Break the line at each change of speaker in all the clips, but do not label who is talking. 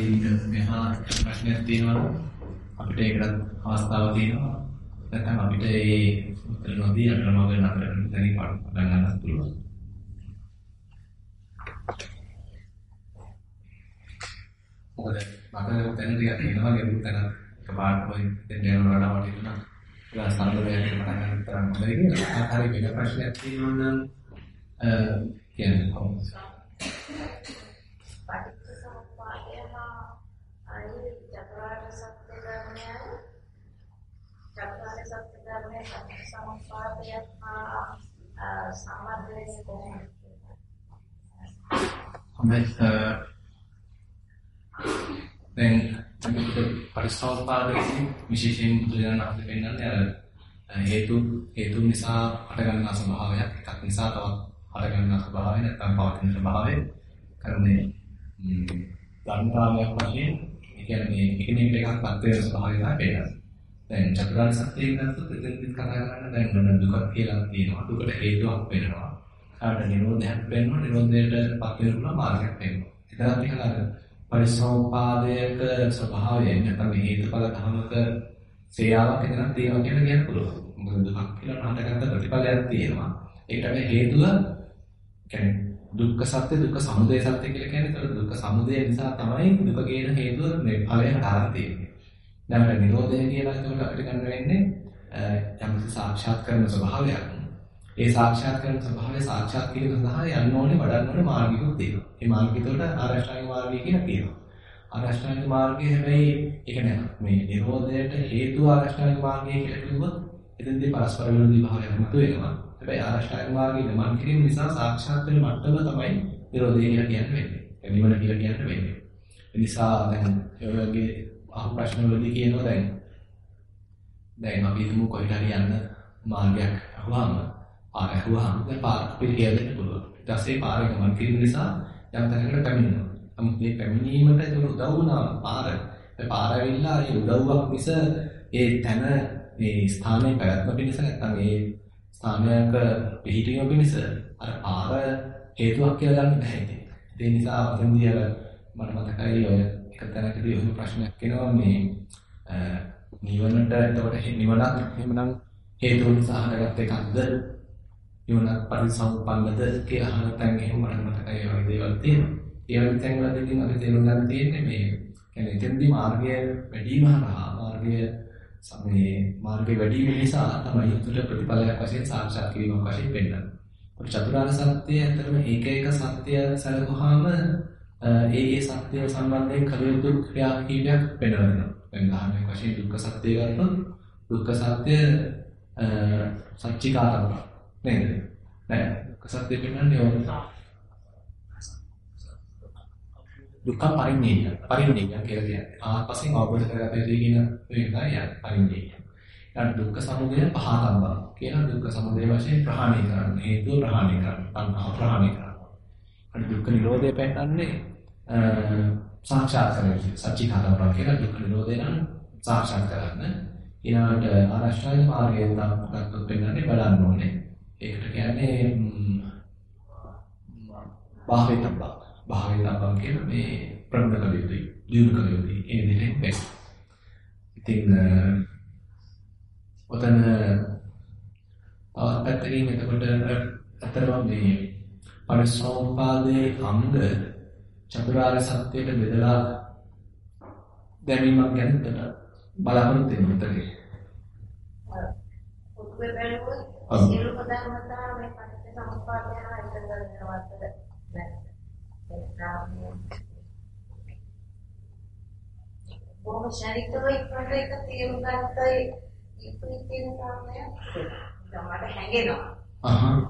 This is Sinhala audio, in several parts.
හරි මෙහා ප්‍රශ්නයක් තියෙනවා අපිට ඒකට අවස්ථාවක් තියෙනවා. නැත්නම් අපිට ඒ උත්තර නොදී අතරමඟ නතර දැනි පටන් ගන්නත් පුළුවන්. මොකද මට දැන ටිකක් එනවා ගෙරුත් තැන එකපාරට ඔය දෙන්න යනවා වඩා වටිනවා. ඒක සම්බන්ධයෙන් පටන් ගන්න තරම් හොඳයි කියලා. හරි වෙන ප්‍රශ්නයක් තියෙනවා නම් කියන්නේ කොහොමද?
චතුරාර්ය සත්‍ය ධර්මයේ සම්පාදයක් හා සම්බන්ධයෙන් කොහොමද?
හොඳයි දැන් පරිසෝපාදයේ විශේෂයෙන් බුදුරජාණන් වහන්සේ පෙන්නන්නේ අර හේතු හේතු නිසා හටගන්නා ස්වභාවයක් එකක් නිසා තවත් හටගන්නා ස්වභාවය නැත්නම් පවතින ස්වභාවය කරන්නේ ධර්මතාවයක් වශයෙන් ඒ කියන්නේ එකිනෙකට එකක් පත් වෙන ස්වභාවය තමයි පෙන්නන්නේ. දැන් චතුරාර්ය සත්‍යය ගත්තොත් එතනදිත් කතා කරන්නේ දැන් මොන දුකක් කියලා තියෙනවා. දුකට හේතුවක් වෙනවා. කාට නිරෝධයක් වෙනවා. නිරෝධයට පත් වෙන පුළුවන් මාර්ගයක් වෙනවා. එතනත් එක අර පරිසෝපාදයක ස්වභාවය නැත්නම් හේතුඵල ධමක සේයාවක් එතනක් තියෙනවා කියලා කියන්න පුළුවන්. මොකද දුකක් කියලා හටගත්ත ප්‍රතිඵලයක් තියෙනවා. ඒකට හේතුව කියන්නේ දුක්ඛ සත්‍ය දුක්ඛ සමුදය සත්‍ය කියලා කියන්නේ ඒතර දුක්ඛ සමුදය නිසා තමයි දුක කියන හේතුව මේ ඵලයට හරහා තියෙන්නේ. දැන් නිරෝධය කියලා එතකොට අපිට ගන්න වෙන්නේ යම්කිසි සාක්ෂාත් කරන ස්වභාවයක්. ඒ සාක්ෂාත් කරන ස්වභාවය සාක්ෂාත් කිරීම සඳහා යන්න ඕනේ වඩන්න ඕනේ මාර්ගිකුත් තියෙනවා. මේ මාර්ගිතවල ආරෂ්ඨාංග මාර්ගය කියලා කියනවා. ආරෂ්ඨාංග මාර්ගය හැබැයි ඒක නෑ මේ නිරෝධයට හේතුව ආරෂ්ඨාංග මාර්ගය කියලා කිව්වොත් එතෙන්දී පරස්පර විරෝධී භාවයක් මත වෙනවා. හැබැයි ආරෂ්ඨාංග මාර්ගයේ ගමන් කිරීම නිසා සාක්ෂාත් වෙන මට්ටම තමයි නිරෝධය කියලා කියන්නේ වෙන්නේ. නිවන කියලා කියන්නේ වෙන්නේ. ඒ නිසා දැන් ඒ වගේ අහ ප්‍රශ්න වලදී කියනවා දැන් දැන් අපි හිතමු කොහෙට හරි යන්න මාර්ගයක් අහුවාම පාර ඇහුවාම දැන් පාර අපිට කියලා දෙන්න පුළුවන්. ඊට පස්සේ පාර ගමන් කිරීම නිසා යම් තැනකට පැමිණෙනවා. නමුත් මේ පැමිණීමට ඒක උදව් වුණා පාර. ඒ පාර ඇවිල්ලා ඒ උදව්වක් මිස ඒ තැන මේ ස්ථානයේ පැවැත්ම පිණිස නැත්නම් ඒ ස්ථානයක පිහිටීම පිණිස අර පාර හේතුවක් කියලා ගන්න බෑ ඉතින්. ඒ නිසා අතෙන්දී අර මට මතකයි ඔය එක තැනකදී ඔය ප්‍රශ්නයක් එනවා මේ නිවනට එතකොට නිවනක් එහෙමනම් හේතු නිසා හටගත් එකක්ද නිවනක් පරිසම්පන්නද කියලා අහන තැන් එහෙම මට මතකයි ඔය දේවල් තියෙනවා. ඒ වගේ තැන් වලදී අපි තේරුම් ගන්න තියෙන්නේ මේ කියන්නේ එතෙන්දී මාර්ගය වැඩිම හරහා මාර්ගය සමේ මාර්ගය වැඩි වීම නිසා තමයි උතුට ප්‍රතිඵලයක් වශයෙන් සාක්ෂාත් කිරීමක් වශයෙන් වෙන්නේ. චතුරාර්ය සත්‍ය ඇත්තටම ඒක එක සත්‍ය සැලකුවාම ඒ ඒ සත්‍ය සම්බන්ධයෙන් කළ යුතු ක්‍රියා කීපයක් වෙනවා. දැන් උදාහරණයක් වශයෙන් දුක්ඛ සත්‍ය ගත්තොත් දුක්ඛ සත්‍ය සච්චිකාරක නේද? නෑ දුක්ඛ සත්‍ය කියන්නේ ඕන දුක්ඛ පරිඤ්ඤය පරිඤ්ඤය කියලා කියන්නේ ආපස්සෙන් අවබෝධ කරගත යුතු කියන එකයි පරිඤ්ඤය. ඊට දුක්ඛ සමුදය පහතම්බා කියන දුක්ඛ සමුදය වශයෙන් ප්‍රහාණය කරන්න හේතුව ප්‍රහාණය කරන්න තණ්හා ප්‍රහාණය කරන්න. අනිත් දුක්ඛ නිරෝධය පෙන්නන්නේ සාක්ෂාත් කරගන්න සච්චිකාරක කියලා දුක්ඛ නිරෝධය නම් සාක්ෂාත් කරගන්න. ඊළඟට ආරෂ්ඨාංග මාර්ගයෙන් තමයි පෙන්නන්නේ බලන්න ඕනේ. ඒකට කියන්නේ බාහිරතබ්බා භාවිතබ්බා කියන මේ ප්‍රගුණ කළ යුතුයි දියුණු කළ යුතුයි ඒ විදිහෙන් වෙස්. ඉතින් ඔතන තවත් පැත්තකින් එතකොට අතරම මේ පරිසෝපාදයේ අංග චතුරාර්ය සත්‍යයට බෙදලා දැමීමක් ගැන බලාපොරොත්තු වෙනවා උතරේ.
උත්වේ බැලුවොත් සියලු පදාර්ථතා මේ පටිච්ච සමුප්පාදය හා එකඟ වෙනවද බොහොම ශරීරව ඉක්මනට එක තේරුම් ගන්නයි ඉතින් තියෙන කාරණය තමයි හැංගෙනවා.
අහහ.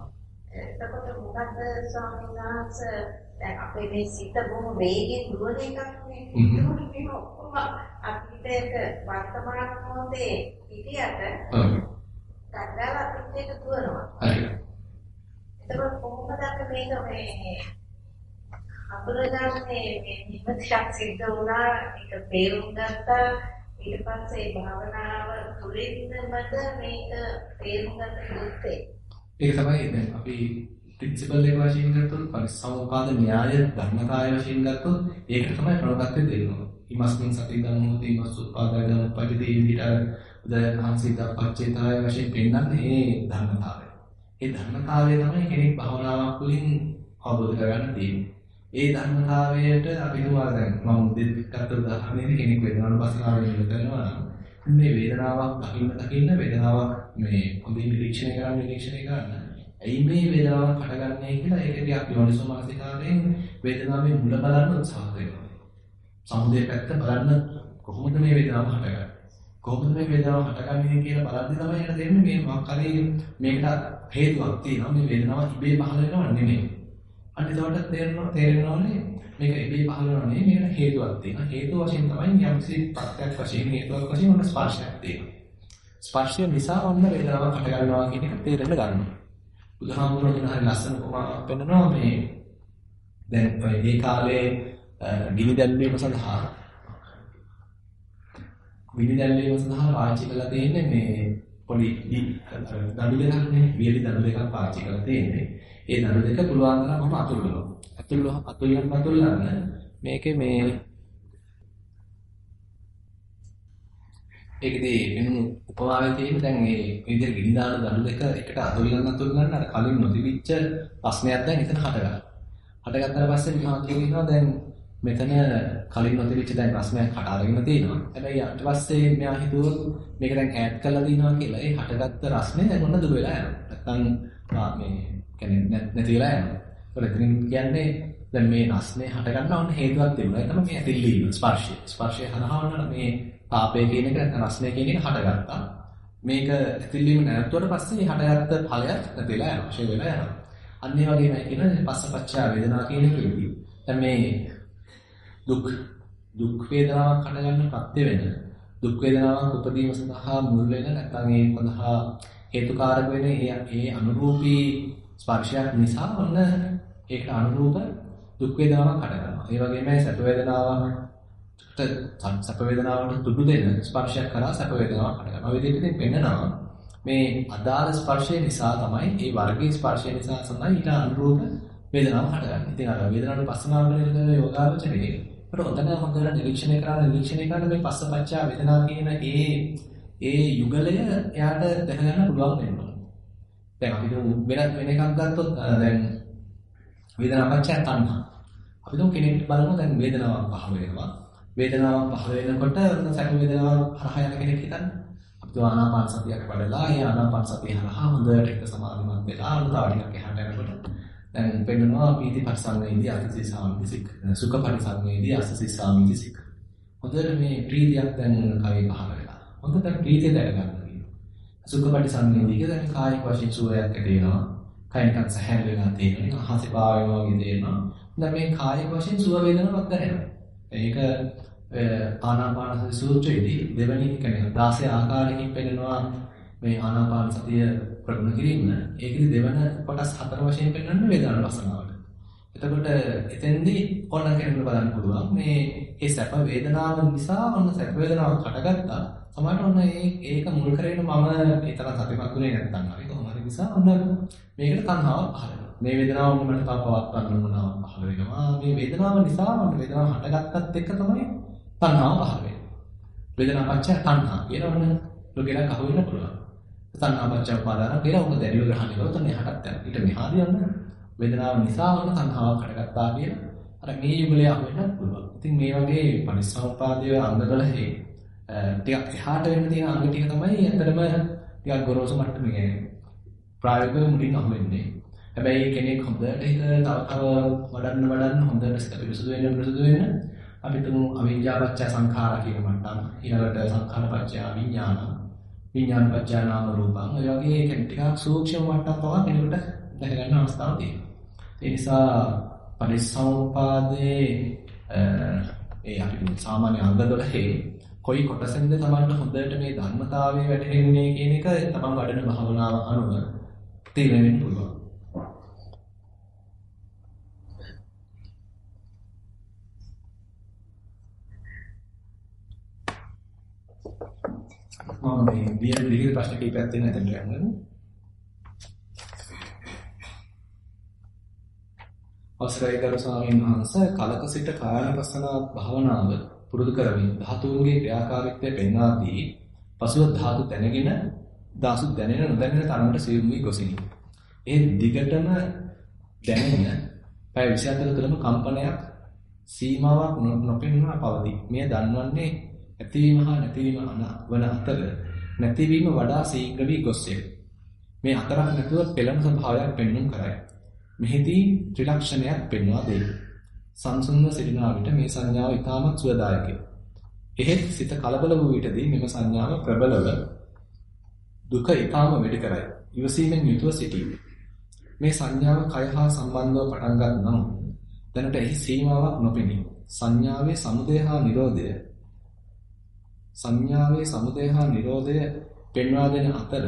එතකොට මොකද ස්වාමීන් වහන්සේ දැන් අපේ මේ සිත බොහොම වේගෙන් දුවන එකක් නේ. ඒකට මේ ඔක්කොම අතීතයක වර්තමාන මොහොතේ හිටියට ගඩල අතීතයට දුවනවා.
හරි.
එතකොට කොහොමද අපි මේක මේ අතුරුදන්නේ මේ නිමක්ෂක් සිද්ධ වුණා ඒක තේරුම් ගත්තා ඊට පස්සේ භාවනාව තුළින්ම මේක තේරුම් ගන්න යුත්තේ
ඒක තමයි දැන් අපි ප්‍රින්සිපල් එක වශයෙන් ගත්තොත් පරිසම්පාද න්‍යාය ධර්මතාවය වශයෙන් ගත්තොත් ඒකට තමයි ප්‍රණෝගත්වය දෙන්නේ. ඉමස්මින් සති ධම්මෝති ඉමස් උපාදාය ධම්මපටිදී විදිහට උදයන්හන්සේ දපච්චේතාවය වශයෙන් පෙන්වන්නේ ඒ ධර්මතාවය. ඒ ධර්මතාවය තමයි කෙනෙක් භවනාවක් වලින් අවබෝධ කරගන්න තියෙන්නේ. ඒ ධර්මතාවයට අපි දුවා දැන් මම දෙවිකට උදාහරණයක් කෙනෙක් වේදනානුපස්සනාවෙන් ඉන්න කරනවා නම් මේ වේදනාවක් දකින්න දකින්න වේදනාවක් මේ හොඳින් නිරීක්ෂණය කරන්න නිරීක්ෂණය කරන්න ඇයි මේ වේදනාවක් හටගන්නේ කියලා ඒක ටිකක් යෝනිසෝ මානසිකාරයෙන් වේදනාවේ මුල බලන්න උත්සාහ කරනවා. සමුදේ පැත්ත බලන්න කොහොමද මේ වේදනාව හටගන්නේ? කොහොමද මේ වේදනාව හටගන්නේ කියලා බලද්දි තමයි එන දෙන්නේ මේ මොකක්hari මේකට හේතුවක් තියෙනවා මේ වේදනාව ඉබේ පහළ වෙනව නෙමෙයි. අන්න ඒකට තේරෙනවා තේරෙනවානේ මේක ඉබේ පහළ වෙනව නෙමෙයි මේකට හේතුවක් තියෙනවා. හේතුව වශයෙන් තමයි යම්කිසි ප්‍රත්‍යක් වශයෙන් හේතුවක් වශයෙන් ඔන්න ස්පර්ශයක් තියෙනවා. ස්පර්ශය නිසා ඔන්න වේදනාවක් හට ගන්නවා කියන එක තේරෙන්න ගන්නවා. බුදුහාමුදුරුවෝ කියන හරිය ලස්සන උපමාවක් පෙන්නනවා මේ දැන් ඒ කාලේ ගිනි දැල්වීම සඳහා ගිනි දැල්වීම සඳහා පාවිච්චි කරලා තියෙන්නේ මේ පොඩි දඩු දෙකක් නේ වියලි දඩු දෙකක් පාවිච්චි කරලා තියෙන්නේ. ඒ දඩු දෙක පුළුවන් තරම් මම අතුල්නවා. අතුල්ලා අතුල්ලන්න අතුල්ලන්න මේකේ මේ ඒකදී වෙන උපමාවෙන් තියෙන දැන් මේ විදිහට ගිනි දාන දඩු දෙක එකට අතුල්ලන්න අතුල්ලන්න අර කලින් නොතිබිච්ච ප්‍රශ්නයක් දැන් එතන හටගන්නවා. හටගත්තට පස්සේ මම කියනවා දැන් මෙතන කලින් නොතිබිච්ච දැන් ප්‍රශ්නයක් හට අරගෙන තියෙනවා. හැබැයි ඊට පස්සේ මෙයා හිතුවොත් මේක දැන් ඈඩ් කරලා දිනවා කියලා ඒ හටගත්ත රස්නේ දැන් ඔන්න දුර වෙලා යනවා. නැත්තම් මේ කියන්නේ නැති වෙලා යනවා. ඒත් එතනින් කියන්නේ දැන් මේ රස්නේ හට ගන්න ඕන හේතුවක් තිබුණා. ඒ තමයි මේ ඇතිල්ලීම ස්පර්ශය. ස්පර්ශය හරහා මේ තාපය කියන එක නැත්නම් රස්නේ කියන එක හටගත්තා. මේක ඇතිල්ලීම නැවතුවට පස්සේ හටගත්ත ඵලයක් නැතිලා යනවා. ෂේ වෙලා යනවා. අන්න ඒ වගේමයි කියන පස්සපච්චා වේදනා කියන එකේදී. දැන් මේ දුක් දුක් වේදනාවක් හටගන්න ප්‍රත්‍ය වෙන දුක් වේදනාවක් උපදීම සඳහා මුල් වෙන නැත්නම් ඒ සඳහා හේතුකාරක වෙන ඒ ඒ අනුරූපී ස්පර්ශයක් නිසා ඔන්න ඒකට අනුරූප දුක් වේදනාවක් හටගන්නවා. ඒ වගේමයි සැප වේදනාවකට සැප වේදනාවට තුඩු දෙන ස්පර්ශයක් කරා සැප වේදනාවක් හටගන්නවා. ඔය විදිහට ඉතින් පෙන්නනවා මේ අදාළ ස්පර්ශය නිසා තමයි ඒ වර්ගයේ ස්පර්ශය නිසා තමයි ඊට අනුරූප වේදනාව හටගන්නේ. ඉතින් අර වේදනාවට පස්සනාව කරන යෝගාවචරයේ ඒකට ඔතන හොඳට නිරීක්ෂණය කරලා නිරීක්ෂණය කරන මේ පස්සපච්චා වේදනාව කියන ඒ ඒ යුගලය එයාට දැක ගන්න පුළුවන් වෙනවා. දැන් අපි වෙන වෙන එකක් ගත්තොත් දැන් වේදනාපච්චය තණ්හා. අපි දුක් කෙනෙක් බලමු දැන් වේදනාවක් පහළ වෙනවා. වේදනාවක් පහළ වෙනකොට ඔන්න සැක වේදනාවක් හරහා යන කෙනෙක් හිතන්න. අපි දුක ආනාපාන සතියක් වඩලා ඒ ආනාපාන සතිය හරහා හොඳට එක සමාධිමත් වෙලා අනුතාව ටිකක් එහාට යනකොට දැන් පෙන්නනවා පීති පරිසංවේදී අතිසි සාමිතිසික සුඛ පරිසංවේදී අසසි සාමිතිසික හොඳට මේ ප්‍රීතියක් දැන් කවේ පහළ වෙලා. හොඳට ප්‍රීතිය දැක ගන්න කියනවා සුඛ පරිසංවේදී කියලා දැන් කායික වශයෙන් සුවයක් ඇතිවෙනවා කයින්කත් සහැල් වෙලා තියෙනවා. අහසේ බා වෙනවා වගේ දේනවා දැන් මේ කායික වශයෙන් සුව වේදනාවක් දැනෙනවා. ඒක ආනාපාන සති සූත්‍රයේදී දෙවැනි කියන්නේ 16 ආකාරයකින් පෙන්නනවා මේ ආනාපාන සතිය ප්‍රගුණ කිරීම ඒකෙදි දෙවන කොටස් හතර වශයෙන් පෙන්වන්නේ වේදනාන වසනාවට. එතකොට එතෙන්දී ඕන කෙනෙකුට බලන්න පුළුවන් මේ ඒ සැප වේදනාව නිසා ඔන්න සැප වේදනාවක් හටගත්තා. සමහරට ඔන්න ඒ ඒක මුල් කරගෙන මම ඒතර සතිපත් උනේ නැත්තම් හරි කොහොම හරි නිසා ඔන්න මේකට තණ්හාව පහළ වෙනවා. මේ වේදනාව මට තව පවත්වන්න උනනවා පහළ වෙනවා. මේ වේදනාව නිසා ඔන්න වේදනාව හටගත්තත් එක්ක තමයි තණ්හාව පහළ වෙන්නේ. වේදනාව පච්චය තණ්හා කියන ඔන්න ලෝකෙට අහු වෙන්න පුළුවන්. තණ්හාපච්ච උපාදාන කියලා උඹ දැරිය ග්‍රහණය කරොත් ඔන්න එහාටත් යනවා. ඊට මෙහාදී යන්න වේදනාව නිසා වුණ තණ්හාවක් හටගත්තා කියන අර මේ යුගලයේ අහුවෙන්නත් පුළුවන්. ඉතින් මේ වගේ පරිසම්පාදයේ අංගවලෙහි ටිකක් එහාට වෙන්න තියෙන අංග ටික තමයි අතරම ටිකක් ගොරෝසු මට්ටමේ ප්‍රායෝගිකව මුලින් අහුවෙන්නේ. හැබැයි කෙනෙක් හොඳට හිත තව තව වඩන්න වඩන්න හොඳට පිරිසුදු වෙන්න පිරිසුදු වෙන්න අපි තුමු අවිඤ්ඤාපච්ච සංඛාරා කියන මට්ටම ඊළඟට සංඛාරපච්ච විඥාන විඥාන පත්‍යා නාම රූපං ඔය වගේ කියන්නේ ටිකක් සූක්ෂම මට්ටම් පවා කෙනෙකුට දැක ගන්න අවස්ථාවක් තියෙනවා. ඒ නිසා පරිසම්පාදේ ඒ අපි සාමාන්‍ය අංග 12 කොයි කොටසෙන්ද තමයි හොඳට මේ ධර්මතාවය වැටහෙන්නේ කියන එක තමන් වඩන භාවනාව අනුව තීරණය වෙන්න පුළුවන්. මම මේ ලියන ලියන ප්‍රශ්න කීපයක් තියෙනවා එතනට යන්න. අවසරයි ගරු ස්වාමීන් වහන්සේ කලක සිට කායනපසන භාවනාව පුරුදු කරමින් ධාතුන්ගේ ක්‍රියාකාරීත්වය පෙන්වා දී පසුව ධාතු දැනගෙන දාසු දැනෙන නොදැනෙන තරමට සියුම් වී ගොසිනි. ඒ දිගටම දැනෙන පැය 24 තුළම කම්පනයක් සීමාවක් නොපෙන්වා පවතී. මෙය දන්වන්නේ ඇතිවීම හා නැතිවීම වන අතර නැතිවීම වඩා ශීඝ්‍ර වී ගොස්ය. මේ අතරක් නැතුව පෙළෙන ස්වභාවයක් පෙන්වුම් කරයි. මෙහිදී ත්‍රිලක්ෂණයක් පෙන්වා දෙයි. සංසුන්ව සිටිනා විට මේ සංඥාව ඉතාමත් සුවදායකය. එහෙත් සිත කලබල වූ විටදී මෙම සංඥාව ප්‍රබලව දුක ඊටාම වැඩි කරයි. ඉවසීමෙන් යුතුව සිටී. මේ සංඥාව කය හා සම්බන්ධව පටන් ගන්නම්. දැනට එහි සීමාවක් නොපෙනී. සංඥාවේ සමුදය හා නිරෝධය සංඥාවේ සමුදය හා නිරෝධය පෙන්වා දෙන අතර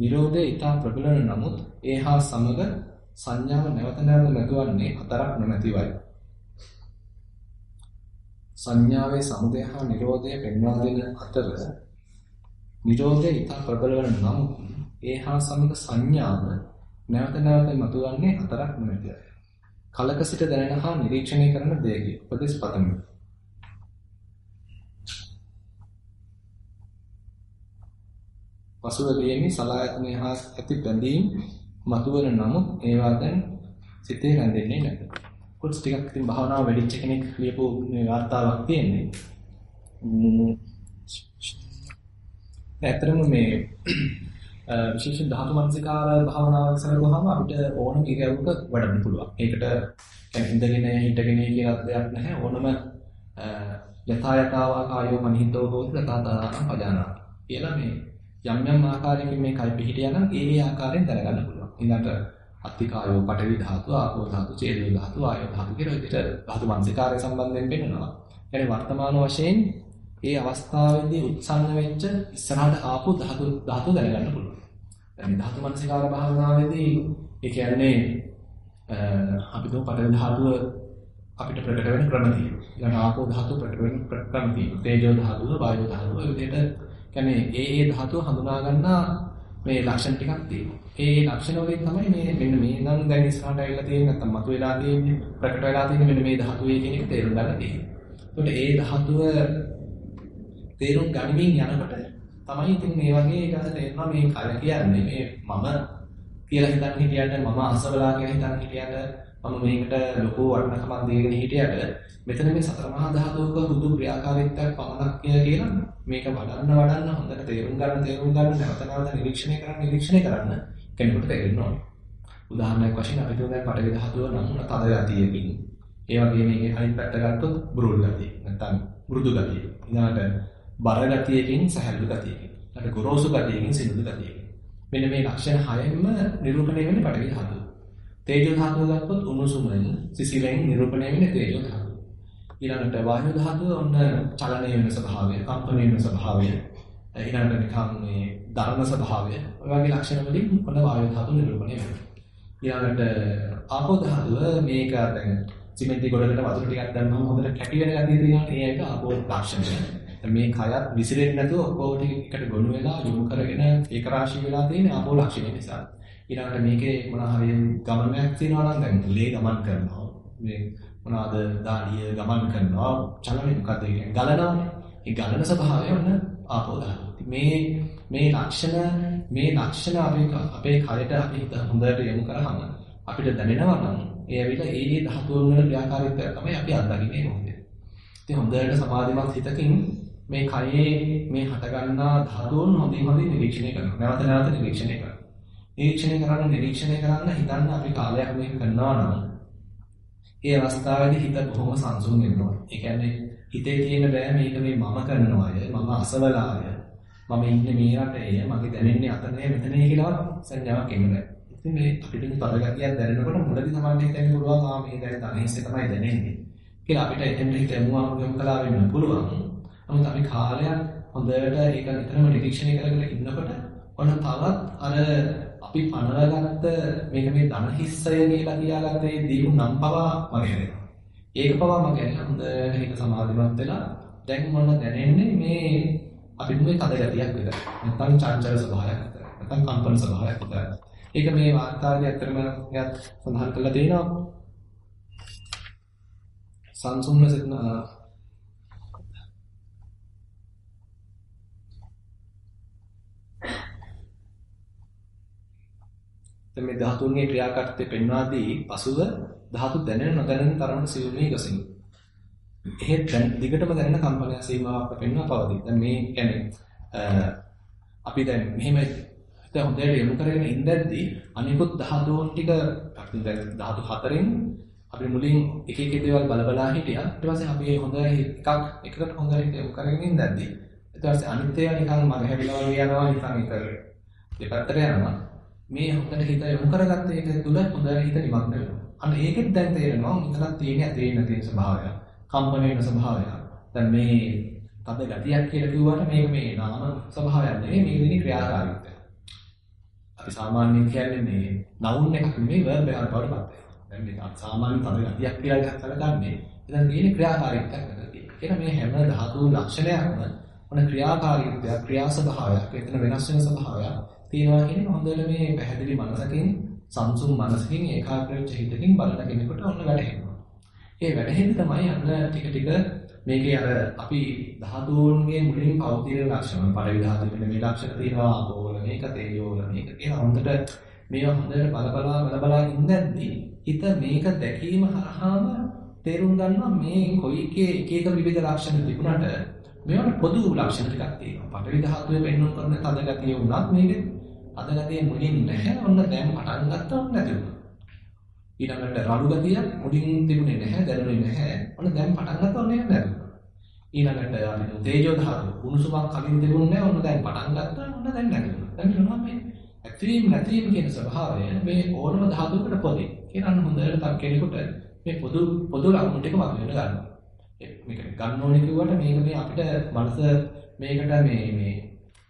නිරෝධය ඊටා ප්‍රබල නමුත් ඒ හා සමග සංඥාව නැවත නැවත නැතුවන්නේ අතරක් නොමැතිවයි. සංඥාවේ සමුදය හා නිරෝධය පෙන්වා දෙන අතර නිරෝධය ඉතා ප්‍රබල වන නම් ඒ හා සමග සංඥාව නැවත නැවත මතුවන්නේ හතරක් නොමැතිය. කලක සිට දැනෙන හා නිරීක්ෂණය කරන දෙයකි. උපදෙස් පතමි. පසුව දෙන්නේ සලායතනය හා ඇති බැඳීම් මතුවන නමුත් ඒවා දැන් සිතේ රැඳෙන්නේ නැහැ. කොටස් ටිකක් ඉතින් භාවනාව වැඩිච්ච කෙනෙක් ලියපු මේ වார்த்தාවක් තියෙන්නේ. ඇත්තටම මේ විශේෂ ධාතු මනසිකාර භාවනාවක් කරගොහම අපිට ඕනම ඉරියව්වක වඩන්න පුළුවන්. ඒකට ඉඳගෙන හිටගෙන කියලා දෙයක් නැහැ. ඕනම යථා යථාවා කායෝ මනිහිතෝ හෝති තථාතා පජානාති. කියලා මේ යම් යම් ආකාරයකින් මේ කයි පිහිටියා නම් ඒ ඒ ආකාරයෙන් දැනගන්න පුළුවන්. ඊළඟට අත්තිකායෝ පඨවි ධාතු, ආපෝ ධාතු, චේතෝ ධාතු, ආයෝ ධාතු කියලා විදිහට ධාතු මනසිකාරය සම්බන්ධයෙන් පෙන්නනවා. يعني වර්තමාන වශයෙන් ඒ අවස්ථාවේදී උත්සන්න වෙච්ච ඉස්සරහට ආපු ධාතු ධාතු දැනගන්න පුළුවන්. දැන් ධාතු මනසිකාර භාවනාවේදී ඒ කියන්නේ අපි දුක පටවි ධාතුව අපිට ප්‍රකට වෙන ක්‍රම තියෙනවා. ඊළඟ ආපෝ ධාතුව ප්‍රකට වෙන ක්‍රම තියෙනවා. තේජෝ ධාතුව, වායෝ ධාතුව ඒ විදිහට කියන්නේ ඒ ඒ ධාතුව හඳුනා ගන්නා මේ ලක්ෂණ ටිකක් තියෙනවා. ඒ ඒ ලක්ෂණ වලින් තමයි මේ මෙන්න මේ නම් දැන් ඉස්සරහට ඇවිල්ලා තියෙන්නේ නැත්නම් මතුවලා තියෙන්නේ ප්‍රකට වෙලා තියෙන්නේ මෙන්න මේ ධාතුවේ කියන එක තේරුම් ගන්න තියෙන්නේ. ඒකට ඒ ධාතුව තේරුම් ගනිමින් යනකොට තමයි ඉතින් මේ වගේ ඊට තේරෙනවා මේ කය කියන්නේ මේ මම කියලා හිතන් හිටියට මම අසවලා කියලා හිතන් හිටියට මම මේකට ලොකු වටිනකමක් දීගෙන හිටියට මෙතන මේ සතර මහා ධාතුක හුදු ක්‍රියාකාරීත්වයක් පමණක් කියලා මේක වඩන්න වඩන්න හොඳට තේරුම් ගන්න තේරුම් ගන්න නැවත නැවත නිරීක්ෂණය කරන්න නිරීක්ෂණය කරන්න කෙනෙකුට තේරෙන්න ඕනේ. උදාහරණයක් වශයෙන් අපි දැන් පටවි ධාතුව නම් තද ගතියකින් ඒ වගේ මේකේ අනිත් පැත්ත ගත්තොත් බුරුල් ගතිය නැත්නම් මෘදු ගතිය. ඊළඟට බර ගතියකින් සහැල්ලු ගතියකින්. ඊට ගොරෝසු ගතියකින් සිනිඳු ගතියකින්. මෙන්න මේ ලක්ෂණ හයෙන්ම නිරූපණය වෙන්නේ පටවි ධාතුව. තේජෝ ධාතුව ගත්තොත් උණුසුමෙන් සිසිලෙන් නිරූපණය වෙන්නේ තේජෝ ධාතුව. ඊළඟට වායු ධාතුව ඔන්න චලනය වෙන ස්වභාවය, කම්පණය වෙන ස්වභාවය. ඊළඟට නිකන් මේ ධර්ම ස්වභාවය. ඔය වගේ ලක්ෂණ වලින් ඔන්න වායු ධාතුව නිරූපණය වෙනවා. ඊළඟට ආපෝ ධාතුව මේක දැන් සිමෙන්ති ගොඩකට වතුර ටිකක් දැම්මම හොඳට කැටි වෙන ගතිය තියෙනවා. ඒ එක ආපෝ ලක්ෂණය. මේ කයත් විසිරෙන්නේ නැතුව ඔක්කොම ටික එකට ගොනු වෙලා යොමු කරගෙන ඒක රාශී වෙලා තියෙන ආපෝ ලක්ෂණය නිසා. ඊළඟට මේකේ මොනවා හරි ගමනක් තියෙනවා නම් දැන් ලේ ගමන් කරනවා. මේ මොනවාද දාඩිය ගමන් කරනවා. චලනය මොකද කියන්නේ ගලනවානේ. ඒ ගලන ස්වභාවය ඔන්න ආපෝ ධාතුව. මේ මේ ලක්ෂණ මේ ලක්ෂණ අපේ අපේ කයට අපි හොඳට යොමු කරාම අපිට දැනෙනවා නම් ඒ ඇවිල්ලා ඒ ඒ ධාතුන් වල ක්‍රියාකාරීත්වය තමයි අපි අත්දකින්නේ මොකද. ඉතින් හොඳට සමාධිමත් හිතකින් මේ කයේ මේ හටගන්නා ධාතුන් හොඳින් හොඳින් නිරීක්ෂණය කරනවා. නැවත නැවත නිරීක්ෂණය කරනවා. නිරීක්ෂණය කරන්න නිරීක්ෂණය කරන්න හිතන්න අපි කාලයක් මේක කරනවා නම් ඒ අවස්ථාවේදී හිත බොහොම සංසුන් වෙනවා. ඒ කියන්නේ හිතේ තියෙන බෑ මේක මේ මම කරනවාය, මම අසවලාය, මම ඉන්නේ මේ රටේ, මගේ දැනෙන්නේ අතනේ මෙතනේ කියලා සංඥාවක් එන්නේ නැහැ. ඉතින් මේ අපිට පරගතියක් දැනෙනකොට මුලදී තමයි හිතෙන්න පුළුවන් ආ මේ දැන් තනියසේ තමයි දැනෙන්නේ. කියලා අපිට එතෙන්ට හිත යමුවාම යොමු කළා වෙන්න පුළුවන්. නමුත් අපි කාලයක් හොඳට ඒක නිතරම නිරීක්ෂණය කරගෙන ඉන්නකොට ඔන්න තවත් අර අපි පනරගත්ත මේක මේ ධන හිස්සය කියලා කියාගත්ත ඒ දීපු නම් පවා මගේ හැරෙනවා. ඒක පවා මගේ හැරෙනවා. හොඳට හිත සමාධිමත් වෙලා දැන් මොන දැනෙන්නේ මේ අපි මේ කද ගතියක් විතර. නැත්නම් චංචල ස්වභාවයක් විතර. නැත්නම් කම්පන ස්වභාවයක් විතර. ඒක මේ වාර්තාවේ ඇත්තටම එයත් සඳහන් කරලා තියෙනවා. සංසුන්ව සිටින දැන් මේ ධාතුන්ගේ ක්‍රියාකාරීත්වය පෙන්වා දී පසුව ධාතු දැනෙන නොදැනෙන තරමට සියුම්වී ගසින්. එහෙත් දැන් දිගටම දැනෙන කම්පනය සීමාවක් පෙන්වා පවතී. දැන් මේ කියන්නේ අපි දැන් මෙහෙම හිත හොඳට යොමු කරගෙන ඉඳද්දී අනිකුත් ධාතුන් ටික අපි දැන් ධාතු හතරෙන් අපි මුලින් එක එක දේවල් බල බලා හිටියා. ඊට පස්සේ අපි හොඳ එකක් එකකට හොඳ හිත යොමු කරගෙන ඉඳද්දී ඊට පස්සේ අනිත් ඒවා නිකන් මග හැරිලා වගේ යනවා නිකන් ඒක දෙපැත්තට යනවා. මේ හොඳට හිත යොමු කරගත්ත එක තුල හොඳට හිත නිමග්න වෙනවා. අන්න ඒකෙත් දැන් තේරෙනවා මෙතනක් තියෙන ඇදෙන්න තියෙන ස්වභාවය. කම්පන වෙන ස්වභාවය. දැන් මේ තද ගතියක් කියලා කිව්වට මේක මේ නාම ස්වභාවයක් නෙවෙයි මේක දෙන ක්‍රියාකාරීත්වය. අපි සාමාන්‍යයෙන් කියන්නේ මේ නවුන් එකක් නෙවෙයි verb එකක් බවට පත් වෙනවා. දැන් මේක සාමාන්‍ය තද ගතියක් කියලා එකක් කරගන්නේ. එතන තියෙන ක්‍රියාකාරීත්වයක් නැති. ඒක මේ හැම ධාතු ලක්ෂණයක්ම මොන ක්‍රියාකාරීත්වයක් ක්‍රියා ස්වභාවයක් එතන වෙනස් වෙන ස්වභාවයක් තියෙනවා කියන්නේ හොඳට මේ පැහැදිලි මනසකින් සංසුන් මනසකින් ඒකාග්‍ර වෙච්ච හිතකින් බලන කෙනෙකුට ඔන්න වැටහෙනවා. ඒ වැටහෙන්න තමයි අන්න ටික ටික මේකේ අර අපි ධාතුන්ගේ මුලින් පවතින ලක්ෂණ පළවි ධාතුවේ මේ ලක්ෂණ තියෙනවා ආපෝවල මේක තේජෝවල මේක කියලා හොඳට මේවා හොඳට බලබලා බලබලා ඉඳද්දී හිත මේක දැකීම හරහාම තේරුම් ගන්නවා මේ කොයි එකේ එක එක විවිධ ලක්ෂණ තිබුණාට මේවට පොදු ලක්ෂණ ටිකක් තියෙනවා. පළවි ධාතුවේ පෙන්වන කරන තද ගතිය වුණත් මේකේ අද ගතිය මුලින් නැහැ. ඔන්න දැන් පටන් ගත්තා ඔන්න නැති වුණා. ඊළඟට රළු ගතිය මුලින් තිබුණේ නැහැ, දැනුනේ නැහැ. ඔන්න දැන් පටන් ගත්තා ඔන්න ඒක නැති වුණා. ඊළඟට අපි තේජෝ ධාතුව උණුසුමක් කලින් තිබුණේ නැහැ. ඔන්න දැන් පටන් ගත්තා ඔන්න දැන් නැති වුණා. දැන් වෙනවා මේ ඇක්ටිව් නැතිවීම කියන ස්වභාවය මේ ඕනම ධාතුවකට පොදේ. කියන අන්න හොඳට තව කෙනෙකුට මේ පොදු පොදු ලක්ෂණ ටික වගේ වෙන ගන්නවා. මේක ගන්න ඕනේ කිව්වට මේක මේ අපිට මනස මේකට මේ මේ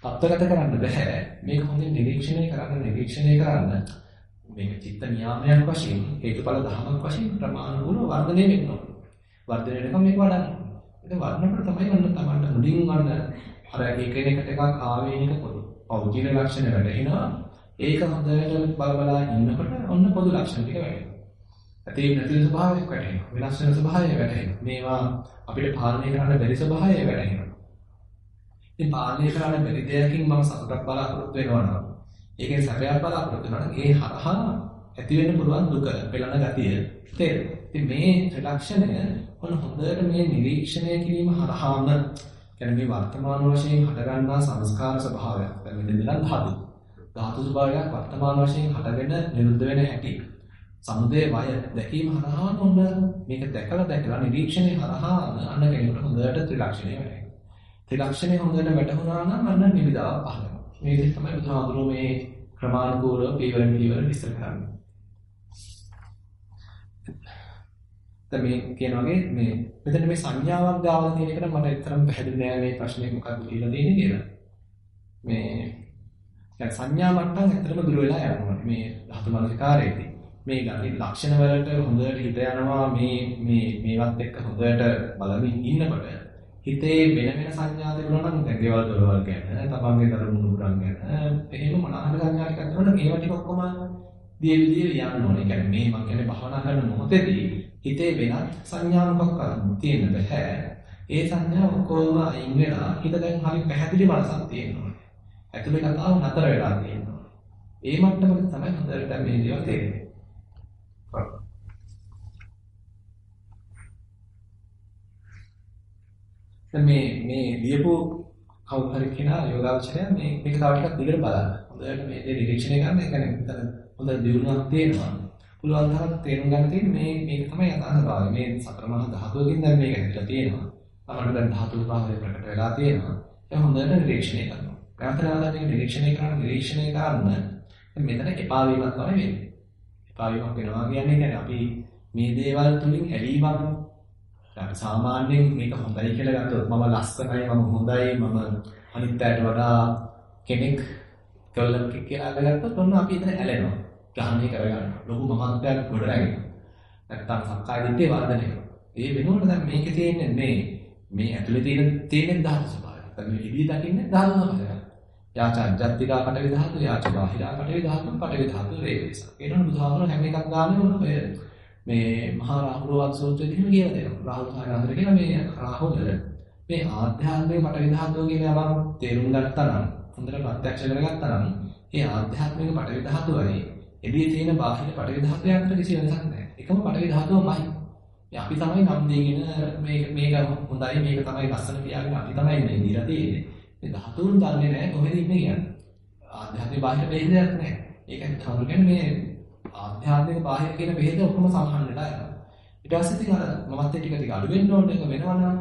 තත්ත්වගත කරන්න බෑ. මේක හොඳින් නිරීක්ෂණය කරන්න නිරීක්ෂණය කරන්න මේක චිත්ත නියාමයක් වශයෙන් හේතුඵල ධමයක් වශයෙන් ප්‍රමාණිකව වර්ධනය වෙන්න ඕනේ. වර්ධනය වෙනකම් මේක වඩන්න. ඒක වර්ධනකට තමයි වන්න තමන්ට මුලින් වන්න අර එකිනෙකට එකක් ආවේනික පොදු. පෞද්ගලික ලක්ෂණ වැටෙනවා. ඒක හොඳට බල බලා ඉන්නකොට ඔන්න පොදු ලක්ෂණ ටික වැටෙනවා. ඇති නැති ස්වභාවයක් වැටෙනවා. වෙනස් වෙන ස්වභාවය වැටෙනවා. මේවා අපිට පාලනය කරන්න බැරි ස්වභාවය වැටෙනවා. ඉතින් පාලනය කරන්න බැරි දෙයකින් මම සතුටක් බලාපොරොත්තු වෙනවා නම් ඒකෙන් සැපයක් බලාපොරොත්තු වෙනවා නම් ඒ හරහා ඇති වෙන්න පුළුවන් දුක පෙළන ගතිය තේරෙනවා. ඉතින් මේ ත්‍රිලක්ෂණය මොන හොඳට මේ නිරීක්ෂණය කිරීම හරහාම කියන්නේ මේ වර්තමාන වශයෙන් හටගන්නා සංස්කාර ස්වභාවයක්. දැන් මෙතන ධාතු. ධාතු ස්වභාවයක් වර්තමාන වශයෙන් හටගෙන නිරුද්ධ වෙන හැටි. සමුදේ වය දැකීම හරහා ඔන්න මේක දැකලා දැකලා නිරීක්ෂණය හරහා අන්න කෙනෙකුට හොඳට ත්‍රිලක්ෂණය වෙනවා. ත්‍රිලක්ෂණය හොඳට වැටහුණා නම් අන්න නිවිදාව පහළ වෙනවා. මේ විදිහට තමයි බුදුහාමුදුරුවෝ මේ ක්‍රමානුකූලව පීවරෙන් පීවර විස්තර කරන්නේ. දැන් මේ කියන වගේ මේ මෙතන මේ සංඥාවක් ගාවලා තියෙන එකට මට ඇත්තටම පැහැදිලි නෑ මේ ප්‍රශ්නේ මොකක්ද කියලා දෙන්නේ කියලා. මේ දැන් සංඥා මට්ටම් ඇත්තටම දුර වෙලා යනවා. මේ ධාතු මනසිකාරයේදී මේ ගති ලක්ෂණ වලට හොඳට හිත යනවා මේ මේ මේවත් එක්ක හොඳට බලමින් ඉන්නකොට හිතේ වෙන වෙන සංඥා තිබුණා නම් දැන් ගෙවල් දොරවල් ගැන තමන්ගේ දරුණු මුරන් ගැන එහෙම මොනවා හරි සංඥා ටිකක් තිබුණා ඒවා ටික ඔක්කොම දිය විදිය යන්න ඕනේ. ඒ කියන්නේ මේ මම කියන්නේ භවනා කරන මොහොතේදී හිතේ වෙනත් සංඥා මොකක් තියෙන්න බෑ. ඒ සංඥා ඔක්කොම අයින් වෙලා හිත දැන් හරි පැහැදිලි මනසක් තියෙනවා. ඇතුලේ කතාව නතර වෙලා තියෙනවා. ඒ මට්ටමක තමයි හොඳට මේ දේවල් තේරෙන්නේ. දැන් මේ මේ ලියපු කවුරු හරි කෙනා යෝගාවචරය මේ මේක තව ටිකක් දිගට බලන්න. හොඳට මේ දේ නිරීක්ෂණය කරන්න. ඒ කියන්නේ මෙතන හොඳ දියුණුවක් තියෙනවා. පුළුවන් තරම් තේරුම් ගන්න තියෙන්නේ මේ මේක තමයි යථාර්ථ භාවය. මේ සතර මහා ධාතුවකින් දැන් මේක හැදලා තියෙනවා. අපිට දැන් ධාතු භාවය ප්‍රකට වෙලා තියෙනවා. ඒක හොඳට නිරීක්ෂණය කරනවා. ප්‍රාර්ථනාලා මේක නිරීක්ෂණය කරන නිරීක්ෂණය කරන්න මෙතන එපා වීමක් තමයි වෙන්නේ. එපා වීමක් වෙනවා කියන්නේ අපි මේ දේවල් තුලින් ඇලීමක් අපි සාමාන්‍යයෙන් මේක හොඳයි කියලා ගත්තොත් මම ලස්සනයි මම හොඳයි මම අනිත් අයට වඩා කෙනෙක් කළක් කියලා ගත්තොත් ඔන්න අපි එතන ඇලෙනවා. ග්‍රහණය කරගන්නවා. ලොකු මමත්වයක් ගොඩ නැගෙනවා. නැත්තම් සක්කාය දිට්ඨිය වර්ධනය කරනවා. ඒ වෙනුවට දැන් මේකේ තියෙන්නේ මේ මේ ඇතුලේ තියෙන තියෙන ධාතු ස්වභාවය. දැන් මේ ඉදී දකින්නේ ධාතු ස්වභාවය. යාච අජ්ජත්තිකා පටවි ධාතු යාච බාහිරා පටවි ධාතු පටවි ධාතු රේවස. ඒනොන බුදුහාමුදුරුවෝ හැම එකක් ගානේ ඔය මේ මහා රාහුලවත් සූත්‍රයේ එහෙම කියලා දෙනවා. රාහුල සායනාතර කියන මේ රාහුල මේ ආධ්‍යාත්මික පටවි ධාතුව කියන යමක් තේරුම් ගත්තා නම් හොඳට ප්‍රත්‍යක්ෂ කරගත්තා නම් ඒ ආධ්‍යාත්මික පටවි ධාතුවයි එළියේ තියෙන බාහිර පටවි ධාතුව අතර කිසි වෙනසක් නැහැ. එකම පටවි ධාතුවමයි. අපි තමයි නම් දෙගෙන මේක මේක හොඳයි මේක තමයි ලස්සන කියාගෙන අපි තමයි මේ දීලා තියෙන්නේ. මේ ධාතුන් දන්නේ නැහැ කොහෙද ඉන්නේ කියන්නේ. ආධ්‍යාත්මික බාහිර බෙහෙදයක් නැහැ. ඒක තමයි මේ ආධ්‍යාත්මික බාහිර කියන බෙහෙද ඔක්කොම සමහන් වෙලා යනවා. ඊට පස්සේ ඉතින් අර මමත්වයේ ටික ටික අඩු වෙන්න ඕනේ ඒක වෙනවනම්.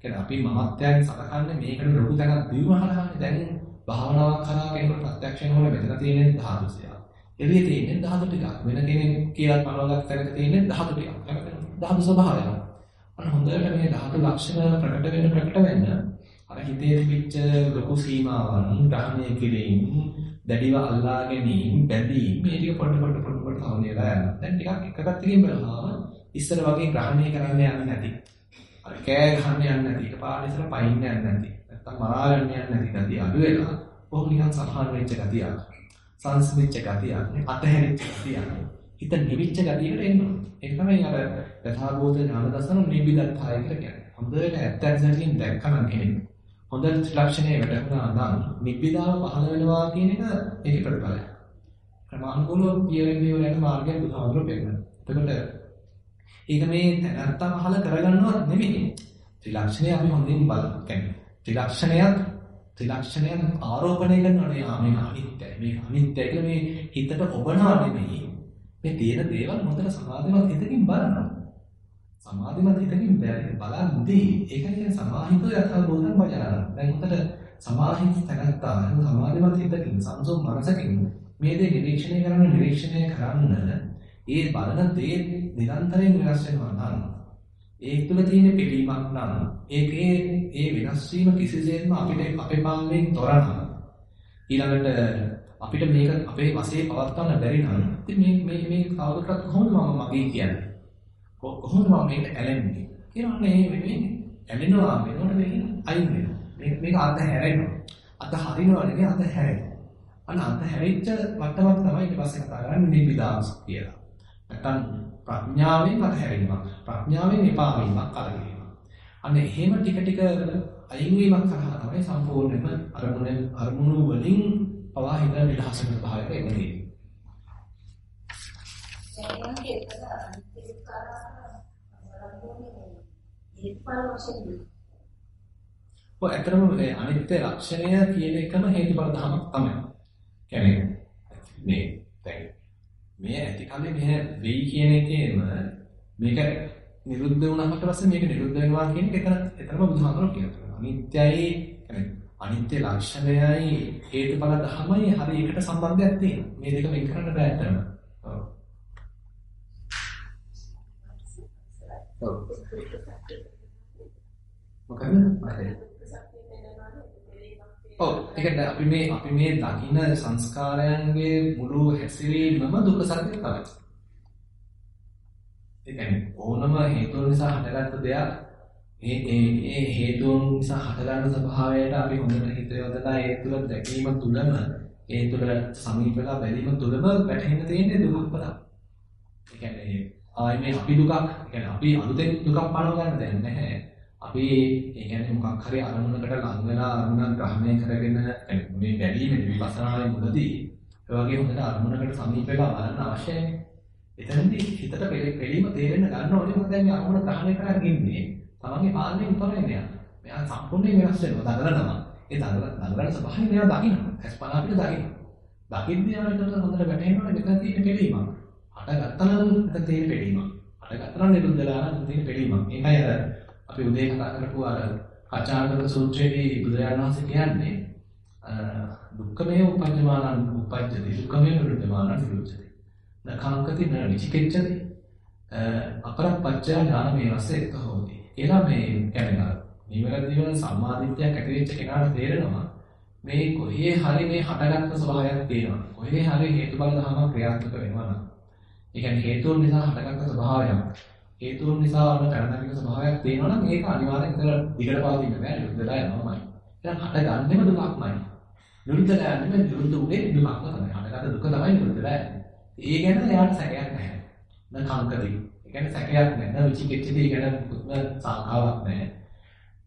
කියන්නේ අපි මමත්වයෙන් සලකන්නේ මේකට ලොකු තැනක් දීම හරහානේ දැන් භාවනාවක් කරා කෙනෙකුට ප්‍රත්‍යක්ෂයෙන් වල මෙතන තියෙන ධාතුසය. එළියේ තියෙන ධාතු ටිකක් වෙන කෙනෙක් කියලා පනවගත් තැනක තියෙන ධාතු ටිකක්. ධාතු ස්වභාවය. අන්න හොඳට මේ ධාතු ලක්ෂණ ප්‍රකට වෙන්න ප්‍රකට වෙන්න අර හිතේ තිබිච්ච ලොකු සීමාවන් ග්‍රහණය කිරීම දැඩිව අල්ලා ගැනීම බැඳීම් මේ ටික පොඩ පොඩ පොඩ පොඩ තවනේලා යනවා. දැන් ටිකක් එක පැත්තකින් බලනවා ඉස්සර වගේ ග්‍රහණය කරන්න යන්නේ නැති. අර කෑ ගහන්න යන්නේ නැති. ඊට පාඩ ඉස්සර පයින් යන්නේ නැති. නැත්තම් මරා ගන්න යන්නේ නැති ගතිය අඩු වෙලා කොහොම නිකන් සමහර වෙච්ච ගතියක්. සංස්මිච්ච ගතියක්, අතහැරිච්ච ගතියක්. හිත නිවිච්ච ගතියකට එනවා. ඒක තමයි අර යථාභූත ඥාන දර්ශන නිබ්බිදත්තාය කියලා කියන්නේ. හොඳට ඇත්ත ඇත්තටින් දැක්කම කෙනෙක් හොඳ ත්‍රිලක්ෂණයේ වැටුණා නම් නිබ්බිදාව පහළ වෙනවා කියන එක ඒකේ ප්‍රතිඵලයක්. ක්‍රමානුකූලව පියවෙන පියවර යන මාර්ගය බුදුහාමුදුරුවෝ පෙන්නනවා. එතකොට ඒක මේ තැනත්තා පහළ කරගන්නවත් නෙමෙයි. ත්‍රිලක්ෂණය අපි හොඳින් බලන්න. කියන්නේ ත්‍රිලක්ෂණයක් ත්‍රිලක්ෂණයක් ආරෝපණය කරනවානේ ආ මේක අනිත්‍යයි. මේක අනිත්‍යයි කියලා මේ හිතට ඔබනවා නෙමෙයි. මේ තියෙන දේවල් හොඳට සමාධිමත් හිතකින් බලනවා. සමාධිමත් හිතකින් බලන්දී ඒක කියන්නේ සමාහිත යථාභූතං වජාන. දැන් උතට සමාහිත තැනත්තා සමාධිමත් හිතකින් සංසම් මනසකින් මේ දේ නිරීක්ෂණය කරන නිරීක්ෂණය කරන්න ඒ බලන දේ නිරන්තරයෙන් වෙනස් වෙනවා නම් ඒ තුළ තියෙන පිළීමක් නම් ඒකේ ඒ වෙනස් වීම කිසිසේත්ම අපිට අපේ පාලනයෙන් තොර නම් ඊළඟට අපිට මේක අපේ වශයෙන් පවත්වන්න බැරි නම් ඉතින් මේ මේ මේ කවුරුටත් කොහොමද මම මගේ කියන්නේ කොහොමද මම මේකට ඇලෙන්නේ? කියනවානේ මේ ඇලෙනවා වෙනකොට මේක අයින් වෙනවා. මේක මේක අත හැරෙනවා. අත හරිනවා නෙවෙයි අත හැරෙනවා අන්න අත හැරිච්ච වට්ටමක් තමයි ඊට පස්සේ කතා කරන්නේ නිබ්බිදාස් කියලා. නැත්තම් ප්‍රඥාවෙන් අත හැරීමක් ප්‍රඥාවෙන් එපා වීමක් කලකිරීමක් අන්න එහෙම ටික ටික අයින් වීමක් කරා තමයි සම්පූර්ණයෙන්ම අරමුණ අරමුණු වලින් පවා හිත නිදහස් වෙන භාවයට එන්නේ ඔය ඇත්තටම මේ අනිත්‍ය ලක්ෂණය කියන එකම හේතුඵල ධමයක් තමයි. කියන්නේ මේ දැන් මේ ඇති කලේ මෙහෙ වෙයි කියන එකේම මේක නිරුද්ධ වුණාට පස්සේ මේක නිරුද්ධ වෙනවා කියන එක එතන එතනම බුදුහාමරෝ කියනවා. අනිත්‍යයි කියන්නේ අනිත්‍ය ලක්ෂණයයි හේතුඵල ධමයි හරි එකට සම්බන්ධයක් තියෙනවා. මේ දෙක වෙන් කරන්න බෑ ඇත්තටම. ඔව්. මොකද? ඔව් ඒකද අපි මේ අපි මේ දකින්න සංස්කාරයන්ගේ මුළු හැසිරීමම දුක සත්‍ය තමයි. ඒ කියන්නේ ඕනම හේතුන් නිසා හටගත්ත දෙයක් ඒ ඒ ඒ හේතුන් නිසා හටගන්න ස්වභාවයට අපි හොඳට හිත යොදලා ඒ තුළ දැකීම තුළම ඒ තුළ සමීප වෙලා බැලීම තුළම වැටහෙන්න තියෙන්නේ දුකක් තමයි. ඒ කියන්නේ ආයි මේ අපි දුකක්, ඒ කියන්නේ අපි අලුතෙන් දුකක් පනව ගන්න දෙයක් නැහැ. අපි ඒ කියන්නේ මොකක් හරි අරමුණකට ලං වෙලා අරමුණක් ග්‍රහණය කරගෙන මේ බැලීමේ විපස්සනාවේ මුලදී ඒ වගේ හොඳට අරමුණකට සමීප වෙලා බලන්න අවශ්‍යයි. එතනදී හිතට පිළීම තේරෙන්න ගන්න ඕනේ මොකද මේ අරමුණ ග්‍රහණය කරගෙන ඉන්නේ. තමන්ගේ පාලනයෙන් තොර වෙන්නේ. මෙයා සම්පූර්ණයෙන් වෙනස් වෙනවා දඟලනවා. ඒ දඟල දඟලන ස්වභාවය මෙයා දකින්න. ඇස්පනා අපිට දකින්න. දකින්නේ යාළුවට හොඳට වැටහෙනවනේ මෙතන තියෙන පිළීමක්. හට ගත්තා නම් මෙතන තියෙන පිළීමක්. හට ගත්තා නම් නිරුද්ධලා නම් තියෙන පිළීමක්. ඒකයි අර අපි උදේ කතා කරපු අර කචාණක සූත්‍රයේදී බුදුරජාණන් වහන්සේ කියන්නේ දුක්ඛමේ උපජ්ජමානං උපජ්ජති දුක්ඛමේ නිරුද්ධමානං නිරුද්ධති නඛංකති න විචිකිච්ඡති. අපරප්පච්චය ඥානමේ වස්සේ හොති. කියලා මේ කියන්නේ නිවැරදිව සම්මාදිට්ඨියක් ඇති වෙච්ච කෙනාට තේරෙනවා මේ කොහේ හරි මේ හටගත්තු ස්වභාවයක් තියෙනවා. කොහේ හරි හේතුඵල ධර්ම ක්‍රියාත්මක වෙනවා නම්. ඒ කියන්නේ හේතුන් නිසා හටගත්තු ස්වභාවයක්. හේතුන් නිසා වන පැනනමික ස්වභාවයක් තියෙනවා නම් ඒක අනිවාර්යෙන් ඉතල දිගට පවතින්න බෑ නිරුද්ධලා යනවාමයි. එහෙනම් හට ගන්නෙම දුකක්මයි. නිරුද්ධලා යන්නේ නිරුද්ධ උනේ දුකක්ම තමයි. හටගත්ත දුක තමයි නිරුද්ධලා යන්නේ. ඒ ගැන එයාට සැකයක් නැහැ. න කංකදී. කියන්නේ සැකයක් නැහැ. විචිකිච්ඡිතී ගැන මුකුත්ම සංකාවක් නැහැ.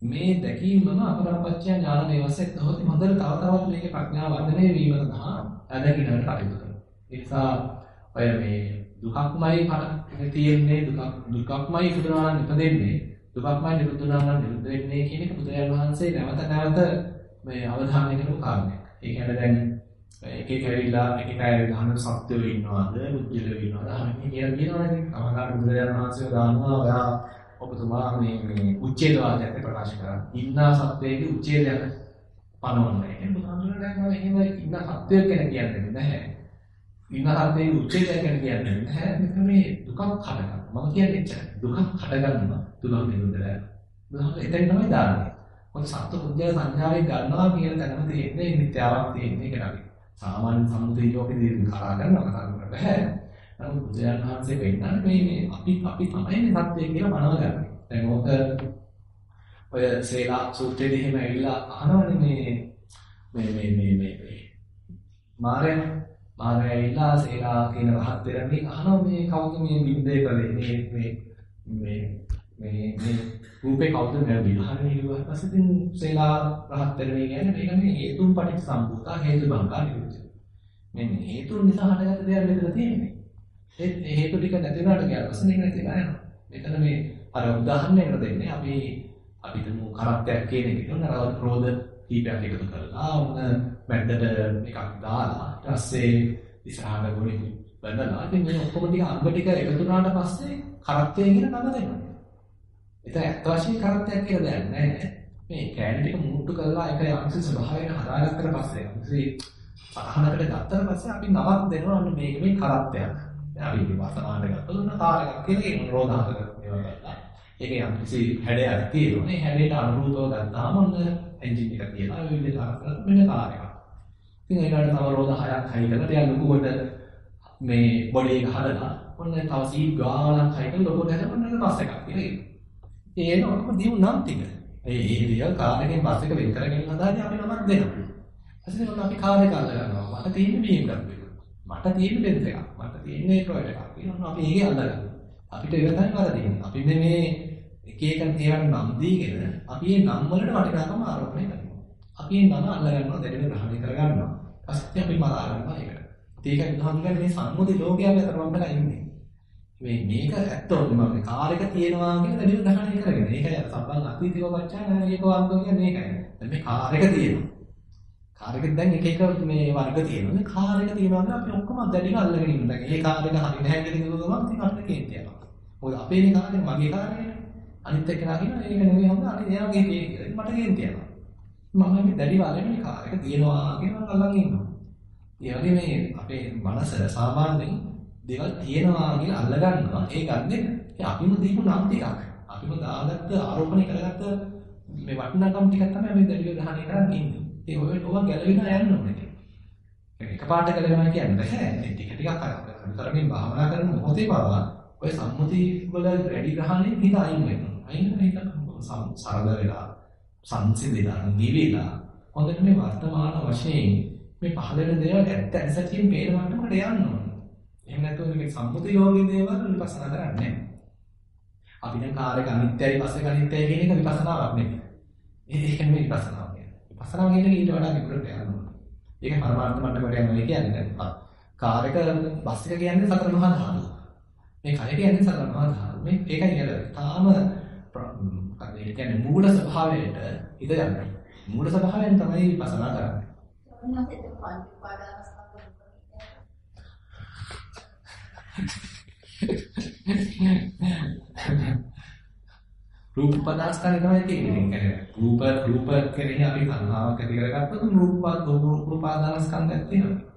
මේ දැකීමම අපරපච්චය ඥාන දේවසෙත් හොති හොඳට තව තවත් මේකේ ප්‍රඥාව වර්ධනය වීම සඳහා අදකින්නට කටයුතු කරනවා. ඒ නිසා ඔය මේ දුකක්මයි තියෙන්නේ දුකක් දුකක්මයි ඉපදුනා නම් ඉපදෙන්නේ දුකක්මයි නිරුද්ධුනා නම් නිරුද්ධ වෙන්නේ කියන එක බුදුරජාණන් වහන්සේ නැවත නැවත මේ අවධානය කරපු කාරණයක්. ඒ කියන්නේ දැන් එක එක ඇවිල්ලා එක එක අය ගහන සත්‍යෝ ඉන්නවාද බුද්ධිලෝ ඉන්නවාද අහන්නේ කියලා කියනවනේ. සමහරවිට බුදුරජාණන් වහන්සේ දානවා ඔයා ඔබතුමා මේ මේ උච්ඡේදවාදයක් ප්‍රකාශ කරා. ඉන්න සත්‍යයේ උච්ඡේදයක් පනවනවා. ඒ කියන්නේ බුදුහාමුදුරනේ දැන් එහෙම ඉන්න සත්‍යය ගැන කියන්නේ නැහැ. ඉන්න සත්‍යයේ උච්ඡේදයක් ගැන කියන්නේ නැහැ. මෙතන මේ දුකක් හටගන්න. මම කියන්නේ එච්චරයි. දුකක් හටගන්නවා. දුක නිරුද්ධ වෙනවා. බුදුහාමුදුරේ එතන තමයි දාන්නේ. මොකද සත්‍ය පුද්ගල සංඥාවෙන් ගන්නවා කියන තැනම තියෙන්නේ නිත්‍යාවක් තියෙන්නේ කියලා. සාමාන්‍ය සම්මුතිය ලෝකෙදී කරා ගන්නවා කතා කරන්න බෑ. නමුත් බුදුන් වහන්සේ වෙන්නන්නේ මේ මේ අපි අපි තමයි මේ සත්‍ය කියලා මනවගන්නේ. දැන් ඕක ඔය සේලා සූත්‍රයේදී එහෙම ඇවිල්ලා අහනවනේ මේ මේ මේ මේ මේ මේ මාරයන් මාරය ඇවිල්ලා සේලා කියන රහත් දෙරණි අහනවා මේ කවුද මේ බින්දේ කලේ? මේ මේ මේ මේ මේ රූපේ කවුද නැවි අහන්නේ ඊට පස්සේ තින් සේලා රහත් දෙරණි කියන්නේ මේක මේ හේතුන් පටිච්ච සම්පූර්ණ හේතු බංකා නිරුද්ධ. මේ හේතුන් නිසා හටගත්ත දේවල් මෙතන තියෙන්නේ. ඒ හේතු ටික නැති වුණාට කියලා ප්‍රශ්න එක නැති වෙනවා. මෙතන මේ අර උදාහරණයකට දෙන්නේ අපි අපි තුමු කරත්තයක් කියන එක කියන අර ක්‍රෝධ කීපයක් එකතු කරලා ඔන්න මැද්දට එකක් දාලා ඊට පස්සේ ඉස්සරහට ගොනේ බඳලා ඉතින් මේ ඔක්කොම ටික අංග ටික එකතු වුණාට පස්සේ කරත්තය කියන නම දෙනවා. ඒත් ඇත්ත වශයෙන් කරත්තයක් කියලා දැන් නැහැ. මේ කෑලි ටික මුට්ටු කරලා ඒක යම්කිසි ස්වභාවයෙන් හදාගත්තට පස්සේ යම්කිසි සහනකට ගත්තට පස්සේ අපි නමක් දෙනවා අන්න මේක මේ කරත්තයක්. අපි විපස්සනාට ගත්තොත් උන කාර් එකක් කියලා කියන රෝධාක මේවා ගත්තා. ඒක යම් කිසි හැඩයක් තියෙනවා. මේ හැඩයට අනුරූපව ගත්තාම ඔන්න එන්ජින් එක තියලා ඒ විදිහට කරලා වෙන කාර් එකක්. ඉතින් ඒකට තව රෝධ හයක් හයි කරලා ටිකක් ලොකුවට මේ බොඩි එක හදලා ඔන්න තව සීට් ගානක් හයි කරලා ලොකුවට හදලා ඔන්න බස් එකක් කියලා. ඒ නෝකම දියු නම් ටික. ඒ ඒ විදිහ කාර් එකෙන් බස් එක වෙන් කරගෙන හදාන්නේ අපි නමක් දෙනවා. ඊපස්සේ ඔන්න අපි කාර් එක අල්ල ගන්නවා. මට තියෙන්නේ BMW. මට තියෙන බෙන්ස් එකක්. මට තියෙන්නේ ප්‍රොයඩ් එකක්. ඊළඟ අපි ඒකේ අල්ලගන්න. අපිට ඒක තමයි වරදින්නේ. අපි මේ එක එක ඒවට නම් දීගෙන අපි මේ නම් වලට වටිනාකම ආරෝපණය කරනවා. අපි මේ නම අල්ලගන්නවා, දෙවෙනි ග්‍රහණය කරගන්නවා. ඊපස්සේ අපි මලා ගන්නවා ඒකට. ඒක උදාහරණයක් මේ සම්මුති ලෝකයේ අතර මම ඉන්නේ. මේ මේක ඇත්තොත් මම කාර් එක තියෙනවා කියන දෙවියන් ග්‍රහණය කරගෙන. ඒකයි සම්බන්ධ අතීතව වචන ඒකව අංග කියන්නේ මේකයි. දැන් මේ කාර් එක තියෙනවා. කාර් එකෙන් දැන් එක එක මේ වර්ග තියෙනවා. මේ කාර් එක තියෙනවා නම් අපි ඔක්කොම දැඩිව අල්ලගෙන ඉන්න. දැන් මේ කාර් එක හරි නැහැ කියන එක ගමන් ඉතින් අපිට කේන්ති යනවා. මොකද අපේ මේ කාර් එක මගේ කාර් එකනේ. අනිත් එක්කලා කියනවා ඒක නෙවෙයි හොඳ අනිත් එයාගේ කේන්ති කියලා. මට කේන්ති යනවා. මම මේ දැඩිව අල්ලගෙන මේ කාර් එක තියෙනවා කියනවා අල්ලන් ඉන්නවා. ඒ වගේ මේ අපේ මනස සාමාන්‍යයෙන් දේවල් තියෙනවා කියලා අල්ලගන්නවා. ඒ ගන්නේ අපිම දීපු නම් ටිකක්. අපිම දාගත්ත ආරෝපණය කරගත්ත මේ වටිනාකම් ටිකක් තමයි අපි දැඩිව ග්‍රහණය කරන් ඉන්නේ. ඒ ඔය ඔවා ගැලවිලා යන්න ඕනේ. එකපාරට ගැලවෙනවා කියන්නේ බෑ. මේ ටික ටිකක් අනුතරමින් භාවනා කරන මොහොතේ පවා ඔය සම්මුති වල රෙඩි ගහන්නේ හිත අයින් වෙනවා. අයින් වෙන එක සරල වෙලා සංසිඳිලා නිවිලා හොඳට මේ වර්තමාන වශයෙන් මේ පහළ වෙන දේවල් ඇත්ත ඇසකින් පේන මට්ටමකට යන්න ඕනේ. එහෙම නැත්නම් මේ සම්මුති යෝගී දේවල් විපස්සනා කරන්නේ නැහැ. අපි දැන් කාර්යක අනිත්‍යයි පස්සේ අනිත්‍යයි කියන එක විපස්සනාවක් නෙමෙයි. ඒක නෙමෙයි විපස්සනාව කියන්නේ. විපස්සනාව කියන එක ඊට වඩා විපුලට යනවා. ඒක පරමාර්ථ මට්ටමකට යනවා කියන්නේ දැන් කාර්යක බස් එක කියන්නේ සතර මහා ධාතු. මේ කය කියන්නේ සතර මහා ධාතු. මේ ඒකයි නේද? තාම මොකද ඒ කියන්නේ මූල ස්වභාවයට ඉඳ යන්නේ. මූල ස්වභාවයෙන් තමයි විපස්සනා කරන්නේ. රූප පදාස්කරණය තමයි තියෙන්නේ. රූප රූප කෙරෙහි අපි සංහාවක් ඇති කරගත්තොත් රූප රූප පාදාස්කන්ධයක් තියෙනවා.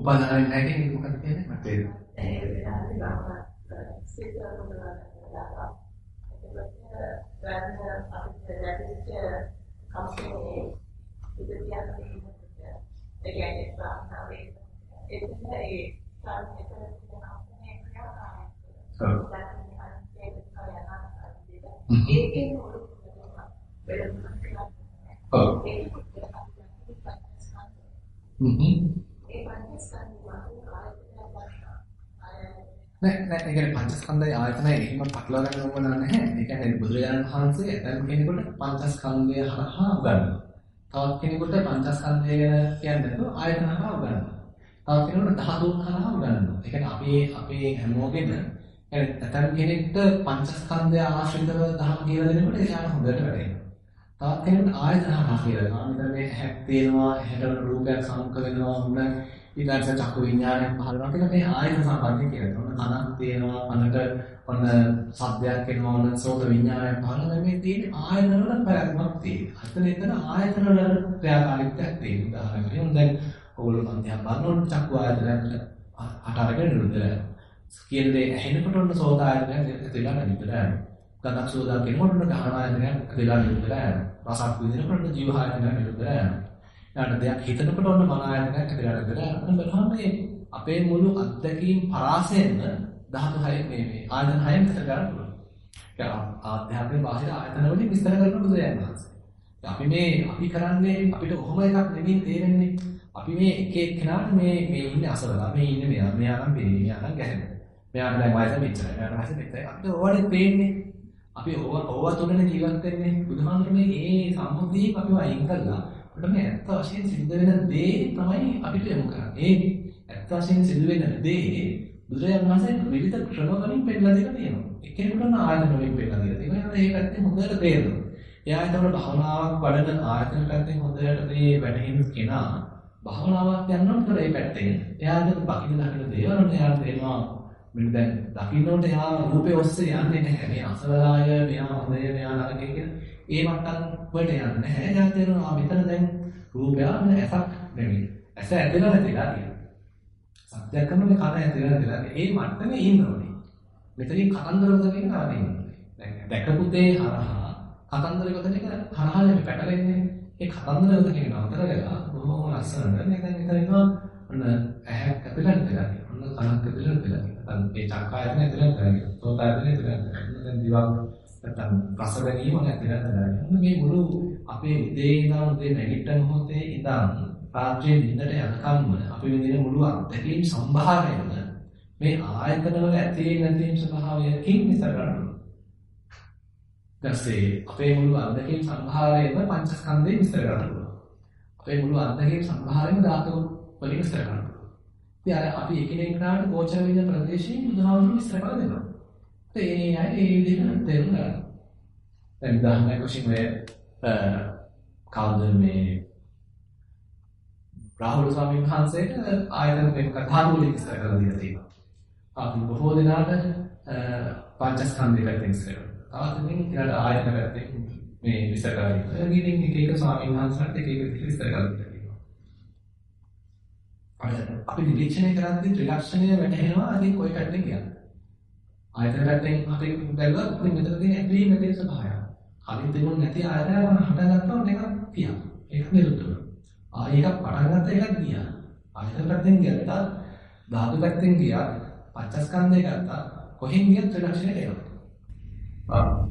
උපාදානයි නැහැ කියන්නේ මොකක්ද කියන්නේ මට තේරෙන්නේ.
ඒ වෙලාවේ ගාම සිත කරනවා. දැන් අපිට දැනෙච්ච කම්පේ ඉතිරියක් ඒ කියන්නේ ප්‍රාණාවේ එතන ඒ සාමිතර කියන අපේ ක්‍රියාකාරය.
ඔව්.
ඒකේ මොකද වෙනම කියලා.
ඔව්.
ඒක
හ්ම්
ඒ පංචස්කන්ධ වල ආයතන
නෑ නෑ ඒ කියන්නේ පංචස්කන්ධය ආයතනය එහෙම පටලවා ගන්න ඕන නැහැ. ඒ කියන්නේ බුදුරජාණන් වහන්සේ ඇතම් කෙනෙකුට පංචස්කන්ධය හරහා උගන්වනවා. තවත් කෙනෙකුට පංචස්කන්ධය කියන්නේ නැතුව ආයතන හරහා උගන්වනවා. තවත් කෙනෙකුට ධාතුන් හරහා උගන්වනවා. ඒ කියන්නේ අපේ අපේ හැමෝගෙම ඇතම් කෙනෙක්ට පංචස්කන්ධය ආශ්‍රිතව දහම කියලා දෙනකොට එයාට හොඳට වැටෙනවා. තවත් කෙනෙකුට ආයතන හරහා කියලා දෙනවා. මෙතන මේ හැක් තියෙනවා, හැඩවල රූපයක් සමුක වෙනවා, උන්න ඊළඟට චක්කු විඥානයක් පහළ වෙනවා කියලා මේ ආයතන සම්බන්ධය කියලා. ඔන්න කනක් තියෙනවා, කනට ඔන්න සද්දයක් එනවා, ඔන්න සෝත විඥානයක් පහළ වෙනවා. මේ තියෙන ආයතන වල ප්‍රයත්නක් තියෙනවා. අතන එතන ආයතන වල ක්‍රියාකාරීත්වයක් තියෙනවා. උදාහරණයක් දැන් ඔයගොල්ලෝ මම දිහා බලනකොට චක්කු ආයතනයට අට අරගෙන නිරුද්ධලා කියන දේ ඇහෙනකොට ඔන්න සෝත ආයතනයක් ඇතිලා නිරුද්ධලා යනවා. ගඳක් සෝදා කෙනකොට ඔන්න ගහන ආයතනයක් ඇතිලා නිරුද්ධලා යනවා. රසක් විඳිනකොට ඔන්න ජීව ආයතනයක් නිරුද්ධලා යනවා. ඊට දෙයක් හිතනකොට ඔන්න මන ආයතනයක් ඇතිලා නිරුද්ධලා යනවා. බලහම මේ අපේ මුළු අත්දැකීම් පරාසයෙන්ම ධාතු හයෙන් මේ මේ ආයතන හයෙන් විස්තර කරන්න පුළුවන්. ඒක ආධ්‍යාත්මික බාහිර ආයතන වලින් විස්තර කරන බුදුරජාණන් වහන්සේ. අපි මේ අපි කරන්නේ අපිට කොහොම එකක් නෙමෙයි තේරෙන්නේ. අපි මේ එක එක්කෙනාට මේ මේ ඉන්නේ අසවලා මේ ඉන්නේ මෙයා මෙයා නම් බේ මෙයා නම් ගැහෙනවා. මෙයාට දැන් වයස මෙච්චරයි. මෙයාට වයස මෙච්චරයි. අපිට ඕවනේ පේන්නේ. අපි ඕව ඕව තුනනේ ජීවත් වෙන්නේ. බුදුහාමුදුරනේ මේ සම්මුතිය අපිව අයින් කරලා අපිට මේ ඇත්ත වශයෙන් සිද්ධ වෙන දේ තමයි අපිට යොමු කරන්නේ. ඒ ඇත්ත වශයෙන් සිද්ධ වෙන දේ බුදුරජාණන් වහන්සේ විවිධ ක්‍රම වලින් පෙන්නලා දෙලා තියෙනවා. එක්කෙනෙකුට නම් ආයතන වලින් පෙන්නලා දෙලා තියෙනවා. ඒ පැත්තෙන් හොඳට තේරෙනවා. එයා ඒතකොට භවනාවක් වඩන ආයතන පැත්තෙන් හොඳට මේ වැටහෙන කෙනා භවනාවක් යනකොට ඒ පැත්තෙන් එයාට බකින දකින දේවල් එයාට තේරෙනවා මෙන්න දැන් දකින්නට එයා රූපේ ඔස්සේ යන්නේ නැහැ. මේ අසවලාය, මෙයා හොඳය, මෙයා නරකය කියන ඒ මට්ටම් වලට යන්නේ නැහැ. එයා තේරෙනවා මෙතන දැන් රූපය ඇසක් නෙමෙයි. ඇස ඇදලා නැතිලා තියෙනවා. සත්‍යයක් කරනකොට කන ඇදලා නැතිලා. ඒ මට්ටමේ ඉන්නෝනේ. මෙතනින් කතන්දර වලට කියන ආදී ඉන්නේ. දැන් දැකපු දේ හරහා කතන්දර වලට එක හරහා නෙමෙයි පැටලෙන්නේ. ඒ කතන්දර වලට කියන අතර වෙලා බොහොම ලස්සනට මේ දැන් මෙතන ඉන්නවා ඔන්න ඇහැක් ඇදලා නැතිලා. ඔන්න කනක් ඇදලා නැතිලා. නැත්නම් මේ චක්කායතන ඇතුළට කරගෙන සෝතායතන ඇතුළට කරගෙන දැන් දිවක් නැත්නම් රස ගැනීම ඇතුළට කරගෙන මේ මුළු අපේ උදේ ඉඳන් උදේ නැගිටින මොහොතේ ඉඳන් රාත්‍රියේ නිින්දට යනකම්ම අපි විඳින මුළු අත්දැකීම් සම්භාරයම මේ ආයතන වල ඇති නැතිම ස්වභාවයකින් විස්තර කරනවා. දැසේ අපේ මුළු අත්දැකීම් සම්භාරයම පංචස්කන්ධයෙන් විස්තර කරනවා. අපේ මුළු අත්දැකීම් සම්භාරයම ධාතු වලින් විස්තර කරනවා. ඉතින් අර අපි එකිනෙකාට ගෝචර වෙන ප්‍රදේශයෙන් බුදුහාමුදුරු විස්තර කරලා දෙනවා. ඒ අය ඒ විදිහට තේරුම් ගන්න. දැන් උදාහරණයක් වශයෙන් මේ කවුද මේ රාහුල ස්වාමීන් වහන්සේට ආයතන මේ කතාව වලින් විස්තර කරලා දීලා තියෙනවා. අපි බොහෝ දෙනාට පංචස්කන්ධය පැත්තෙන් විස්තර කරනවා. තවත් ඉතින් ඊළඟ ආයතන පැත්තෙන් මේ විස්තර කරලා ඉන්නවා. ඉතින් එක එක ස්වාමීන් වහන්සේලාට එක එක විදිහට විස්තර කරලා දීලා අපි නිරීක්ෂණය කරද්දී ත්‍රිලක්ෂණය වැටහෙනවා අදින් කොයි පැත්තෙන් කියන්නේ. ආයතන පැත්තෙන් අපි බැලුවා අපි මෙතන තියෙන ඇතුළේ මෙතේ ස්වභාවය. කලින් තිබුණ නැති ආයතන හටගත්තා මේක තියා. ඒක නිරුද්ධ වෙනවා. ආ ඒක පටන් ගත්ත එකක් ගියා. ආයතන පැත්තෙන් ගත්තා ධාතු පැත්තෙන් ගියා පංචස්කන්ධය ගත්තා කොහෙන් ගියත් ත්‍රිලක්ෂණයට එනවා. ආ.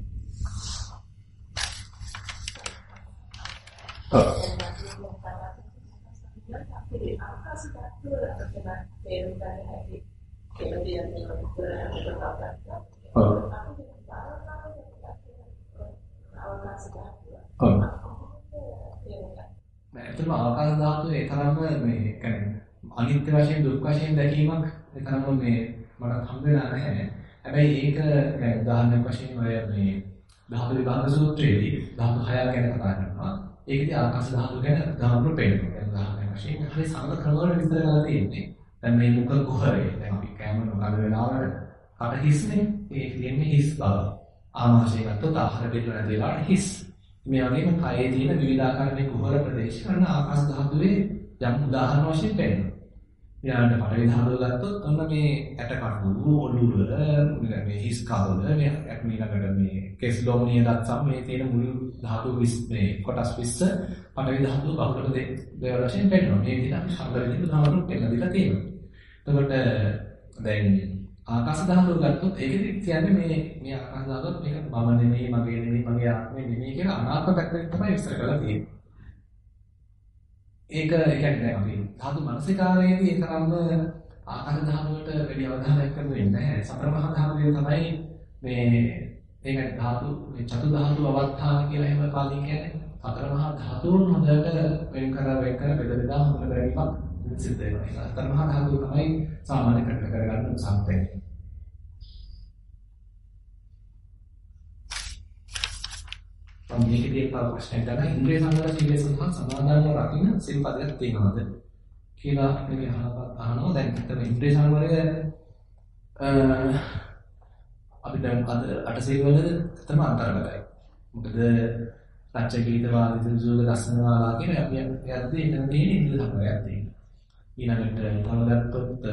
අපේ ආකාශ තත්ත්වය අපිට තේරුම් ගන්න හැටි කියලා කියන්නේ කරලා
ඔව්.
අවකාශ තත්ත්වය.
ඔව්. ඇත්තටම ආකාශ ධාතුව ඒ තරම්ම මේ කියන්නේ අනිත්‍ය වශයෙන් දුක් වශයෙන් දැකීමක් ඒ තරම්ම මේ මට හම් වෙලා නැහැ. හැබැයි ඒක يعني උදාහරණයක් වශයෙන් ඔය මේ ධාතු විභාග සූත්‍රයේදී ධාතු හයක් ගැන කතා කරනවා. ඒකදී ආකාශ ධාතු ගැන ධාතු පෙන්නනවා. දැන් උදාහරණයක් වශයෙන් හරි සරල ක්‍රමවල විස්තර කරලා තියෙන්නේ. දැන් මේ මුඛ කුහරය දැන් අපි කැම නොකල වෙලාවට කට හිස්නේ. ඒ කියන්නේ හිස් බව. ආමාශය ගත්තොත් ආහාර පිට නැති වෙලාවට හිස්. මේ වගේම කයේ තියෙන විවිධාකාර මේ කුහර ප්‍රදේශ කරන ආකාශ ධාතුවේ යම් උදාහරණ වශයෙන් පෙන්නනවා. ඊළඟට පටවි ධාතුව ගත්තොත් ඔන්න මේ ඇට කටු ඔළුව මේ හිස් කවල මේ ඊළඟට මේ කෙස් ලොම්නිය දක්සම් මේ තියෙන මුළු ධාතු විස් මේ කොටස් 20 පටවි ධාතුව බහුලට දේවල් වශයෙන් පෙන්නනවා. මේ විදිහට අපි ශබ්ද විදිහට ධාතුන් පෙන්නලා දීලා තියෙනවා. එතකොට දැන් ආකාශ ධාතුව ගත්තොත් ඒකෙදි කියන්නේ මේ මේ ආකාශ ධාතුව මේක මම නෙමෙයි මගේ නෙමෙයි මගේ ආත්මෙ නෙමෙයි කියලා අනාත්ම පැත්තට තමයි විස්තර කරලා තියෙන්නේ. ඒක ඒ කියන්නේ දැන් අපි ධාතු මනසිකාරයේදී ඒ තරම්ම ආකාර ධාතුවට වැඩි අවධානයක් යොමු වෙන්නේ නැහැ. සතර මහා ධාතුවේ තමයි මේ ඒක ධාතු මේ චතු ධාතු අවස්ථාන කියලා එහෙම පාලින් කියන්නේ. සතර මහා ධාතුන් හොඳට වෙන් කර වෙන් කර බෙද බෙදා හොඳට බැරිමක් සිද්ධ වෙනවා. සතර මහා ධාතු තමයි සාමාන්‍ය කට කරගන්න උත්සාහ වෙන්නේ. මම මේකදී එක ප්‍රශ්නයක් ගන්න. ඉන්ද්‍රිය සංවර සීලය සඳහා සමාදානව රකින්න සිල්පදයක් තියෙනවද? කියලා මේ අහනවා. දැන් හිතන ඉන්ද්‍රිය සංවරය අපි දැන් අද අටසිල් වල තමයි අන්තර්ගතයි. මොකද පච්ච ගීත වාදිත සුග දස්සන වාලා කියන අපි යද්දී එතන තියෙන ඉන්ද්‍රිය සංවරයක් තියෙනවා. ඊළඟට තව ගත්තොත්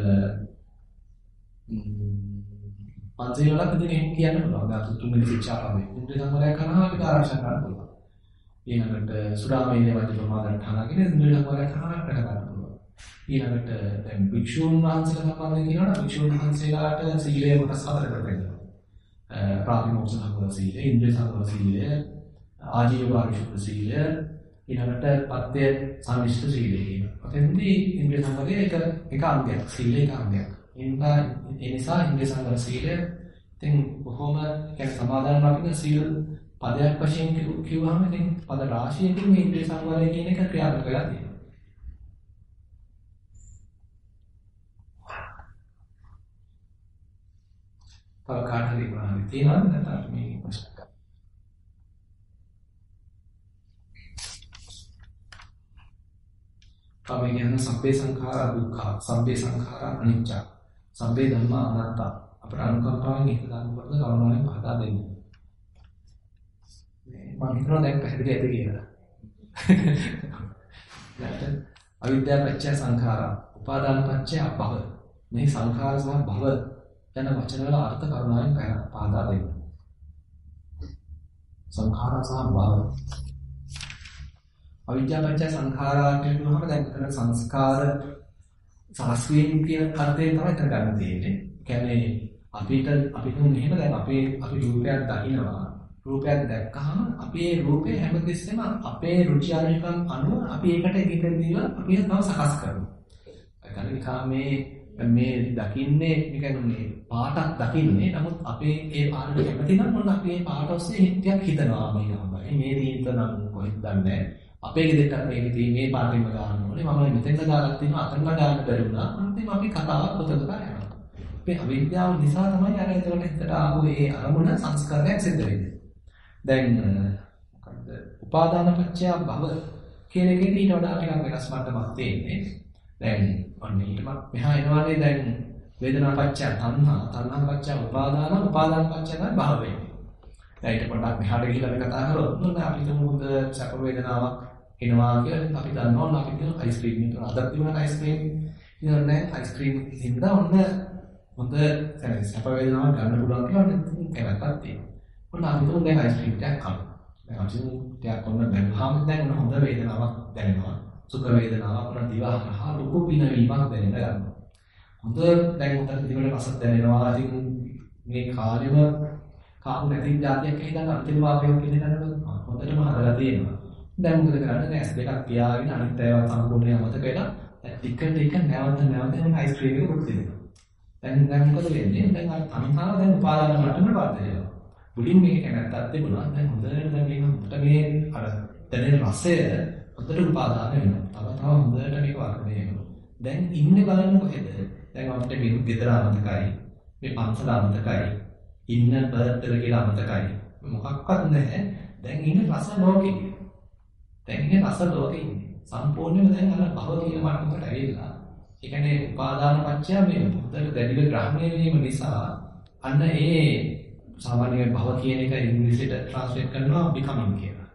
පන්සල් වලක් ඉතින් එහෙම කියන්න පුළුවන්. ධාතු තුන්වෙනි ශික්ෂාපදේ. ඉන්ද්‍රිය සංවරය කරනවා අපිට ආරක්ෂා කරන්න පුළුවන්. ඊළඟට සුරාමේය වජ්‍ය ප්‍රමාදයට හනාගෙන ඉන්ද්‍රිය සංවරය කරනවා අපිට ගන්න පුළුවන්. ඊළඟට දැන් භික්ෂුන් වහන්සේලා සම්බන්ධයෙන් කියනවනම් භික්ෂුන් වහන්සේලාට සීලය කොටස් හතරකට බෙදෙනවා. ප්‍රාතිමෝක්ෂ සංවර සීලය, ඉන්ද්‍රිය සංවර සීලය, ආජීව පරිශුද්ධ සීලය, ඊළඟට පත්‍ය සම්මිෂ්ඨ සීලය කියනවා. ඔතෙන්දී ඉන්ද්‍රිය සංවරය එක එක අංගයක්, සීලේ එක අංගයක්. එනිසා ඒ නිසා ඉන්ද්‍රිය සංවර සීලය ඉතින් බොහොම කියන්නේ සමාදාන රකින්න සීල පදයක් වශයෙන් කිව්වහම ඉතින් පද රාශියකින් මේ ඉන්ද්‍රිය සංවරය කියන එක ක්‍රියාත්මක වෙලා තියෙනවා. තව කාට හරි මොනවාරි තියෙනවද නැත්නම් මේ ප්‍රශ්නයක්? තව කියන සබ්බේ සංඛාරා දුක්ඛ සබ්බේ සංඛාරා අනිච්ච සබ්බේ ධම්මා අනාත්තා අපට අනුකම්පාවෙන් එක ගන්න වලද කරුණාවෙන් පහදා දෙන්න. මේ මම හිතනවා දැන් පැහැදිලි ඇති කියලා. දැන් අවිද්‍යාව පත්‍ය සංඛාරා උපාදාන පත්‍ය භව මේ සංඛාර සහ භව යන වචන වල අර්ථ කරුණාවෙන් පහදා දෙන්න. සංඛාර සහ භව අවිද්‍යාව පත්‍ය සංඛාරා කියනවාම දැන් මෙතන සංස්කාර සාස්ත්‍රීය කියන අර්ථයෙන් තමයි හිතන්න ගන්න තියෙන්නේ. කියන්නේ අපිට අපිට මෙහෙම දැන් අපේ අපි රූපයක් දකිනවා. රූපයක් දැක්කහම අපේ රූපේ හැමතිස්සෙම අපේ රුචි අරුචිකම් අනුව අපි ඒකට එක එක දේවල් අපි තව සකස් කරනවා. ඒ කියන්නේ නිකා මේ මේ දකින්නේ නිකන් මේ පාටක් දකින්නේ නමුත් අපේ ඒ පාටට කැමති නම් මොන අපි ඒ පාට ඔස්සේ හිතයක් හිතනවා මේක හොඳයි. මේ දීන්ත නම් කොහෙද දන්නේ අපේ ගෙදරට මේක තියෙන්නේ මේ පාටින්ම ගන්න ඕනේ. මම මෙතෙන්ද දාලා තියෙනවා අතන ගන්න බැරි වුණා. අන්තිම අපි කතාවක් පොතකට යනවා. අපේ අවිද්‍යාව නිසා තමයි අර ඒකට හිතට ආපු ඒ අරමුණ සංස්කරණයක් සිද්ධ වෙන්නේ. දැන් මොකද්ද? උපාදාන පත්‍ය භව කියන එකේදී ඊට වඩා ටිකක් වෙනස් මට්ටමක් තියෙන්නේ. දැන් ඔන්න ඊටම මෙහා එනවානේ දැන් වේදනා පත්‍ය තණ්හා, තණ්හා පත්‍ය උපාදාන, උපාදාන පත්‍ය තමයි භව වෙන්නේ. දැන් ඊට පොඩ්ඩක් මෙහාට ගිහිල්ලා අපි කතා කරොත් නේද අපි තුමු හොඳ සැප වේදනාවක් එනවා කියලා අපි දන්නවා අපි කියන අයිස්ක්‍රීම් එක අදත් තිබුණා අයිස්ක්‍රීම් ඉතින් නෑ අයිස්ක්‍රීම් හින්දා ඔන්න හොඳ සැප වේදනාවක් ගන්න පුළුවන් කියලා කැමැත්තක් තියෙනවා. ඔන්න අපි තුමු දැන් අයිස්ක්‍රීම් ටිකක් කමු. දැන් අපි ටිකක් ඔන්න බැලුවාම දැන් ඔන්න හොඳ වේදනාවක් දැනෙනවා. සුඛ වේදනාවක් ඔන්න දිවහරහා ලොකු පිනවීමක් දැනෙන්න ගන්නවා. හොඳ දැන් උතර දිවට රස දැනෙනවා. ඉතින් මේ කාලෙම කාපු නැති જાතියක් හින්දා අන්තිම වාපයක් කියන දන්නවද? හොඳටම හදලා තියෙනවා. දැන් මොකද කරන්නේ? දැන් S2ක් තියාගෙන අනිත් ඒවා සම්පූර්ණයෙන් අමතක වෙලා ටික ටික නැවත නැවත යන අයිස්ක්‍රීම් එක කුත් දෙනවා. දැන් දැන් මොකද වෙන්නේ? දැන් අර තණ්හාව දැන් උපාදාන මට්ටමට පත් වෙනවා. මුලින් මේක කැමැත්තක් තිබුණා. දැන් හොඳට දැන් මේක හොඳට මේ අර දැනෙන රසය හොඳට උපාදාන වෙනවා. තව තව හොඳට මේක වර්ධනය වෙනවා. දැන් ඉන්නේ බලන්න කොහෙද? දැන් අපිට මේ ගෙදර අමතකයි. මේ පන්සල අමතකයි. ඉන්න බර්තර කියලා අමතකයි. මොකක්වත් නැහැ. දැන් ඉන්නේ රස ලෝකේ. දැන් ඉන්නේ රස ලෝකේ ඉන්නේ. සම්පූර්ණයෙන්ම දැන් අර භව කියන මට්ටමකට ඇවිල්ලා. ඒ කියන්නේ උපාදාන පත්‍ය මේ හොඳට දැඩිව ග්‍රහණය වීම නිසා අන්න ඒ සාමාන්‍ය භව කියන එක ඉංග්‍රීසියට ට්‍රාන්ස්ලේට් කරනවා becoming කියලා.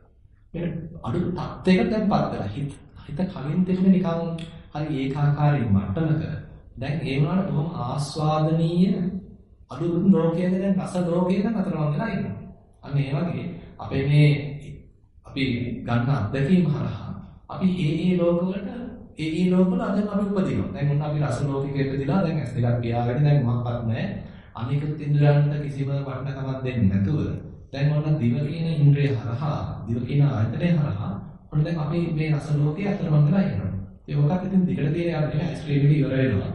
මේ අඩු තත්ත්වයකට දැන්පත් වෙලා හිත හිත කලින් තිබුණේ නිකන් හරි ඒකාකාරී මට්ටමක දැන් ඒ වුණාට බොහොම ආස්වාදනීය අලුත් ලෝකයක දැන් රස ලෝකයක අතරමං වෙලා ඉන්නවා. අන්න ඒ වගේ අපේ මේ අපි ගන්න අත්දැකීම් හරහා අපි ඒ ඒ ලෝකවලට ඒ ඒ ලෝකවල අද අපි උපදිනවා. දැන් මොන අපි රස ලෝකයක ඉපදිලා දැන් ඇස් දෙකක් පියාගෙන දැන් මොකක්වත් නැහැ. අනිකුත් ඉන්ද්‍රයන්ට කිසිම වටිනකමක් දෙන්නේ නැතුව දැන් මොන දිව කියන ඉන්ද්‍රය හරහා දිව කියන ආයතනය හරහා ඔන්න දැන් අපි මේ රස ලෝකයේ අතරමං වෙලා ඉන්නවා. ඒ මොකක්ද ඉතින් දිගට තියෙන යන්නේ ඇස්ක්‍රීම් එක ඉවර වෙනවා.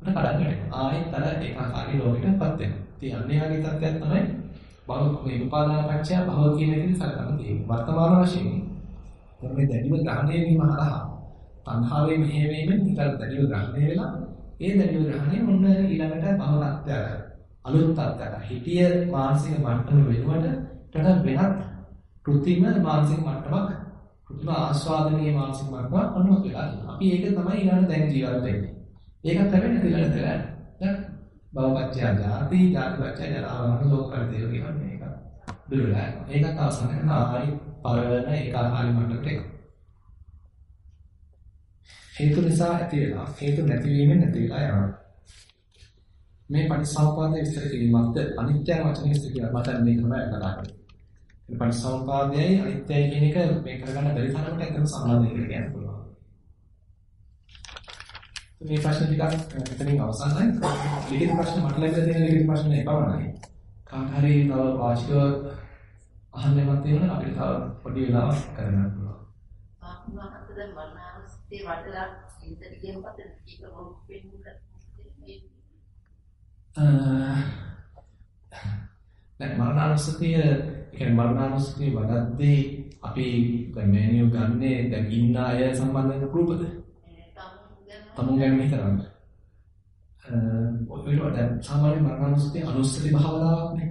උඩ කඩන්න ආයෙත් අර ඒකාකාරී ලෝකයටපත් වෙනවා. ඉතින් අන්නේ වගේ තත්ත්වයක් තමයි භව මේ උපාදාන පත්‍ය භව කියන එකේ සලකන තියෙන්නේ. වර්තමාන වශයෙන් මේ දැඩිව ග්‍රහණය වීම හරහා තණ්හාවේ මෙහෙවීමෙන් හිතට දැඩිව ග්‍රහණය වෙලා ඒ දැඩිව ග්‍රහණය මොන ඊළඟට භව තත්ත්වයක් අලුත් තත්ත්වයක් හිතිය මානසික මට්ටම වෙනුවට ඊට වෙනත් කෘතිම මානසික මට්ටමක් කෘතිම ආස්වාදනීය මානසික මට්ටමක් අනුමත වෙලා අපි ඒක තමයි ඊළඟ දැන් ජීවත් වෙන්නේ. ඒකත් තමයි ඊළඟ දෙලා. දැන් භවපච්චය ජාති ජාතිපච්චය ජරා මරණ ලෝක පරිදේව කියන්නේ ඒක. දුරලා. ඒකත් අවසන් ආයි පරණ ඒකාකාරී මට්ටමට එක. හේතු නිසා ඇති වෙලා හේතු නැතිවීමෙන් නැති වෙලා යනවා. මේ පටිසම්පාදයේ විස්තර කිරීමත් අනිත්‍ය වචනේ විස්තර කිරීම මට මේක තමයි කතා කරන්නේ. මේ පටිසම්පාදයයි අනිත්‍යයි කියන එක මේ කරගන්න බැරි තරමට එකම සම්බන්ධය කියලා කියන්න පුළුවන්. මේ ප්‍රශ්න ටිකක් එතනින් අවසන්යි. ලිඛිත ප්‍රශ්න මට ලැබිලා තියෙන ලිඛිත ප්‍රශ්න එපමණයි. කාට හරි තව වාචිකව අහන්නවත් තියෙනවා අපිට තව පොඩි වෙලාවක් කරගන්න පුළුවන්.
ආත්මහතද මනාවස්තේ වඩලා ඉන්ටර්වියුම් පතේ කීක මොකක් වෙන්නේ
දැන් මරණානුස්සතිය කියන්නේ මරණානුස්සතිය වඩද්දී අපි දැන් මෙනියු ගන්නේ දැන් ඉන්න අය සම්බන්ධ රූපද? තමුන් ගැන හිතනවා. ඔය වල දැන් සාමාන්‍ය මරණානුස්සතිය අනුස්සති භාවනාවක් නේ.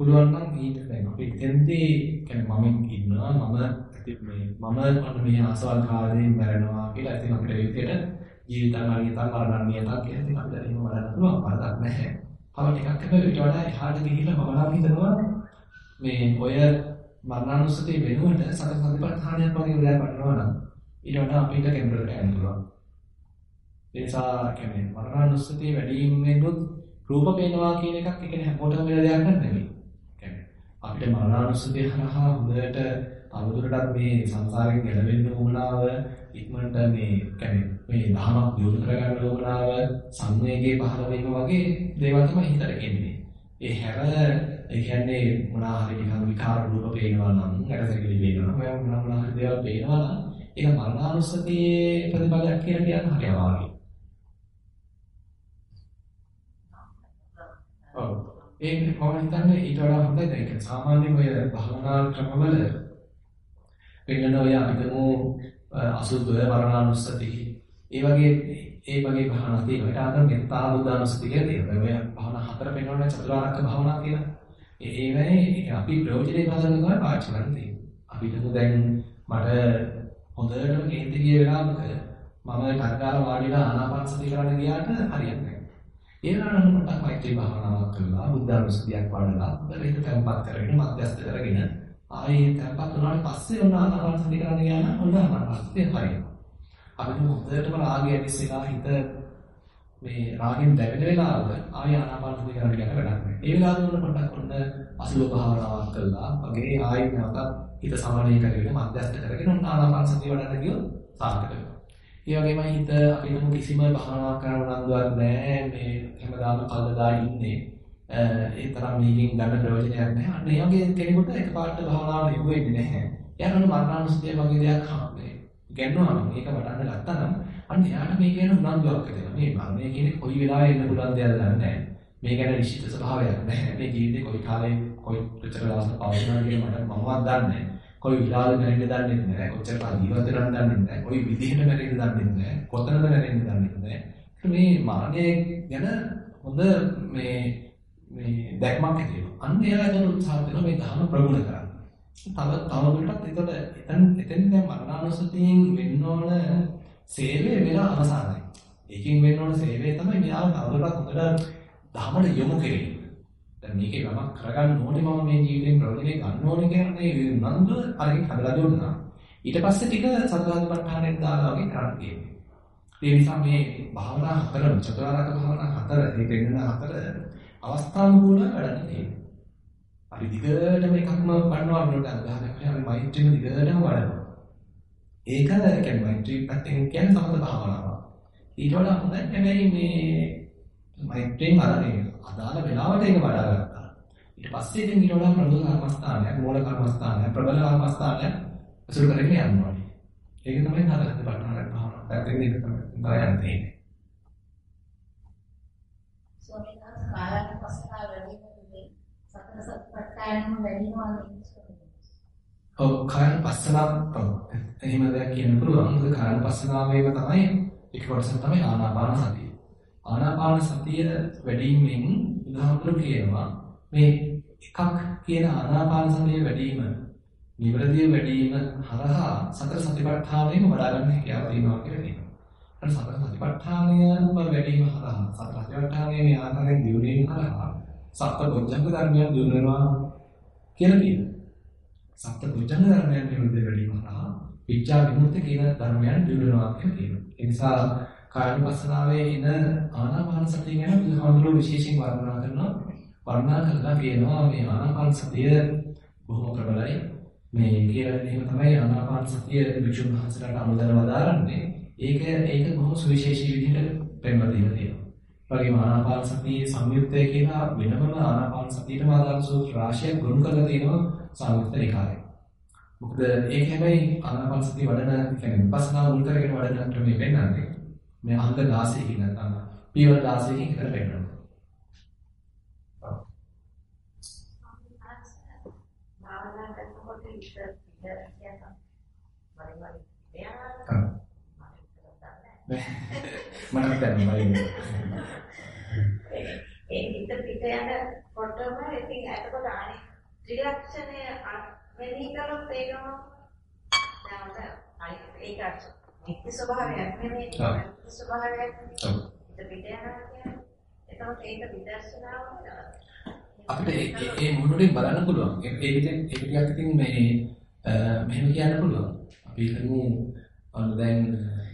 පුළුවන් නම් ඊට දැන් අපි එතෙන්දී කියන්නේ මම ඉන්නවා මම මේ මම අන්න මේ ආසවල් කාලේ මැරෙනවා කියලා ඉතින් අපිට ඒ විදිහට ජීවිතානියත මරණානියත කියලා ඉතින් අපිට එහෙම බලන්න පුළුවන් වරදක් නැහැ. තව ටිකක් හැබැයි ඊට වඩා එහාට ගිහිල්ලා බලන්න හිතනවා මේ ඔය මරණානුස්සතිය වෙනුවට සතර සතිපට්ඨානයක් වගේ වෙලා බලනවා නම් ඊට වඩා අපිට කැමරට යන්න පුළුවන්. ඒ නිසා කියන්නේ මරණානුස්සතිය වැඩි වීමෙනුත් රූප පේනවා කියන එකක් ඒ කියන්නේ හැමෝටම වෙන දෙයක් නෙමෙයි. කියන්නේ අපිට මරණානුස්සතිය හරහා හොඳට තවදුරටත් මේ සංසාරයෙන් ගැලවෙන්න උවමනාව ඉක්මනට මේ කියන්නේ මේ ධහමක් දියුණු කරගන්න උවමනාව සංවේගයේ පහළ වීම වගේ දේවල් තමයි හිතට එන්නේ. ඒ හැර ඒ කියන්නේ මොනවා හරි නිකන් විකාර රූප පේනවා නම් ගැටසැකිලි පේනවා නම් ඔය මොනවා මොනවා හරි දේවල් පේනවා නම් ඒක මරණානුස්සතියේ ප්‍රතිඵලයක් කියලා කියන්න හරි අමාරුයි. ඔව්. ඒක මම හිතන්නේ ඊට වඩා හොඳයි දැන් කියන්නේ සාමාන්‍යයෙන් ඔය භවනා ක්‍රමවල වෙනන ඔය අපිටම අසුබ මරණානුස්සති ඒ වගේ ඒ වගේ භවනා තියෙනවා. ඒකට අතර මෙත්තා බුද්ධානුස්සති කියලා තියෙනවා. ඔය භවනා හතර පෙන්වන්නේ චතුරාර්යක භවනා කියලා. ඒ ඒ වෙන්නේ අපි ප්‍රයෝජනේ බලන්න තමයි පාවිච්චි කරන්න තියෙන්නේ. අපිටම දැන් මට හොඳටම කේන්ද්‍රීය වෙලාවක මම ටර්ගාල වාඩිලා ආනාපාන සති කරන්න ගියාට හරියන්නේ නැහැ. ඒ වෙලාවට මට මෛත්‍රී භාවනාවක් කරලා බුද්ධානුස්සතියක් වඩලා හොඳට හිත තැම්පත් කරගෙන මධ්‍යස්ථ කරගෙන ආයේ තැම්පත් වුණාට පස්සේ ඔන්න ආනාපාන සති කරන්න ගියා නම් ඔන්න ආනාපාන සතිය හරියනවා. අපිට හොඳටම රාගය ඇවිස්සලා හිත මේ රාගෙන් දැවෙන වෙලාවක ආය ආනාපාන සති කරන්න යන වැඩක් නැහැ. ඒ වෙලාවට උන පොඩ්ඩක් ඔන්න අසුභ භාවනාවක් කළා. වගේ ආයෙ නැවතත් හිත සමනය කරගෙන මධ්‍යස්ථ කරගෙන ඔන්න ආනාපාන සතිය වඩන්න ගියොත් සාර්ථක වෙනවා. ඒ වගේමයි හිත අපිටම කිසිම භාවනාවක් කරන්න උනන්දුවක් නැහැ. මේ හැමදාම කල්දදා ඉන්නේ. ඒ තරම් මේකෙන් ගන්න ප්‍රයෝජනයක් නැහැ. අන්න ඒ වගේ කෙනෙකුට එකපාරට භාවනාවට යොමු වෙන්නේ නැහැ. එයාට මරණානුස්සතිය වගේ දෙයක් හම්බෙන්නේ. ගන්නවා නම් ඒක වඩන්න ගත්තා නම් අන්න එයාට මේ කියන උනන්දුවක් ඇතිවෙනවා. මේ මරණය කියන්නේ කොයි වෙලාවෙ එන්න පුළුවන් දෙයක්ද දන්නේ නැහැ. මේ ගැන නිශ්චිත ස්වභාවයක් නැහැ. මේ ජීවිතේ කොයි කාලේ කොයි කොච්චර දවසක් පවතිනවද කියලා මට මමවත් දන්නේ නැහැ. කොයි විලාද මැරෙන්න දන්නේ නැහැ. කොච්චර කාල ජීවත් වෙනවද දන්නේ නැහැ. කොයි විදිහට මැරෙන්න දන්නේ නැහැ. කොතනද මැරෙන්න දන්නේ නැහැ. මේ මරණය ගැන හොඳ මේ මේ දැක්මක් ඇති වෙනවා. අන්න එයා ගැන උත්සාහ කරනවා මේ ධර්ම ප්‍රගුණ කරන්න. තව තවදුරටත් එතකොට එතන එතෙන් දැන් මරණානුස්සතියෙන් වෙන්න ඕන සේවය වෙලා අවසానයි. ඒකෙන් වෙන්න ඕන සේවය තමයි මෙයාව තවදුරටත් හොඳට ධර්මයට යොමු කිරීම. දැන් මේකේ යමක් කරගන්න ඕනේ මම මේ ජීවිතේ ප්‍රයෝජනෙ ගන්න ඕනේ කියන්නේ නන්දු අරගෙන හදලා දුන්නා. ඊට පස්සේ ටික සතරාදිපට්ඨානෙත් දාලා වගේ කරන්න තියෙනවා. ඒ නිසා මේ භාවනා හතර චතුරාර්යක භාවනා හතර ඒ වෙනන හතර අවස්ථානුකූලව වැඩන්න තියෙනවා. අපි දිගටම එකක්ම වඩනවා වුණොත් උදාහරණයක් අපි මෛත්‍රියම දිගටම වඩනවා. ඒක කියන්නේ මෛත්‍රී පැත්තෙන් කියන්නේ සමත භාවනාව. ඊට වඩා හොඳයි හැබැයි මේ මෛත්‍රියෙන් අරගෙන අදාළ වෙලාවට ඒක වඩා ගත්තා. ඊට පස්සේ ඉතින් ඊට වඩා ප්‍රබල කර්මස්ථානයක්, මූල කර්මස්ථානයක්, ප්‍රබල කර්මස්ථානයක් අසුර කරගෙන යනවා. ඒක තමයි හතරක් වටනක් භාවනාව. පැත්තෙන් ඒක තමයි බලයන් තියෙන්නේ.
ස්වාමීන් වහන්සේ කායන පස්සනාව වැඩිමනේ සතර සත්පට්ඨානම වැඩිනවා
ඔව් කායන පස්සනාව එහෙම දෙයක් කියන්න පුළුවන්. මොකද කායන පස්සනාවේම තමයි එක කොටසක් තමයි ආනාපාන සතිය. ආනාපාන සතිය වැඩිමෙන් උදාහරණ කියනවා මේ එකක් කියන ආනාපාන සතිය වැඩිම නිවැරදිව වැඩිම හරහා සතර සතිපට්ඨානයම වඩා ගන්න හැකියාව තියෙනවා කියලා කියනවා. අර සතර සතිපට්ඨානයම වැඩිම හරහා සතර සතිපට්ඨානයේ මේ ආකාරයෙන් දියුණුවීම හරහා සත්‍ය බොජ්ජංග ධර්මයන් දියුණු වෙනවා කියලා කියනවා. සත්‍ය බොජ්ජංග ධර්මයන් දියුණු වැඩිම හරහා විචා විමුක්ති කියන ධර්මයන් දියුණු වෙනවා කියලා කියනවා. ඒ නිසා කායනුපස්සනාවේ ඉන ආනාපාන සතිය ගැන බුදුහාමුදුරුවෝ විශේෂයෙන් වර්ණනා කරනවා. වර්ණනා කරලා කියනවා මේ ආනාපාන සතිය බොහොම ප්‍රබලයි. මේ කියලා එහෙම තමයි ආනාපාන සතිය විචුන් වහන්සේලාට අනුදැන වදාරන්නේ. ඒක ඒක බොහොම සුවිශේෂී විදිහට පෙන්වලා දීලා තියෙනවා. වගේම ආනාපාන සතියේ සංයුත්තය කියලා වෙනම ආනාපාන සතියටම ආදාළ සූත්‍ර රාශියක් ගොනු කරලා තියෙනවා සංයුත්ත නිකායේ. මොකද ඒක හැබැයි ආනාපාන සතිය වඩන කියන්නේ විපස්සනා මුල් කරගෙන වඩන ක්‍රමෙ වෙන්නන්නේ. මේ අංග 16කින් නැත්නම් පියවර 16කින් කර වෙන්නවා.
භාවනා කරනකොට ඉස්සර ඉඳලා කියනවා. වරින් වරින්
මම හිතන්නේ මම
ඒ හිත පිට යනකොටම ඉතින් එතකොට අනිත් ත්‍රිලක්ෂණය මෙනෙහි කළොත් ඒකම නැවත අනිත් ඒක නිත්‍ය ස්වභාවයක් නෙමෙයි නිත්‍ය ස්වභාවයක් පිට යනවා කියන්නේ ඒක විදර්ශනාව
අපිට ඒ මොහොතේ බලන්න පුළුවන්. ඒ විදිහෙන් ඒ ටිකක් ඉතින් මේ මෙහෙම කියන්න පුළුවන්. අපි හිතමු අන්න දැන්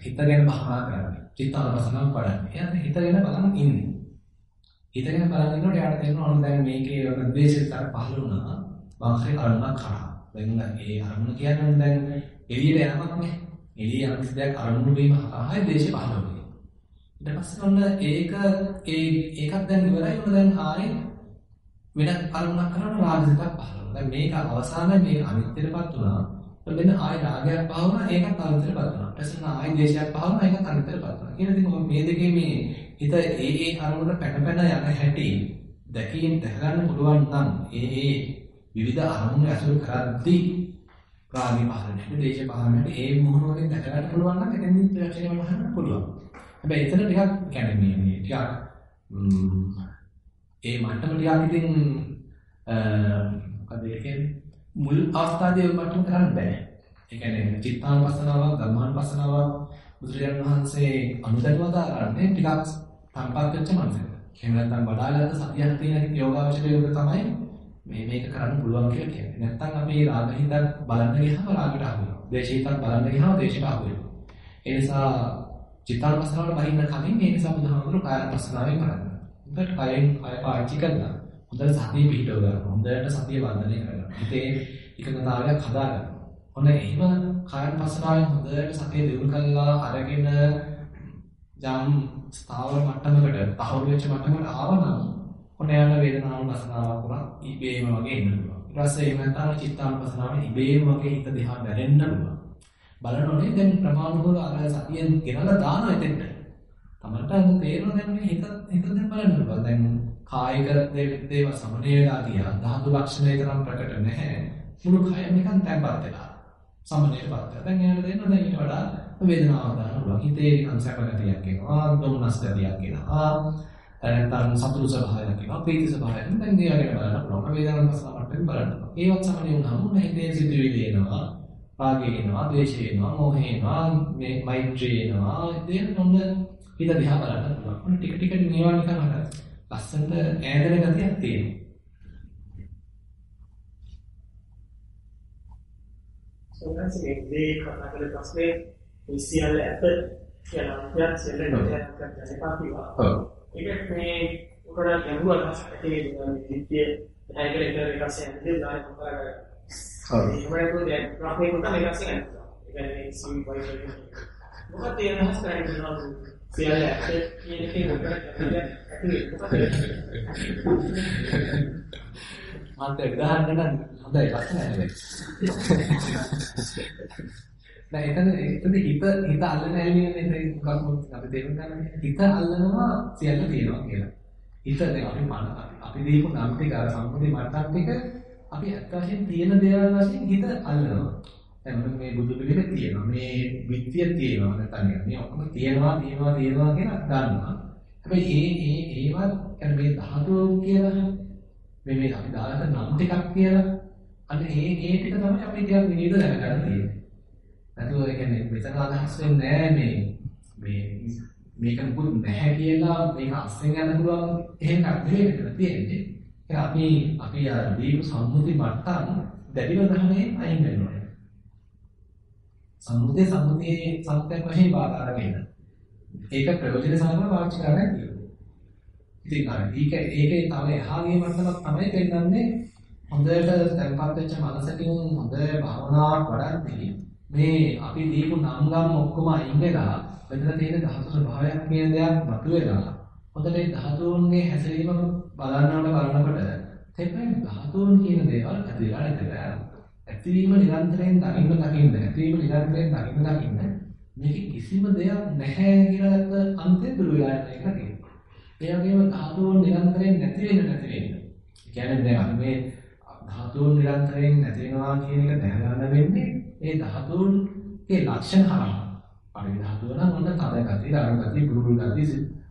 හිත ගැන භාවනා කරන්නේ. චිත්තානුපසනාව පඩන්නේ. එයාට හිත ගැන බලන් ඉන්නේ. හිත ගැන බලන් ඉන්නකොට එයාට තේරෙනවා අන්න දැන් මේකේ නිර්දේශිතතර පහළ වුණා. වාක්‍ය අරමුණක් කරා. දැන් ඒ අරමුණ කියන්නේ දැන් එළියට යනවක් නේ. එළිය යන දෙයක් අරමුණු වීම හරහා දේශේ පහළ වෙනවා. ඊට පස්සේ ඔන්න ඒක ඒ ඒකත් දැන් ඉවරයි. ඔන්න දැන් ආයේ වෙන අරමුණක් කරනකොට රාගසිතක් පහළ වෙනවා. දැන් මේක අවසානයේ මේක අනිත්‍යයටපත් වුණා. එතන ආය රාගයක් පහ වුණා ඒකත් අනිත්‍යයටපත් වුණා. ඊට පස්සේ ආය දේශයක් පහ වුණා ඒකත් අනිත්‍යයටපත් වුණා. කියන ඉතින් මේ දෙකේ මේ හිත ඒ ඒ අරමුණ පැන පැන යන හැටි දැකීම් දැකගන්න පුළුවන් නම් ඒ ඒ විවිධ අරමුණු ඇසුරු කරද්දී රාගය පහළ වෙනවා. දේශය පහළ වෙනවා. ඒ මොහොන වලින් දැකගන්න පුළුවන් නම් එතෙන්දී ත්‍රිලක්ෂණය වහන්න පුළුවන්. හැබැයි එතන ටිකක් කියන්නේ මේ මේ ටිකක් ඒ මට්ටම ටිකක් ඉතින් මොකද ඒ කියන්නේ මුල් අවස්ථාවේ ඔය මට්ටම කරන්න බෑ. ඒ කියන්නේ චිත්තානුපස්සනාව, ධම්මානුපස්සනාව බුදුරජාණන් වහන්සේ අනුදැනුව දාරන්නේ ටිකක් තම්පත් වෙච්ච මනසකට. එහෙම නැත්නම් වඩාගත් සතියක් තියෙන යෝගාවචරයෝග තමයි මේ මේක කරන්න පුළුවන් කියලා කියන්නේ. නැත්නම් අපි රාග හිතක් බලන්න ගියහම රාගයට අහු වෙනවා. දේශ හිතක් බලන්න ගියහම දේශයට අහු වෙනවා. ඒ නිසා චිත්තානුපස්සනාවට බහින්න කලින් මේ නිසා බුදුහාමුදුරුවෝ කායනුපස්සනාවෙන් කරන්නේ. හොඳට කයෙන් කය පාවිච්චි කරලා හොඳට සතිය පිහිටව ගන්න. හොඳට සතිය වර්ධනය කරගන්න. හිතේ එකඟතාවයක් හදාගන්න. ඔන්න එහෙම කායනුපස්සනාවෙන් හොඳට සතිය දියුණු කරලා අරගෙන යම් ස්ථාවර මට්ටමකට තහවුරු වෙච්ච මට්ටමකට ආවනම් ඔන්න යාන වේදනානුපස්සනාවක් උනා ඉබේම වගේ ඉන්න පුළුවන්. ඊට පස්සේ එහෙම නැත්නම් චිත්තානුපස්සනාවෙන් ඉබේම වගේ හිත දිහා බැලෙන්න පුළුවන්. බලනෝනේ දැන් ප්‍රමාණිකව අර සතියෙන් ගෙනලා දානවා එතෙන්ට. තමන්ට අද තේරෙනවා දැන් මේ හිත හිත දැන් බලන්න පුළුවන්. දැන් කායික දේව සමනය වෙලා ගියා. ධාතු ලක්ෂණය තරම් ප්‍රකට නැහැ. මුළු කයම නිකන් තැම්පත් වෙලා. සමනයටපත් වෙලා. දැන් එයාට දෙන්න දැන් ඊට වඩා වේදනාවක් දාන්න පුළුවන්. හිතේ නිකන් සැපගතියක් එනවා. දුම්නස් ගතියක් එනවා. නැත්නම් සතුටු ස්වභාවයක් එනවා. ප්‍රීති ස්වභාවයක්. දැන් ඒවාගෙන බලන්න පුළුවන්. වේදනාවක් සමටෙන් බලන්න. ඒවත් සමනය වුණාම හිතේ සිදුවිලි එනවා. රාගය එනවා, ද්වේෂය එනවා, මෝහය එනවා, මේ මෛත්‍රිය එනවා. ඉතින් ඔන්න හිත දිහා බලන්න පුළුවන්. ඔන්න ටික ටික මේවා නිකන් අර ලස්සනට ඈදෙන ගතියක් තියෙනවා.
සෝනන්සේ මේ කතා කළ ප්‍රශ්නේ විශ්යල් ඇත කියලා උපයත් සෙල්ලෙන් උපයත් කරලා කිව්වා.
ඔව්.
ඒක මේ උකට ගැඹුරු අදහසක් ඇති විද්‍ය දැයකල ඉතල එකක් යන්නේ දාන කරා.
ඔව්.
ඒකට කොහොමද දැන් ප්‍රශ්නේ කොට එකක් යන්නේ. ඒ කියන්නේ සීන් වයිස් මොකක්ද ඒ අදහස් කරන්නේ සියල්ල ඇත්තේ කියන එකේ මොකක්ද
මාත් උදාහරණ ගන්න හොඳයි ලස්සනයි. නෑ එතන එතන හිත හිත අල්ලන ඇලෙන්නේ නේ මොකක්ද අපි තේරුම් ගන්න හිත අල්ලනවා සියල්ල තියෙනවා කියලා. හිත දැන් අපි මන අපි දීපු නම් ටික අර සම්මුති මට්ටම් ටික අපි ඇත්ත වශයෙන් තියෙන දේවල් වශයෙන් හිත අල්ලනවා. දැන් මේ බුදු පිළිමේ තියෙනවා. මේ විත්‍ය තියෙනවා නැත්නම් මේ ඔක්කොම තියෙනවා තියෙනවා තියෙනවා කියලා ගන්නවා. හැබැයි ඒ ඒ ඒවත් يعني මේ ධාතු කියලා මේ මේ අපි දාලා නම් ටිකක් කියලා අන්න ඒ ඒ ටික තමයි අපි ටිකක් විනිවිද දැනගන්න තියෙන්නේ. නැතුව ඒ කියන්නේ මෙතන අදහස් වෙන්නේ නැහැ මේ මේ මේක මුකුත් නැහැ කියලා මේක අස්යෙන් යන්න පුළුවන් එහෙම නෙවෙයි මෙතන තියෙන්නේ. ඒක අපි අපි අර දීපු සම්මුති මට්ටම් දැඩිව ගහන්නේ අයින් වෙනවා. සම්මුතිය සම්මුතියේ සත්‍යයක් වශයෙන් බාධා කරගෙන. ඒක ප්‍රයෝජන සමග පාවිච්චි කරන්න තියෙනවා. ඉතින් අර ඒක ඒකේ තව එහාගේ මට්ටමක් තමයි පෙන්වන්නේ හොඳට තැම්පත් වෙච්ච මනසකින් හොඳ භාවනාවක් වඩන්නේ මේ අපි දීපු නම් ගම් ඔක්කොම අයින් වෙලා මෙතන තියෙන ධාතු ස්වභාවයක් කියන දෙයක් මතුවෙලා හොඳට ඒ ධාතුන්ගේ හැසිරීම බලන්නවට බලනකොට තේපෙන ධාතුන් කියන දේවල් ඇතිලා නැතිලා ඇතිවීම නිරන්තරයෙන් දකින්න දකින්න ඇතිවීම නිරන්තරයෙන් දකින්න දකින්න මේක කිසිම දෙයක් නැහැ කියලා අන්තය දුර වෙලා යන එක තියෙනවා. ඒ වගේම ධාතුන් නිරන්තරයෙන් නැති වෙන නැති වෙන. ඒ කියන්නේ දැන් අපි මේ ධාතුන් නිරන්තරයෙන් නැති වෙනවා කියන එක දැනගන්න වෙන්නේ ඒ ධාතුන්ගේ ලක්ෂණ හරහා. පරිවි ධාතුව නම් ඔන්න තද ගති, රාග ගති, බුරුල් ගති,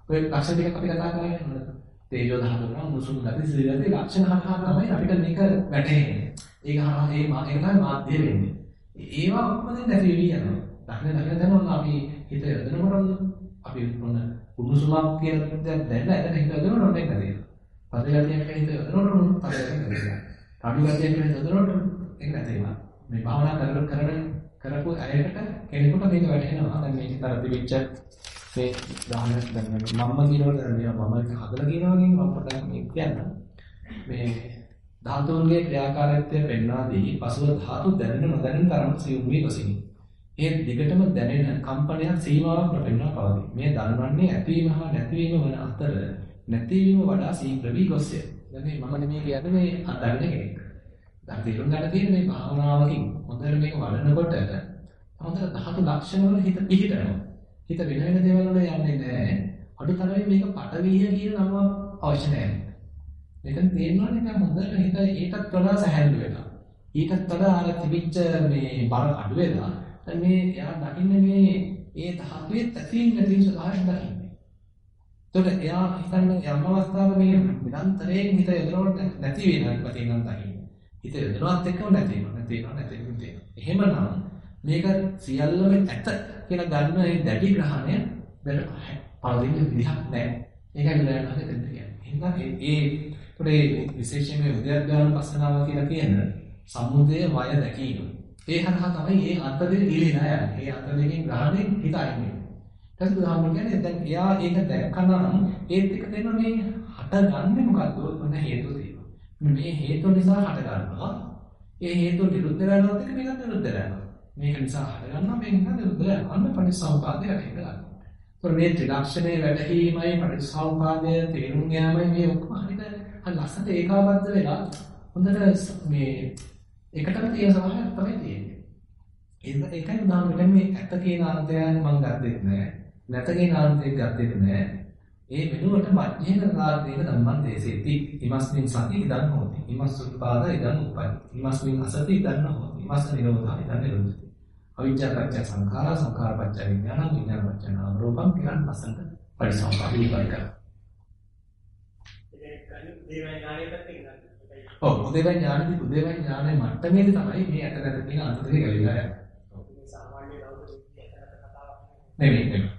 ඔය ලක්ෂණ ටික අපි කතා කරන්නේ නේද? තේජෝ ධාතුව නම් මුසුම් ගති, සීල ගති ලක්ෂණ හරහා තමයි අපිට මේක වැටහෙන්නේ. ඒක හරහා ඒ මා ඒක තමයි මාධ්‍ය වෙන්නේ. ඒවා ඔක්කොම දැන් නැති වෙවි යනවා. දකින දකින දැන් ඔන්න අපි හිත යොදනකොට අපි ඔන්න කුණුසුමක් කියන දේ දැන් එතන හිත යොදනකොට ඔන්න ඒක නේද? පදගතියක් හිත යොදනකොට ඔන්න පදගතියක් නේද? කඩු ගතියක් හිත යොදනකොට ඒක නැතේවා. මේ භාවනා කරන කරන කරපු අයකට කෙනෙකුට මේක වැටහෙනවා. දැන් මේක තර තිබිච්ච මේ දාහනක් දැන් මම්ම කියනකොට දැන් මේ මම හදලා කියනවා වගේ මම පොඩ්ඩක් මේ කියන්න. මේ ධාතුන්ගේ ක්‍රියාකාරීත්වය පෙන්වාදී පසුව ධාතු දැනෙන නොදැනෙන තරම් සියුම් වී ගොසිනි. ඒ දිගටම දැනෙන කම්පනයක් සීමාවක් නොපෙන්වා පවතී. මේ දන්වන්නේ ඇතිවීම හා නැතිවීම වන අතර නැතිවීම වඩා ශීඝ්‍ර වී ගොස්ය. දැන් මේ මම නෙමෙයි කියන්නේ මේ අදන්න කෙනෙක්. දැන් තේරුම් ගන්න තියෙන මේ භාවනාවකින් හොඳට මේක වඩනකොට හොඳට ධාතු ලක්ෂණ වල හිත පිහිටනවා. හිත වෙන වෙන දේවල් වල යන්නේ නැහැ. අඩුතරමේ මේක පටවිය කියන නම අවශ්‍ය නැහැ. මෙතන තේරෙනවනේ දැන් හොඳට හිත ඒකත් වඩා සැහැල්ලු වෙනවා. ඊටත් වඩා අර තිබිච්ච මේ බර අඩු වෙනවා. දැන් මේ එයා දකින්නේ මේ ඒ ධාතුවේ තැතින් නැතිව ස්වභාවයෙන් දකින්නේ. ඒතකොට එයා හිතන්නේ යම් අවස්ථාවක මේ නිරන්තරයෙන් හිත යොදනකොට නැති වෙනවා තියෙනවා දකින්නේ. හිත යොදනවත් එක්කම නැති වෙනවා නැති වෙනවා නැති වෙනවා. එහෙමනම් මේක සියල්ලම ඇත කියලා ගන්න ඒ දැඩි ග්‍රහණය බැල පළවෙනි විදිහක් නැහැ. ඒකයි ලෑනහද දෙන්න කියන්නේ. එහෙනම් ඒ ඒ ඒ විශේෂයෙන්ම උද්‍යප්ඥාන පස්සනාව කියලා කියන සමුදය වය දැකීම. ඒ හරහා තමයි මේ අන්ත දෙක ඉලිලා යන්නේ. ඒ අන්ත දෙකෙන් ග්‍රහණයෙන් හිත අයින් වෙනවා. ඊට පස්සේ ගාමු කියන්නේ දැන් එයා ඒක දැක්කනම් ඒත් එක දෙන්න මේ හටගන්නේ මොකද්ද? මොන හේතු තියෙනවා. මේ හේතු නිසා හටගන්නවා. ඒ හේතු නිරුද්ධ වෙනවත් එක මේකත් නිරුද්ධ වෙනවා. මේක නිසා හටගන්නවා මේක නිසා නිරුද්ධ වෙනවා. අන්න පරිසම්පාදය වැටෙනවා. ඒතර මේ ත්‍රිලක්ෂණයේ වැටහීමයි පරිසම්පාදය තේරුම් යාමයි මේ ඔක්කොම හරියට ලස්සනට ඒකාබද්ධ වෙලා හොඳට මේ එකටම තියෙන සමහරක් තමයි තියෙන්නේ. ඒක ඒකයි උදාහරණයක් මේ ඇත්ත කියන අර්ථයන් මම ගත්තෙත් නෑ. නැත කියන අර්ථයක් ගත්තෙත් නෑ. ඒ වෙනුවට මධ්‍යම කාර්යයක ධම්මං දේසෙති. ඉමස්මින් සති ඉදන් හෝති. ඉමස් උත්පාද ඉදන් උපයි. ඉමස්මින් අසති ඉදන් හෝති. ඉමස් නිරෝධා ඉදන් නිරෝධති. අවිජ්ජා පත්‍ය සංඛාරා සංඛාර පත්‍ය විඥාන විඥාන පත්‍ය නාම රූපං කියන පසංග පරිසම්පාදි විපරික. ඔව් උදේවයි ඥානෙදි උදේවයි ඥානෙ මට්ටමේදී තමයි මේ නැත කියන අන්ත දෙක ගැලවිලා යන්නේ. නෙමෙයි නෙමෙයි.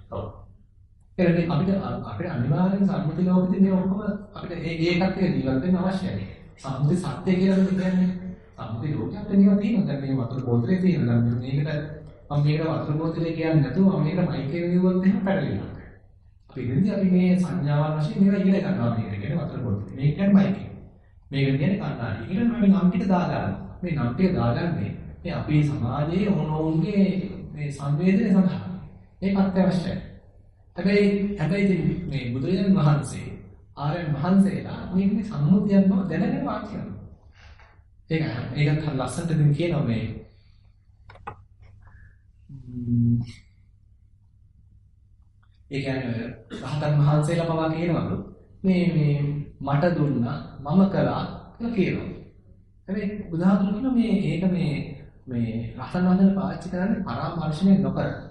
ඔව්. ඒකනේ අපිට අපිට අනිවාර්යෙන් සම්මුති ලෝකෙදී මේ ඔක්කොම අපිට ඒ ඒකත් එක ජීවත් වෙන්න අවශ්‍යයි. සම්මුති සත්‍ය කියලා කියන්නේ සම්මුති ලෝකයක් වෙනවා තියෙනවා. දැන් මේ වතුර බෝතලේ තියෙනවා. දැන් මේකට මම මේකට වතුර බෝතලේ කියන්නේ නැතුව මම මේකට මයික් එක ගෙවුවොත් එහෙම පැටලෙනවා. අපි ඉතින්දී අපි මේ සංඥාවන් වශයෙන් මේවා ඉගෙන ගන්නවා මේකට කියන්නේ වතුර බෝතලේ. මේක කියන්නේ මයික් එක. මේක කියන්නේ කණ්ණාඩි. ඊට මම නම් ටික දාගන්නවා. මේ නම් ටික දාගන්නේ මේ අපේ සමාජයේ ඕනෝන්ගේ මේ සංවේදනය සඳහා. ඒක අත්‍යවශ්‍යයි. හැබැයි හැබැයි ඉතින් මේ බුදුරජාණන් වහන්සේ ආර්යයන් වහන්සේලා මේ සම්මුතියක් බව දැනගෙන වාක්‍ය කරනවා. ඒක ඒකත් හරි ලස්සනට ඉතින් කියනවා මේ ඒ කියන්නේ රහතන් වහන්සේලා පවා කියනවලු මේ මේ මට දුන්නා මම කළා කියලා කියනවා. හැබැයි බුදුහාමුදුරුවෝ කියනවා මේ ඒක මේ මේ රහතන් වහන්සේලා පාවිච්චි කරන්නේ පරාමර්ශණය නොකර.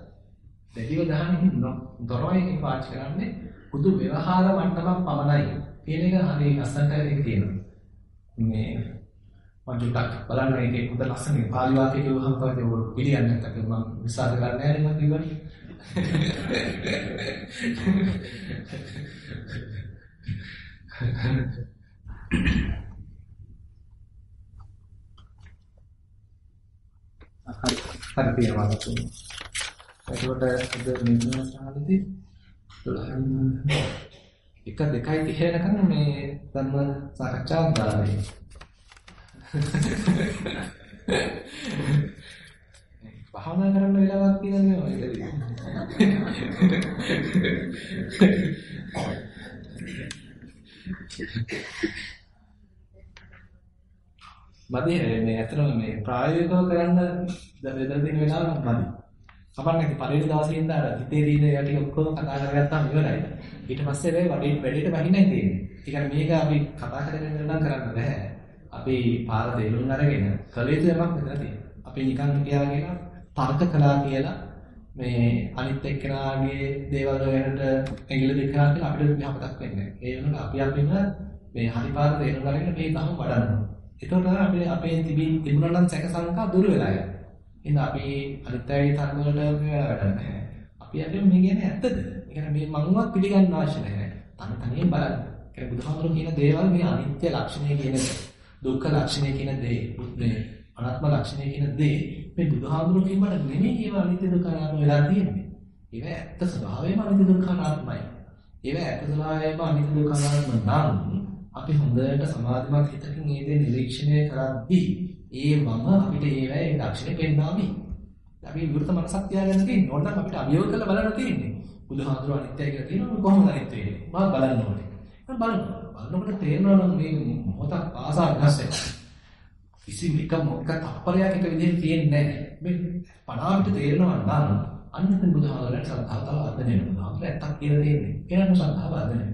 දෙවිව දහන්නේ දොරවයි කියන පාවිච්චි කරන්නේ පුදු ව්‍යවහාර මට්ටමක් පමණයි කියන එක හරි අසන්ට ඒක තියෙනවා. මේ මම ටිකක් බලන්න ඒකේ හොඳ ලස්සන පාලි වාක්‍ය කියවහම තමයි ඒක පිළිගන්නේ නැත්නම් මම විශ්වාස කරන්නේ නැහැ නේද කිව්වනේ. හරි හරි තියෙනවා නේද? එතකොට අද මෙන්න සාහලදී 12 එක දෙකයි තිහ වෙනකන් මේ ධර්ම සාකච්ඡාවක් දාලා භාවනා කරන්න වෙලාවක් තියෙනවා ඔය මදි මේ ඇත්තටම මේ ප්‍රායෝගිකව කරන්න බෙදලා දෙන වෙලාවක් මදි. කපන්නේ පළවෙනි දවසේ ඉඳලා අර හිතේ තියෙන යටි ඔක්කොම කතා කරගත්තාම ඉවරයි. ඊට පස්සේ වෙයි වැඩි වැඩිට වහින්නයි තියෙන්නේ. ඒ කියන්නේ මේක අපි කතා කරගෙන ඉඳලා කරන්න බෑ. අපි පාර දෙලුම් අරගෙන කළ යුතු යමක් මෙතන තියෙනවා. අපි නිකන් කියාගෙන තර්ක කළා කියලා මේ අනිත් එක්කෙනාගේ දේවල් වලට ඇඟිලි දෙක කරා කියලා අපිට යහපතක් වෙන්නේ නැහැ. ඒ වෙනකොට අපි අපිම මේ හරි පාර දෙලුම් අරගෙන මේ තහම වඩන්නවා. එතකොට අපි අපේ තිබී තිබුණා නම් සැක සංකා දුර වෙලා යනවා. එහෙනම් අපි අනිත් අයගේ තර්ක වලට වැඩ නැහැ. අපි අපේ මේ කියන්නේ ඇත්තද? ඒ කියන්නේ මේ මංවත් පිළිගන්න අවශ්‍ය නැහැ. තන තනියෙන් බලන්න. ඒ බුදුහාමුදුරුවෝ කියන දේවල් මේ අනිත්‍ය ලක්ෂණය කියන දුක්ඛ ලක්ෂණය කියන දේ මේ අනාත්ම ලක්ෂණය කියන දේ මේ බුදුහාමුදුරුවෝ කියවට නෙමෙයි ඒවා අනිත්‍ය දුක්ඛ අනාත්ම වෙලා තියෙන්නේ. ඒවා ඇත්ත ස්වභාවයම අනිත්‍ය දුක්ඛ අනාත්මයි. ඒවා ඇත්ත ස්වභාවයම අනිත්‍ය දුක්ඛ අනාත්ම නම් අපි හොඳට සමාධිමත් හිතකින් මේ දේ නිරීක්ෂණය කරද්දී ඒ වම අපිට ඒවැයි ලක්ෂණ පෙන්වාමි. අපි විවෘත මනසක් තියාගන්න තියෙන්නේ. ඕනනම් අපිට අභියෝග කරලා බලන්න තියෙන්නේ. බුදුහාමුදුරුවෝ අනිත්‍යයි කියලා කියනවා කොහොමද අනිත්‍ය වෙන්නේ? මම බලන්න ඕනේ. මම බලන්න. බලනකොට තේරෙනවා නම් මේ මොහොතක් පාසා වෙනස් වෙනවා. කිසිම එක මොකක් තප්පරයක් එක විදිහට තියෙන්නේ නැහැ. මේ පණාවිට තේරෙනවා නම් අන්න එතන බුදුහාමුදුරුවෝ සද්ධාව තව අදගෙන බුදුහාමුදුරුවෝ ඇත්තක් කියලා තියෙන්නේ. ඒනම සද්ධාව අදගෙන.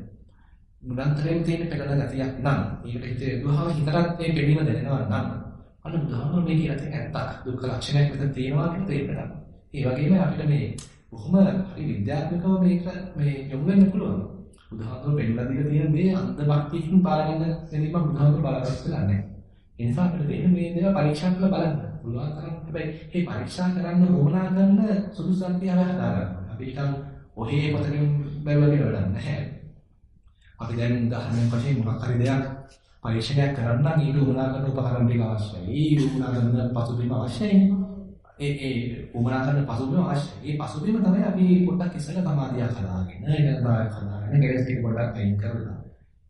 නිරන්තරයෙන් තියෙන පෙළන ගතියක් නම් ඒකට හිතේ බුදුහාම හිතරක් මේ පෙළීම දැනෙනවා නම් අන්න බුදුහාම මේ කියලා තියෙන ඇත්තක් දුක්ඛ ලක්ෂණයක් විතර තියෙනවා කියලා තේරෙනවා. ඒ වගේම අපිට මේ බොහොම හරි විද්‍යාත්මකව මේක මේ යොමු වෙන්න පුළුවන්. බුදුහාමුදුරුවෝ පෙන්නලා දීලා තියෙන මේ අන්ධ භක්තියකින් පාරගෙන ගැනීම බුදුහාමුදුරුවෝ බලාපොරොත්තු වෙන්නේ ඒ නිසා අපිට දෙන්න මේ දේවල් පරීක්ෂා කරලා බලන්න පුළුවන් තරම් හැබැයි මේ පරීක්ෂා කරන්න ඕනා කරන සුදුසුකම් හදා ගන්න. අපි හිතමු ඔහේ පොතකින් බැලුවා කියලා වැඩක් නැහැ. අපි දැන් උදාහරණයක් වශයෙන් මොකක් හරි දෙයක් පරීක්ෂණයක් කරන්න නම් ඊට උමනා කරන උපකරණ ටික අවශ්‍යයි. ඊට උමනා කරන පසුබිම අවශ්‍යයි. ඒ ඒ උමනා කරන පසුබිම අවශ්‍යයි. ඒ පසුබිම තමයි අපි පොඩ්ඩක් ඉස්සෙල්ලා සමාධියක් හදාගෙන, ඒක තමයි හදාගෙන, කෙලස් ටික පොඩ්ඩක් අයින් කරලා.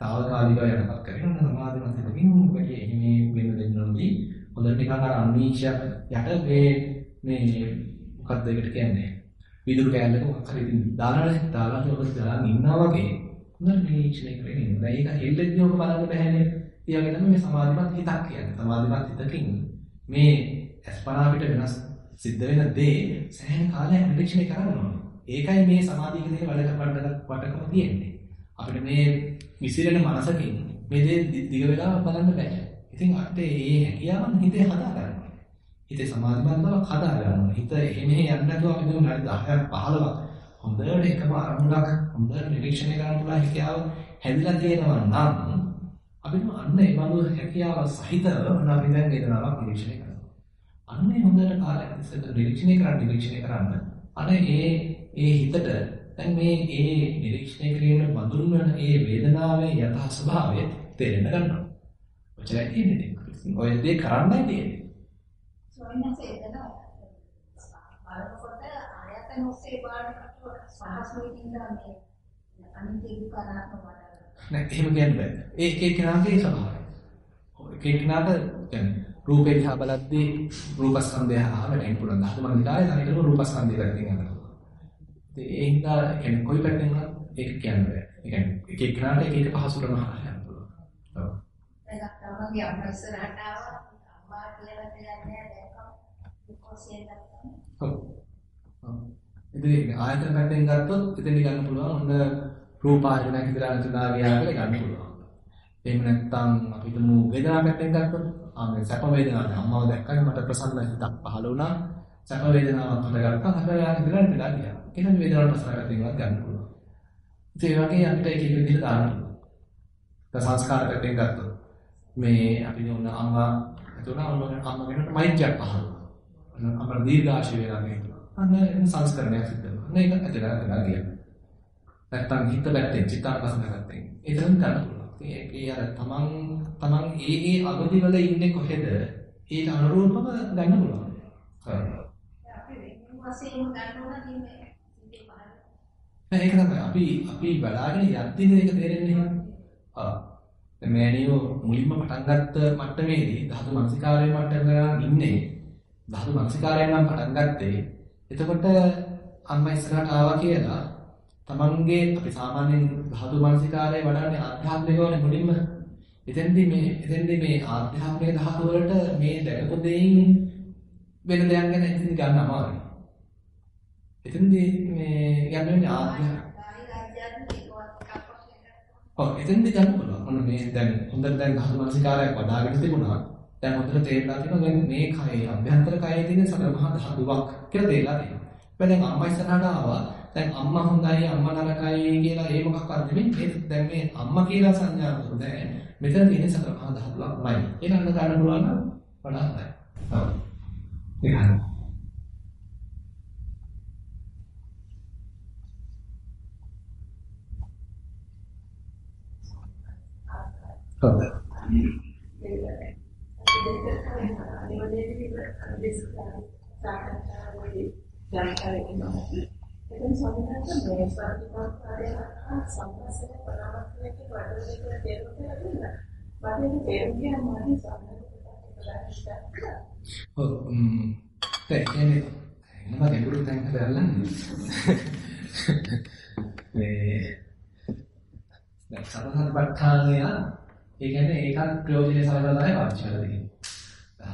తాවකාලිකව යනපත් කරගෙන සමාධිමත් වෙනකින් වැඩි එහිමේ වෙන දෙන්නුම්දී හොඳට නිකන් අර අන්වීක්ෂය යට මේ මේ මොකක්ද ඒකට කියන්නේ? විදුරු කෑල්ලක මොකක් හරි ඉතින් දාලා දාලා ඔබ දාලා ඉන්නා වගේ හොඳට නිරීක්ෂණය කරගෙන ඉන්න. ඒක හෙල්ලෙද්දී ඔබ බලන්න බෑනේ. ඒ වගේ තමයි මේ සමාධිමත් හිතක් කියන්නේ. සමාධිමත් හිතකින් මේ අස්පනා පිට වෙනස් සිද්ධ වෙන දේ සෑහෙන කාලයක් නිරීක්ෂණය කරන්න ඕනේ. ඒකයි මේ සමාධියක තියෙන වැඩක වටකම තියෙන්නේ. අපිට මේ විසිරෙන මනසකින් මේ දේ දිග වෙලා බලන්න බෑ. ඉතින් අපිට මේ හැකියාවන් හිතේ හදා ගන්න ඕනේ. හිතේ සමාධිමත් බවක් හදා ගන්න ඕනේ. හිත එහෙම යන්නේ නැතුව අපි දුන්න 10ක් 15ක් හොඳට එකම අරමුණක් හොඳට නිරීක්ෂණය කරන්න පුළුවන් හැකියාව හැදිලා තියෙනවා නම් අපිට අන්න ඒ වගේ හැකියාව සහිතව අපි දැන් වේදනාවක් නිරීක්ෂණය කරනවා. අන්න ඒ හොඳට කාලයක් ඉස්සෙල්ලා නිරීක්ෂණය කරන්න නිරීක්ෂණය කරන්න අන්න ඒ ඒ හිතට දැන් මේ ඒ නිරීක්ෂණය කිරීමේ බඳුන් වන ඒ වේදනාවේ යථා ස්වභාවය තේරෙන්න ගන්නවා. ඔච්චරයි තියෙන්නේ. ඔය දේ කරන්නයි තියෙන්නේ.
ස්වාමීන් වහන්සේ එතන බලනකොට ආයතන ඔස්සේ බලනකොට සහස් වෙනින්දා මේ අනිත්‍ය දුක්ඛ අනාත්ම වඩන
නෑ එහෙම කියන්න බෑ. ඒ එක එක්කෙනාගේ ස්වභාවය. එක එක්කෙනාට කියන්නේ රූපේ දිහා බලද්දී රූපස්කන්ධය හා වැටෙන්න පුළුවන්. ධාතු මනසිකාරය තනිකරම රූපස්කන්ධය පැත්තෙන් යනවා. ඉතින් ඒ හින්දා කියන්නේ කොයි පැත්තෙන් වුණත් ඒක කියන්න බෑ. ඒ කියන්නේ එක එක්කෙනාට එක එක පහසුකම් හරහා යන්න පුළුවන්. ඔව්.
දැන් තමන්ගේ අම්මා ඉස්සරහට ආවා අම්මා කියලා කියන්නේ දැක්කම කොසියෙන් දැක්කම
ඔව්. ඔව්. ඉතින් ආයතන පැත්තෙන් ගත්තොත් එතන ගන්න පුළුවන් ඔන්න රූප ආයතනයක් ඉදලා නැතුණා ගියා කියලා ගන්න පුළුවන්. එහෙම නැත්නම් අපි හිතමු වේදනා පැත්තෙන් ගත්තොත් ආ මේ සැප වේදනාවක් අම්මව දැක්කම මට ප්‍රසන්න හිතක් පහළ වුණා. සැප වේදනාවක් හටගත්තා. හැබැයි ආයෙ ඉදලා ඉඳලා ගියා. එහෙනම් වේදනාවට ප්‍රසන්න පැත්තෙන් ගන්න පුළුවන්. ඉතින් ඒ වගේ අපිට එක එක විදිහට දාන්න පුළුවන්. දැන් සංස්කාර පැත්තෙන් ගත්තොත් මේ අපි දුන්න අම්මා එතන අම්මා කෙනෙකුට මෛත්‍රියක් පහළ වුණා. අපර දීර්ඝාෂය වෙනවා නේද? අන්න එන්න සංස්කරණයක් සිද්ධ වෙනවා. අන්න ඒක ඇදලා ඇදලා ගියා. නැත්තම් හිත පැත්තෙන් චිත්තාකර්ෂණ පැත්තෙන් එතන ගන්න පුළුවන්. ඒ අර තමන් තමන් ඒ ඒ අවදි වල ඉන්නේ කොහෙද? ඒක අනුරූපව ගන්න පුළුවන්. ඒක තමයි අපි අපි බලාගෙන යද්දී මේක තේරෙන්නේ. ආ. මෑණියෝ මුලින්ම පටන් ගත්ත මට්ටමේදී ධාතු මනසිකාරයේ මට්ටමක ඉන්නේ. ධාතු මනසිකාරයෙන් නම් පටන් ගත්තේ. එතකොට අම්මා ඉස්සරහට ආවා කියලා තමන්ගේ අපි සාමාන්‍යයෙන් ධාතු මනසිකාරය වඩන්නේ ආධ්‍යාත්මිකවනේ මුලින්ම. එතෙන්දී මේ එතෙන්දී මේ ආධ්‍යාත්මික ධාතු වලට මේ දැකපු දෙයින් වෙන දෙයක් ගැන ඉතින් ගන්න අමාරුයි. එතෙන්දී මේ යන්නේ ආධ්‍යාත්මික ඔව් එතෙන්ද ගන්න පුළුවන්. මොන මේ දැන් හොඳට දැන් ධර්ම මානසිකාරයක් වඩාගෙන තිබුණා. දැන් හොඳට තේරලා තියෙනවා දැන් මේ කයේ අභ්‍යන්තර කයේ තියෙන සතර මහා ධාතුවක් කියලා තේරලා තියෙනවා. හැබැයි දැන් අම්මා ඉස්සරහට ආවා. දැන් අම්මා හොඳයි අම්මා නරකයි කියලා ඒ මොකක්වත් නෙමෙයි. මේ දැන් මේ අම්මා කියලා සංඥාව දැන් මෙතන තියෙන සතර මහා ධාතුවක්මයි. ඒක අන්න ගන්න පුළුවන් නම් වඩා හොඳයි. ඔව්. ඒක හරියි. හොඳයි.
එතන සම්පූර්ණ මේ සාධිකාරය සම්පස්සේ පරාමර්ශයක වඩන දෙක තේරුම් ගන්න. මට ඒක තේරුම් ගන්න මානි සම්පූර්ණ
ඔව් ම්ම් ඒ කියන්නේ මම ගැඹුරු තැන් කරලන්නේ මේ දැන් සතරහත්පත්ඨානය ඒ කියන්නේ ඒකත් ප්‍රයෝජනෙ සලකලා තමයි පාවිච්චි කරලා තියෙන්නේ.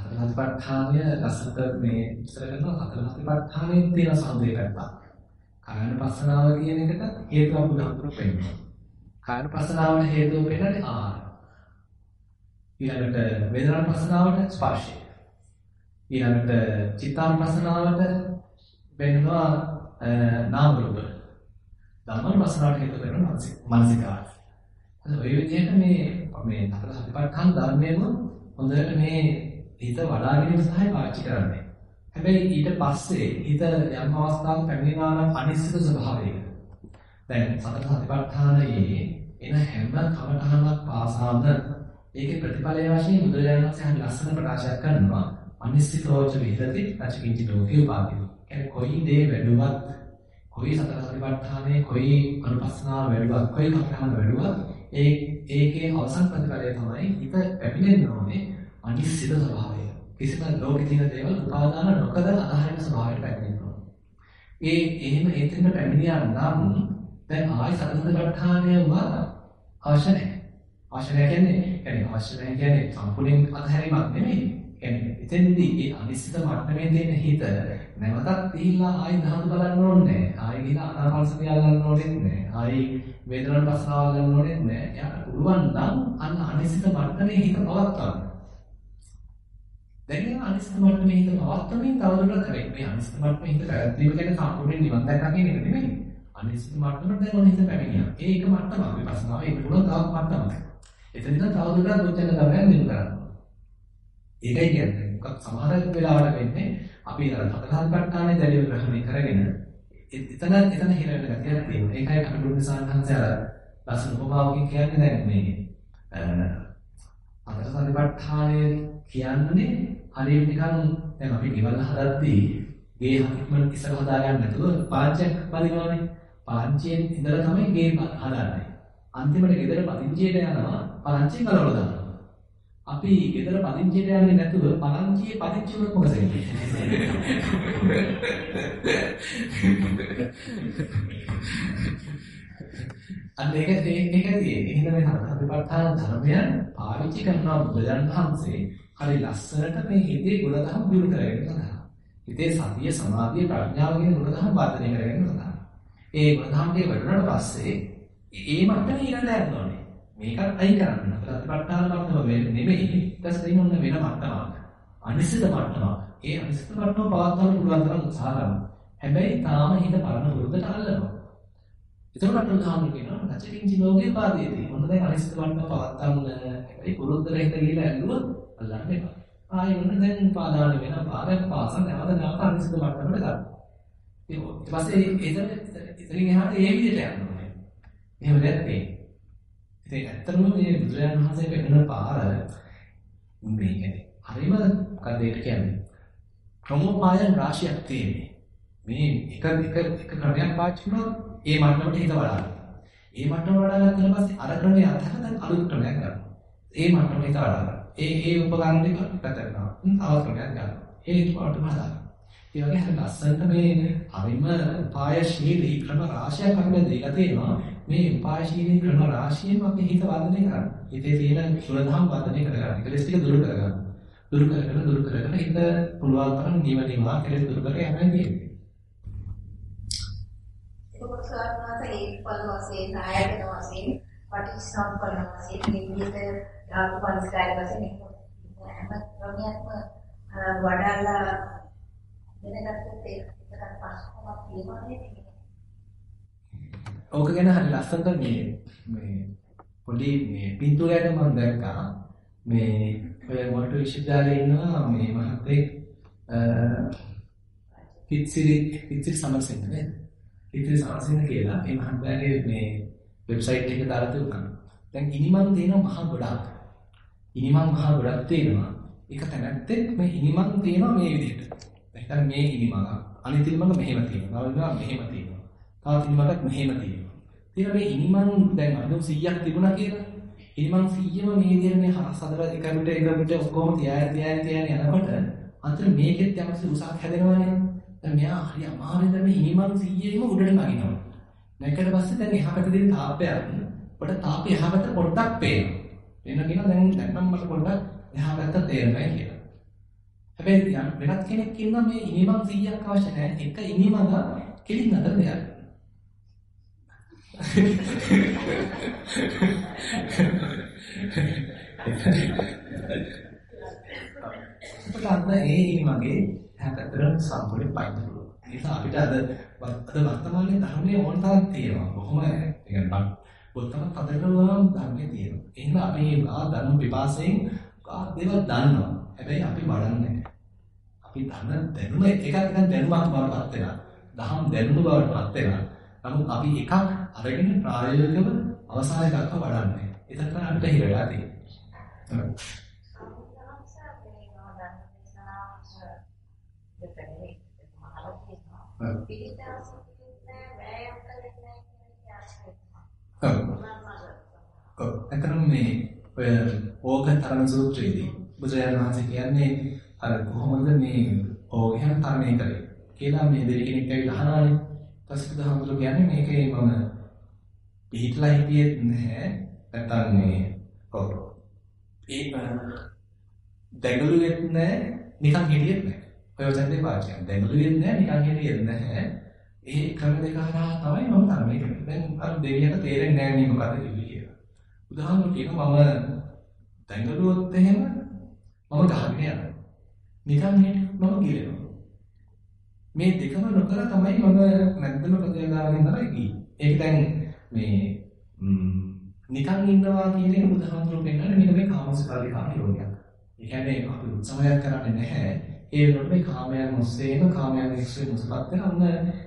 සතරහත්පත්ඨානය ලස්සනට මේ ඉස්සර කරනවා සතරහත්පත්ඨානයේ තියෙන සම්දේ පැත්තක්. කායනුපස්සනාව කියන එකට හේතු අපුදහතුරු පෙන්නනවා. කායනුපස්සනාවට හේතුව වෙන්නේ ආහාර. ඊළඟට වේදනානුපස්සනාවට ස්පර්ශය. ඊළඟට චිත්තානුපස්සනාවට වෙනවා නාම රූප. ධම්මානුපස්සනාවට හේතු වෙනවා මානසික මානසිකාර. ඔය විදිහට මේ මේ හතර සතිපට්ඨාන ධර්මයේම හොඳට මේ හිත වඩා ගැනීම සඳහා පාවිච්චි කරන්නේ. හැබැයි ඊට පස්සේ හිත යම් අවස්ථාවක පැමිණෙනා නම් අනිශ්චිත ස්වභාවයක. දැන් සතර සතිපට්ඨානයේ එන හැම කමඨහනක් පාසාම ඒකේ ප්‍රතිඵලය වශයෙන් බුදුරජාණන් වහන්සේ හරි ලස්සන ප්‍රකාශයක් කරනවා. අනිශ්චිතෝච විහෙරති රචකින්චි ලෝකේ උපාදී. කියන්නේ කොයි දේ වැඩුවත් කොයි සතර සතිපට්ඨානයේ කොයි අනුපස්සනාව වැඩුවත් කොයි කමඨහන වැඩුවත් ඒ ඒකේ අවසන් ප්‍රතිඵලය තමයි හිත පැමිණෙන්න ඕනේ අනිශ්චිත ස්වභාවය. කිසිම ලෝකේ තියෙන දේවල් උපාදාන නොකර අදහන ස්වභාවයට පැමිණෙන්න ඕනේ. ඒ එහෙම එතන පැමිණියා නම් දැන් ආයි සතරසතිපට්ඨානයම අවශ්‍ය නැහැ. අවශ්‍ය නැහැ කියන්නේ يعني අවශ්‍ය නැහැ කියන්නේ සම්පූර්ණ අතහැරීමක් නෙමෙයි. කියන්නේ එතෙන්දී ඒ අනිශ්චිත මට්ටමේ තියෙන හිත නැවතත් ගිහිල්ලා ආයි ධාතු බලන්න ඕනේ නැහැ. ආයි ගිහිල්ලා අනාපානසතිය ගන්න ඕනේ නැහැ. ආයි වේදනාවට පස්සාව ගන්න ඕනේ නැහැ. යාට පුළුවන් නම් අන්න අනිශ්චිත මට්ටමේ හිත පවත්වා ගන්න. දැන් මේ අනිශ්චිත මට්ටමේ හිත පවත්වමින් තවදුරටත් හැබැයි මේ අනිශ්චිත මට්ටමේ හිත පැවැත්වීම කියන්නේ සම්පූර්ණ නිවන් දැක්කා කියන එක නෙමෙයි. අනිශ්චිත මට්ටමට දැන් ඔන්න හිත පැමිණියා. ඒක මට්ටමක් විපස්සනාව ඒක පුළුවන් තවත් මට්ටමක්. එතනින් තවදුරටත් උච්චන ධර්මයන් දිනු කරනවා. ඒකයි කියන්නේ. මොකක් සමහර වෙලාවට වෙන්නේ අපි අර හතරහත්පත්තානේ දැලිය ග්‍රහණය කරගෙන එතන එතන හිර වෙන ගතියක් තියෙනවා. ඒකයි කටුරුන් සාන්හන්සේ අර ලස්සන උපමාවකින් කියන්නේ දැන් මේ හතරහත්පත්තානේ කියන්නේ හරියට නිකන් දැන් අපි ගෙවල් හදද්දී ගේ ඉක්මනට ඉස්සර හදාගන්න නැතුව පාංචියක් පදිනවනේ. පාංචියෙන් ඉඳලා තමයි ගේ හදන්නේ. අන්තිමට ගෙදර පදිංචියට යනවා පරංචිය කලවල දානවා. අපි ගෙදර පදිංචියට යන්නේ නැතුව පරංචියේ පදිංචි වුණොත් මොකද අන්න ඒක ඒක තියෙන්නේ. එහෙනම් මේ සතිපට්ඨාන ධර්මයන් පාවිච්චි කරනවා බුදුරජාණන් වහන්සේ හරි ලස්සනට මේ හිතේ ගුණධම් දියුණු කරගෙන යනවා. හිතේ සතිය සමාධිය ප්‍රඥාව කියන ගුණධම් වර්ධනය කරගෙන යනවා. ඒ ගුණධම් ටික වැඩුණාට පස්සේ ඒ මට්ටමේ ඊළඟට යන්න ඕනේ. මේකත් අයි කරන්න. ප්‍රතිපත්තාන මට්ටම වෙන්නේ නෙමෙයි. ඊට පස්සේ ඉන්න වෙන මට්ටමක්. අනිසිත මට්ටමක්. ඒ අනිසිත මට්ටම පවත්වන්න පුළුවන් තරම් උත්සාහ කරනවා. හැබැයි තාම හිත පරණ වෘද්ධට අල්ලනවා. එතකොට අටුදාහම කියනවා නැචකින්චි ලෝකේ පාදේදී. මොන දැන් අනිසිත මට්ටම පවත්වන්න. හැබැයි පුරුද්දට හිත ගිහලා ඇල්ලුවොත් අල්ලන්න එපා. ආයෙ මොන දැන් පාදාන වෙන පාරක් පාසන් නැවත නැවත අනිසිත මට්ටමට ගන්න. ඊට පස්සේ එතන ඉතින් එහාට ඒ විදිහට යනවා. එහෙම නැත්නම් ඉතින් ඇත්තටම මේ බුදුරජාණන් වහන්සේ පෙන්නන පාර මේ කියන්නේ හරිම මොකද ඒකට කියන්නේ ක්‍රමෝපායන් රාශියක් තියෙන්නේ. මේ එක එක එක ක්‍රමයක් පාවිච්චි කරනොත් ඒ මට්ටමට හිත වඩා. ඒ මට්ටම වඩා ගන්න පස්සේ අර ක්‍රමයේ අතහරින දැන් අලුත් ක්‍රමයක් ගන්නවා. ඒ මට්ටමට හිත වඩා. ඒ ඒ උපකරණ ටික පැත කරනවා. තවත් ක්‍රමයක් ගන්නවා. ඒ මට්ටම හදාගන්නවා. ඒ වගේ හරි ලස්සනට මේ හරිම උපායශීලී ක්‍රම රාශියක් අපිට දීලා තියෙනවා. මේ උපායශීලී ක්‍රම රාශියෙන් අපි හිත වර්ධනය කරන්න. හිතේ තියෙන සුරදහම් වර්ධනය කරගන්න. කෙලස් ටික දුරු කරගන්න. දුරු කරගෙන දුරු කරගෙන හිත පුළුවන් තරම් නිවනිවා කෙලස් දුරු කරගෙන යනවා කියන්නේ.
ඒක සාරනාත ඒකපල වශයෙන් ආයතන වශයෙන් පටිච්චසමුප්පන්න වශයෙන් මේ විදිහට ධාතු පරිස්කාර වශයෙන් හැම ක්‍රමයක්ම වඩාලා දැනගත්තොත් ඒක විතරක් ප්‍රශ්නයක් තියෙනවා
ඕක ගැන හරි ලස්සනට මේ මේ පොඩි මේ පින්තූරයට මම දැක්කා. මේ ඔය මොටු විශ්වවිද්‍යාලයේ ඉන්නවා මේ මහත්තයෙක් පිටසිරි පිටසිරි සමරසිංහ නේද? පිටසිරි සමරසිංහ කියලා මේ මහත්තයාගේ මේ වෙබ්සයිට් එක දාලා තිබුණා. දැන් ඉනිමන් තියෙනවා මහා ගොඩක්. ඉනිමන් මහා ගොඩක් තියෙනවා. එක තැනැත්තෙක් මේ ඉනිමන් තියෙනවා මේ විදිහට. දැන් මේ ඉනිමන් අනිත් ඉනිමන් මෙහෙම තියෙනවා. නවලුවා මෙහෙම තියෙනවා. තවත් ඉනිමන්ක් මෙහෙම තියෙනවා. තියෙන මේ ඉනිමන් දැන් අඩු 100ක් තිබුණා කියලා. ඉනිමන් 100ම මේ විදිහට මේ හරස් හදලා එක මිට එක මිට ඔක්කොම තියාගෙන තියාගෙන තියාගෙන යනකොට අන්තර මේකෙත් යම්කිසි උසක් හැදෙනවානේ. දැන් මෙයා හරි අමාරුවෙන් දැන් මේ ඉනිමන් 100ෙම උඩට නගිනවා. නැගකට පස්සේ දැන් එහා පැත්තේ තියෙන තාපයක් පොඩ තාපය එහා පැත්ත පොඩ්ඩක් පේනවා. වෙන කියන දැන් දැන් නම් මට පොඩ්ඩක් එහා පැත්ත තේරෙනවා කියලා. හැබැයි වෙනත් කෙනෙක් ඉන්නවා මේ ඉනිමන් 100ක් අවශ්‍ය නැහැ. එක ඉනිමන් කෙලින් අතර දෙයක්. අපිට ඒ ඉනිමගේ හැකතර සම්පූර්ණ පයින් පුළුවන්. ඒ නිසා අපිට අද අද වර්තමානයේ ධර්මයේ ඕන තරම් තියෙනවා. කොහොම ඒ කියන්නේ බොත්තම පදකලවම ධර්මයේ තියෙනවා. එහෙනම් අපි ආ ධර්ම පිපාසයෙන් ආ දේවල් දන්නවා. හැබැයි අපි වඩන්නේ අපි දන්න දැනුම එකක් එකක් දැනුමක් බවටපත් වෙනවා. දහම් දැනුම බවටපත් වෙනවා. නමුත් අපි එකක් අරගෙන ප්‍රායෝගිකව අවසාන එකක් වඩන්නේ. ඒක තමයි අපිට හිර වෙලා තියෙන්නේ. ඔව්. එතන මේ ඔය ඕකතරණ සූත්‍රයේදී බුදුරජාණන් වහන්සේ කියන්නේ අර කොහොමද මේ ඕකයන් තරණය කරේ කියලා මේ දෙවි කෙනෙක් ඇවිල්ලා අහනවානේ. ඊපස්සේ බුදුහාමුදුරු කියන්නේ මේකේ මම පිළිట్లా හිටියෙත් නැහැ. නැත්නම් මේ ඔව්. ඒ දැඟලුවෙත් නැහැ නිකන් හිටියෙත් නැහැ. ඔය වචනේ පාවිච්චි කරනවා. දැඟලුවෙත් නැහැ නිකන් හිටියෙත් නැහැ. ඒ ක්‍රම දෙක හරහා තමයි මම තරණය කරන්නේ. දැන් අර දෙවියන්ට තේරෙන්නේ නැහැ මේ මොකද කිව්වේ කියලා. උදාහරණ කියනවා මම දැඟලුවොත් එහෙම මම ගහගෙන යනවා. නිකන් හිටියොත් මම ගිලෙනවා. මේ දෙකම නොකර තමයි මම නැද්දම ප්‍රතිලාගෙන තමයි ගියේ. ඒක දැන් මේ නිකන් ඉන්නවා කියන එක බුදුහාමුදුරුවෝ පෙන්නන්නේ මෙන්න මේ කාමසුඛාලේ කාම යෝගයක්. ඒ කියන්නේ අපි උත්සාහයක් කරන්නේ නැහැ. ඒ වෙනකොට මේ කාමයන් ඔස්සේම කාමයන් එක්ස්සේ මුසපත් වෙන අන්න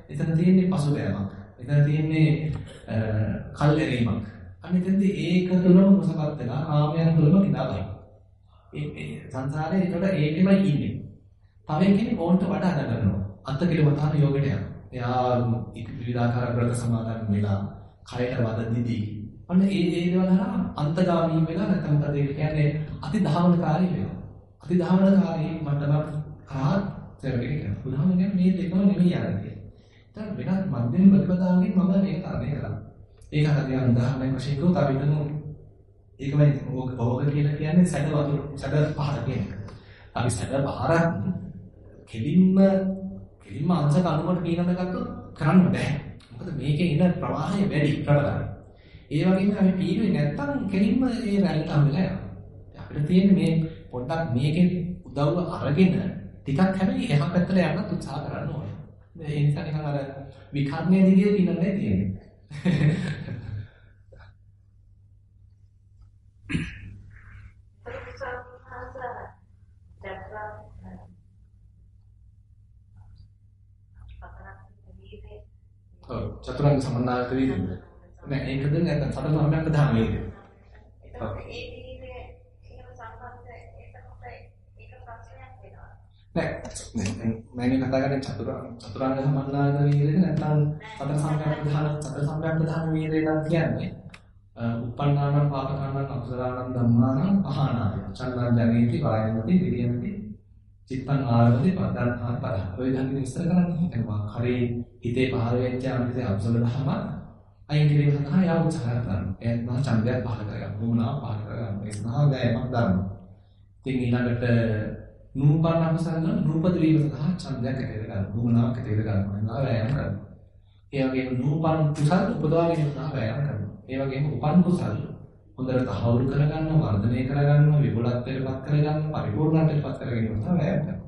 එතන තියෙන්නේ පසුබෑමක්. එතන තියෙන්නේ කල්ැරීමක්. අන්න එතනදී ඒක තුළම මුසපත් වෙලා කාමයන් තුළම නිදාගන්න. ඒ සංසාරේ ඒකට ඒකෙමයි ඉන්නේ. තව කෙනෙක් ඕන්ට වඩා හදා ගන්නවා. අත්කිලමතාන යෝගයට යනවා. එයා විවිධාකාර ව්‍රත සමාදන් වෙලා කයට වද දිදී අන්න ඒ ඒ දේවල් හරහා අන්තගාමී වෙලා නැත්නම් මොකද ඒක කියන්නේ අති ධාවනකාරී වෙනවා. අති ධාවනකාරී මට්ටමක් කරා සර්විස් කරනවා. උදාහරණ කියන්නේ මේ දෙකම නෙමෙයි යන්නේ. දැන් වෙනත් මධ්‍යම ප්‍රතිපදාවකින් මම මේ කරන්නේ කරා. ඒක හරිය උදාහරණයක් වශයෙන් කිව්වොත් අපි හිතමු ඒකමයි ඕක කියලා කියන්නේ සැඩ වතුර සැඩ පහර කියන එක. අපි සැඩ පහරක් කෙලින්ම කෙලින්ම අංශක අනුමත පීනන ගත්තොත් කරන්න බෑ. මොකද මේකේ ඉන්න ප්‍රවාහය වැඩි ප්‍රබලයි. ඒ වගේම අපි පීරුවේ නැත්තම් කෙලින්ම ඒ රැල්ලට හම්බෙලා යනවා. අපිට තියෙන්නේ මේ පොඩ්ඩක් මේකෙන් උදව්ව අරගෙන ටිකක් හැබැයි එහා පැත්තට යන්න උත්සාහ කරන්න ඕනේ. ඒ නිසා නිකන් අර විකර්ණයේ දිගේ පිනන්නේ තියෙන්නේ. ඔව් චතුරාර්ය සමන්නාගත වීර්යය. නෑ ඒකද නැත්නම් සතර සම්‍යක් ප්‍රධාන වීර්යය.
එතකොට ඒ වීර්යය කියන සම්බන්ධ එතකොට ඒක ප්‍රශ්නයක් වෙනවා.
නෑ. මම කතා කරන්නේ චතුරාර්ය චතුරාර්ය සමන්නාගත වීර්යය නැත්නම් සතර සම්‍යක් ප්‍රධාන සතර සම්‍යක් ප්‍රධාන වීර්යය නම් කියන්නේ? උපන්නාන පාපකාන අකුසලාන ධම්මාන පහනාය චන්දං ජනේති වායමති විරියමති චිත්තං ආරවති පදන්හා පද ඔය ධර්ම විස්තර කරන්නේ එනවා කරේ හිතේ පහළ වෙච්ච අනිත් අකුසල ධර්ම අයින් කිරීම සඳහා යා උත්සාහ කරනවා එයත් මහා ඡන්දයක් පහළ කරගන්න. වුණා පහළ කරගන්න. ඒ සඳහා ගෑමක් ගන්න ඉතින් ඊළඟට නූපන් අකුසල නූපද වීම සඳහා ඡන්දයක් ඇති කරගන්න වුණාවක් ඇති කරගන්න එනවා ගෑම කරනවා ඒ වගේම නූපන් කුසල උපදවා ගැනීම සඳහා ගෑම කරනවා ඒ වගේම උපන් කුසල හොඳට තහවුරු කරගන්න, වර්ධනය කරගන්න, විපුලත්වයටපත් කරගන්න, පරිපූර්ණත්වයටපත් කරගෙන තමයි වැය කරන්නේ.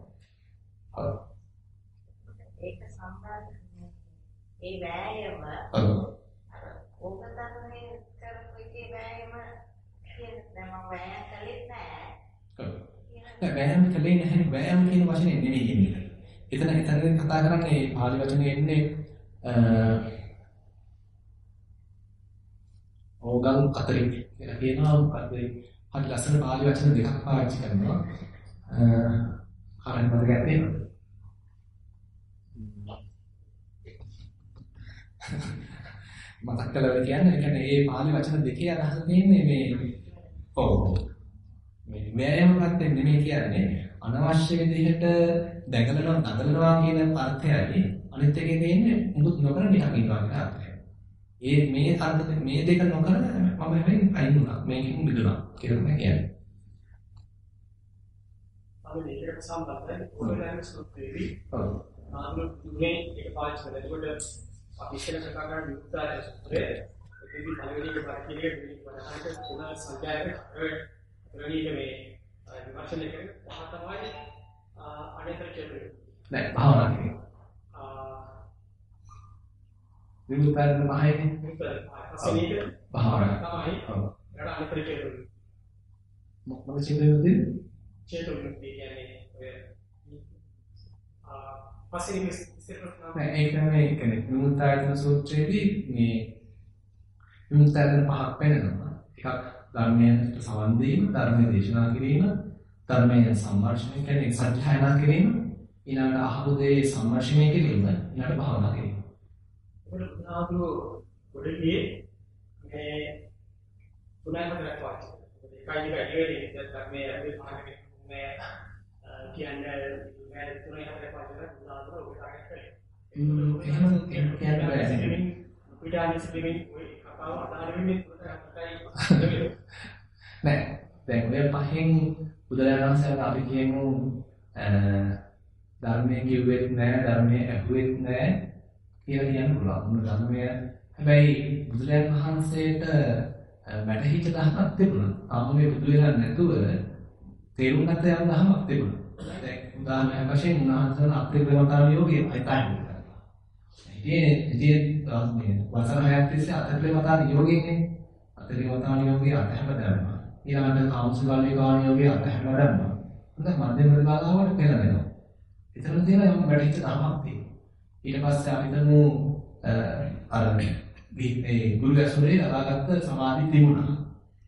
ඒක සම්බන්ධ ඒ වෑයම
ඔව්.
ඕක තමයි කරපු එකේ වෑයම කියන දැන් මම වෑයම් කළේ නෑ.
ඔව්. නෑ වෑයම් කළේ නැහැ. වෑයම් කියන වචනේ නෙමෙයි එන්නේ. එතන එතන කතා කරන්නේ පාලි වචනේ එන්නේ ඕගන් අතරින් කියලා කියනවා. මොකද හරි ලස්සන පාලි වචන දෙකක් පාවිච්චි කරනවා. හරියට මතක ඇත්තේ මතක් කළා කියන්නේ? ඒ කියන්නේ මේ පාලි වචන දෙකේ අදහස තියෙන්නේ මේ ඔව්. මේ වෑයම පැත්තෙන් නෙමෙයි කියන්නේ අනවශ්‍ය විදිහට දැඟලනවා දඟලනවා කියන අර්ථයයි අනිත් එකේ තියෙන්නේ මුකුත් නොකර නිකන් ඉන්නවා කියන අර්ථය. ඒ මේ අර්ථ මේ දෙක නොකර මම හැබැයි අයින් වුණා. මේකෙන් මිදුණා කියලා තමයි කියන්නේ.
අපි මේකට සම්බන්ධයි ඕනෑම සූත්‍රයේදී
ඔව්.
ආනුතුනේ එක පාවිච්චි කරලා ඒකට අපි ඉස්සෙල්ලා කතා කරන යුක්තාය සූත්‍රය ඒකෙදි පළවෙනි එක පරිච්ඡේදයේ දෙවෙනි වරහට තුන සංඛ්‍යාවක රණීක මේ විමර්ශනය කරේ පහ තමයි අනේතර කියන්නේ
නෑ භාවනා කියන්නේ. විමුක්තයන් මහයනේ
පස්වෙනි
භාවනා.
තමයි
ඔව්.
ඒකට අනේතර කියන්නේ
මොකද සින්දුවේදී?
චේතෝ විමුක්තිය කියන්නේ ඔය පස්වෙනි ඉස්සෙල්ලා
නෑ ඒක නෙමෙයි කියන්නේ විමුක්තායතන සූත්‍රයේදී මේ විමුක්තායතන පහක් පෙන්නනවා. එකක් ධර්මයට සවන් දීම, ධර්මයේ දේශනා කිරීම, ධර්මයේ සම්මර්ෂණය කියන්නේ සත්‍යයනා කිරීම, ඊළඟට අහපු දේ සම්මර්ෂණය කිරීම, ඊළඟට භාවනා කිරීම.
බුදුහාමුදුරු ගොඩේ මේ තුනයි හතරක් වාචි. ඒකයි වැඩි වෙන්නේ ධර්මයේ අපි පාඩකේ මේ කියන්නේ මේ තුනයි හතරක් වාචි කරලා බුදුහාමුදුරු ඔබ ටාගට් කරේ.
එහෙම කියන්න බෑ.
පිටානේ සිටිමින් ඔය කතාව අදාළ වෙන්නේ තුනට හතරයි.
නෑ දැන් ඔය පහෙන් බුදුරජාණන් වහන්සේ අපි කියමු ධර්මයේ කිව්වෙත් නෑ ධර්මයේ ඇහුවෙත් නෑ කියලා කියන්න පුළුවන්. මොන ධර්මය හැබැයි බුදුරජාණන් වහන්සේට වැටහිච්ච ධර්මයක් තිබුණා. තාම මේ බුදු වෙලා නැතුව තේරුම් ගත්ත යම් ධර්මයක් තිබුණා. දැන් උදාහරණයක් වශයෙන් උන්වහන්සේ අප්‍රේමතාව යෝගී අයිතයි. ඉතින් ඉතින් මේ වසර හයක් තිස්සේ අප්‍රේමතාව යෝගීනේ අතරිමතාව යෝගී අතහැම දැම්මා. ඊළඟට කාමසුගල්ලි කාණ යෝගී අතහැම දැම්මා. හොඳ මධ්‍යම ප්‍රතිපදාවට පෙරදෙනවා. එතන තියෙන යම් වැටිච්ච ධර්මයක් තියෙනවා. ඊට පස්සේ අපි දමු අර මේ ගුරු ඇසුරේ ලබාගත්ත සමාධි තිබුණා.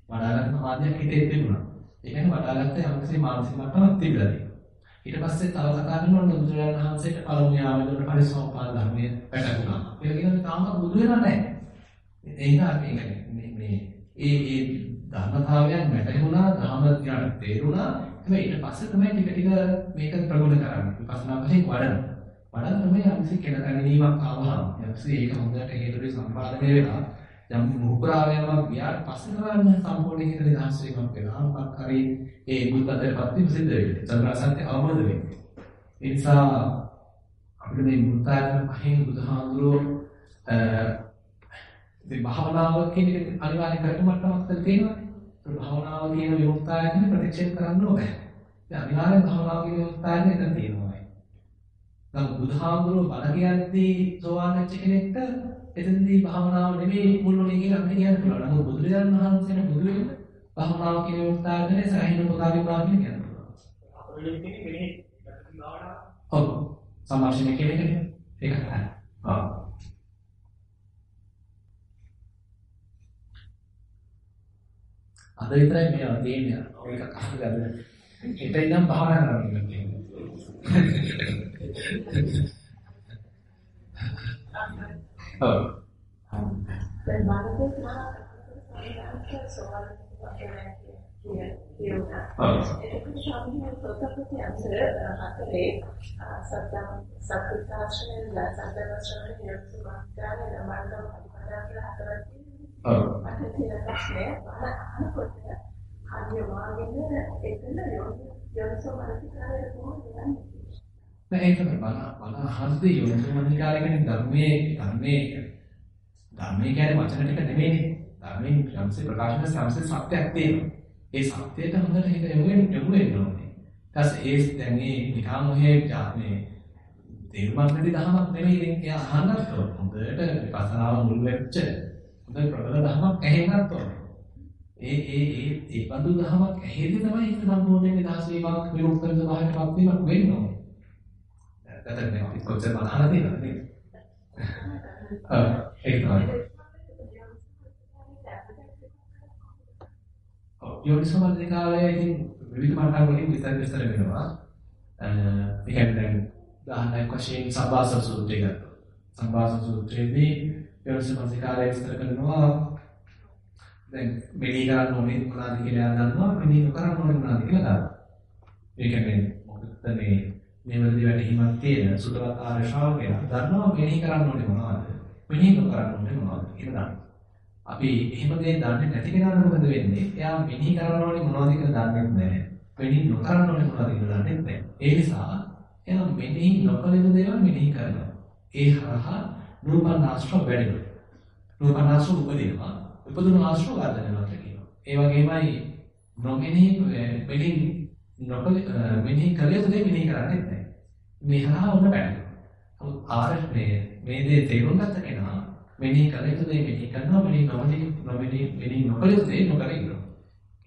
වඩාගත් සමාධියක් හිතේ තිබුණා. ඒ කියන්නේ වඩාගත්ත යම්කිසි මානසික මට්ටමක් තිබිලා තියෙනවා. ඊට පස්සේ තව කතා කරනකොට බුදුරජාණන් වහන්සේට පළමු යාමකට පරිසෝපාන ධර්මයේ වැටුණා. ඒක කියන්නේ තාම බුදු වෙලා නැහැ. ඒක අපි මේ මේ ඒ ඒ ධර්මතාවයන් වැටහුණා, ධර්ම ඥාන තේරුණා. හැබැයි ඊට පස්සේ තමයි ටික ටික මේක ප්‍රගුණ කරන්නේ. විපස්සනා වශයෙන් වඩන. වඩන තමයි යම්සි කෙන ගැනීමක් ආවහම යම්සි ඒක හොඳට හේතුවේ සම්පාදනය වෙලා යම් මුහුරාවයන්ක් ගියාට පස්සේ තමයි සම්පූර්ණ හිත නිදහස් වීමක් වෙනවා. මොකක් හරි ඒ බුද්ධත්වයට පත් සිද්ධ වෙන්නේ. චතුරාර්ය අවබෝධ වෙන්නේ. ඒ නිසා අපිට මේ මුත්තායන පහෙන් බුදුහාමුදුරුවෝ ඉතින් භාවනාව කියන එක අනිවාර්ය කරට මට්ටමක් තියෙනවානේ. ඒ භාවනාව කියන විමුක්තායතන ප්‍රතික්ෂේප කරන්න ඕනේ. ඉතින් අනිවාර්යෙන් භාවනාව කියන විමුක්තායතන එතන තියෙනවා. නමුත් බුදුහාමුදුරුවෝ බණ කියද්දී සෝවාන් වෙච්ච කෙනෙක්ට එතනදී භාවනාව නෙමෙයි මුල්ුණේ කියලා අපිට කියන්න පුළුවන්. නමුත් බුදුරජාණන් වහන්සේට බුදු වෙන්න භාවනාව කියන විමුක්තායතනේ සෑහෙන උපකාරී වුණා කියලා කියන්න පුළුවන්.
අපේ ඉන්නේ කෙනෙක් භාවනාව
ඔව්. සම්මාර්ෂණය කියන එකනේ. ඒක තමයි. ආ. අද විතරයි මේවා තියෙන්නේ. ඔය එකක් අහන්න ගන්න. හෙට ඉඳන් භාවනා කරන්න තියෙනවා. ඔව්.
දැන් මානසික මානසික සෝවාන් වෙනවා කියනවා.
ඔව්.
එතකොට ශාමිනිය සෝතපති අතර අතරේ සත්‍යම් සත්‍යාශ්‍රය සත්‍යවශ්‍රය නිරුක්තිමාත්‍රාන නමන්තම් අධිපදා කියලා හතරක් තියෙනවා.
ඔව්.
මට තියෙන ප්‍රශ්නේ අහනකොට හරිය වාගෙන එතන යොන්සෝ මානසිකාරය කොහොමද යන්නේ?
නෑ ඒක තමයි බල බල අහද්දී යෝනිසෝමනිකාරය කියන්නේ ධර්මයේ ධර්මයේ ධර්මයේ කියන්නේ වචන ටික නෙමෙයිනේ. ධර්මයෙන් යම්සේ ප්‍රකාශන සම්සේ සත්‍යයක් තියෙනවා. ඒ සත්‍යයට හොඳට හිත යොමු වෙන්න යොමු වෙන්න ඕනේ. ඊට ඒ දැන් මේ නිකම් ඔහේ මේ තේරුමක් නැති දහමක් නෙමෙයි ඉතින් එයා අහන්නත් ඕනේ. හොඳට විපස්සනාව මුල් වෙච්ච හොඳ ප්‍රබල දහමක් ඇහෙන්නත් ඕනේ. ඒ ඒ ඒ ඒ බඳු දහමක් ඇහෙද්දි තමයි හිත සම්පූර්ණයෙන් නිදහස් වීමක් විමුක්ත වෙන ස්වභාවයටපත් වීමක් වෙන්න දැන් මේ අපි කොච්චර බලහලා තියෙනවද නේද? ඔව් ඒක තමයි. යෝනිසමනිකාලයේ ඉතින් විවිධ මට්ටම් වලින් විස්තර විස්තර වෙනවා. ඒ කියන්නේ දැන් උදාහරණයක් වශයෙන් සම්බාස සූත්‍රය ගත්තා. සම්බාස සූත්‍රයේදී යෝනිසමනිකාලයේ විස්තර කරනවා දැන් මෙනී කරන්න ඕනේ මොනවද කියලා දන්නවා මෙනී නොකරන්න ඕනේ මොනවද කියලා දන්නවා. ඒ කියන්නේ මොකද මේ නිවැරදි වැටහීමක් තියෙන සුතවත් ආර්ය ශ්‍රාවකයා දන්නවා මෙනී කරන්න ඕනේ මොනවද මෙනී නොකරන්න ඕනේ මොනවද කියලා දන්නවා. අපි එහෙම දේ දන්නේ නැති කෙනාට මොකද වෙන්නේ? එයා මෙනෙහි කරන්න ඕනේ මොනවද කියලා දන්නේ නැහැ. මෙනෙහි නොකරන්න ඕනේ මොනවද කියලා දන්නේ නැහැ. ඒ නිසා එයා මෙනෙහි නොකළ යුතු දේවල් මෙනෙහි කරනවා. ඒ හරහා නූපන් ආශ්‍රව වැඩෙනවා. නූපන් ආශ්‍රව උපදිනවා. උපදින ආශ්‍රව වර්ධනය වෙනවා කියනවා. ඒ වගේමයි නොමෙනෙහි මෙනෙහි නොකළ මෙනෙහි කළ යුතු දේ මෙනෙහි කරන්නේ නැහැ. මේ හරහා උඩ වැඩෙනවා. නමුත් ආර් මේ මේ දේ තේරුම් ගත්ත කෙනා මෙනෙහි කළ යුතු දේ මෙනෙහි කරනවා මෙනෙහි නොමෙනෙහි නොමෙනෙහි මෙනෙහි නොකළ යුතු දේ නොකර ඉන්නවා.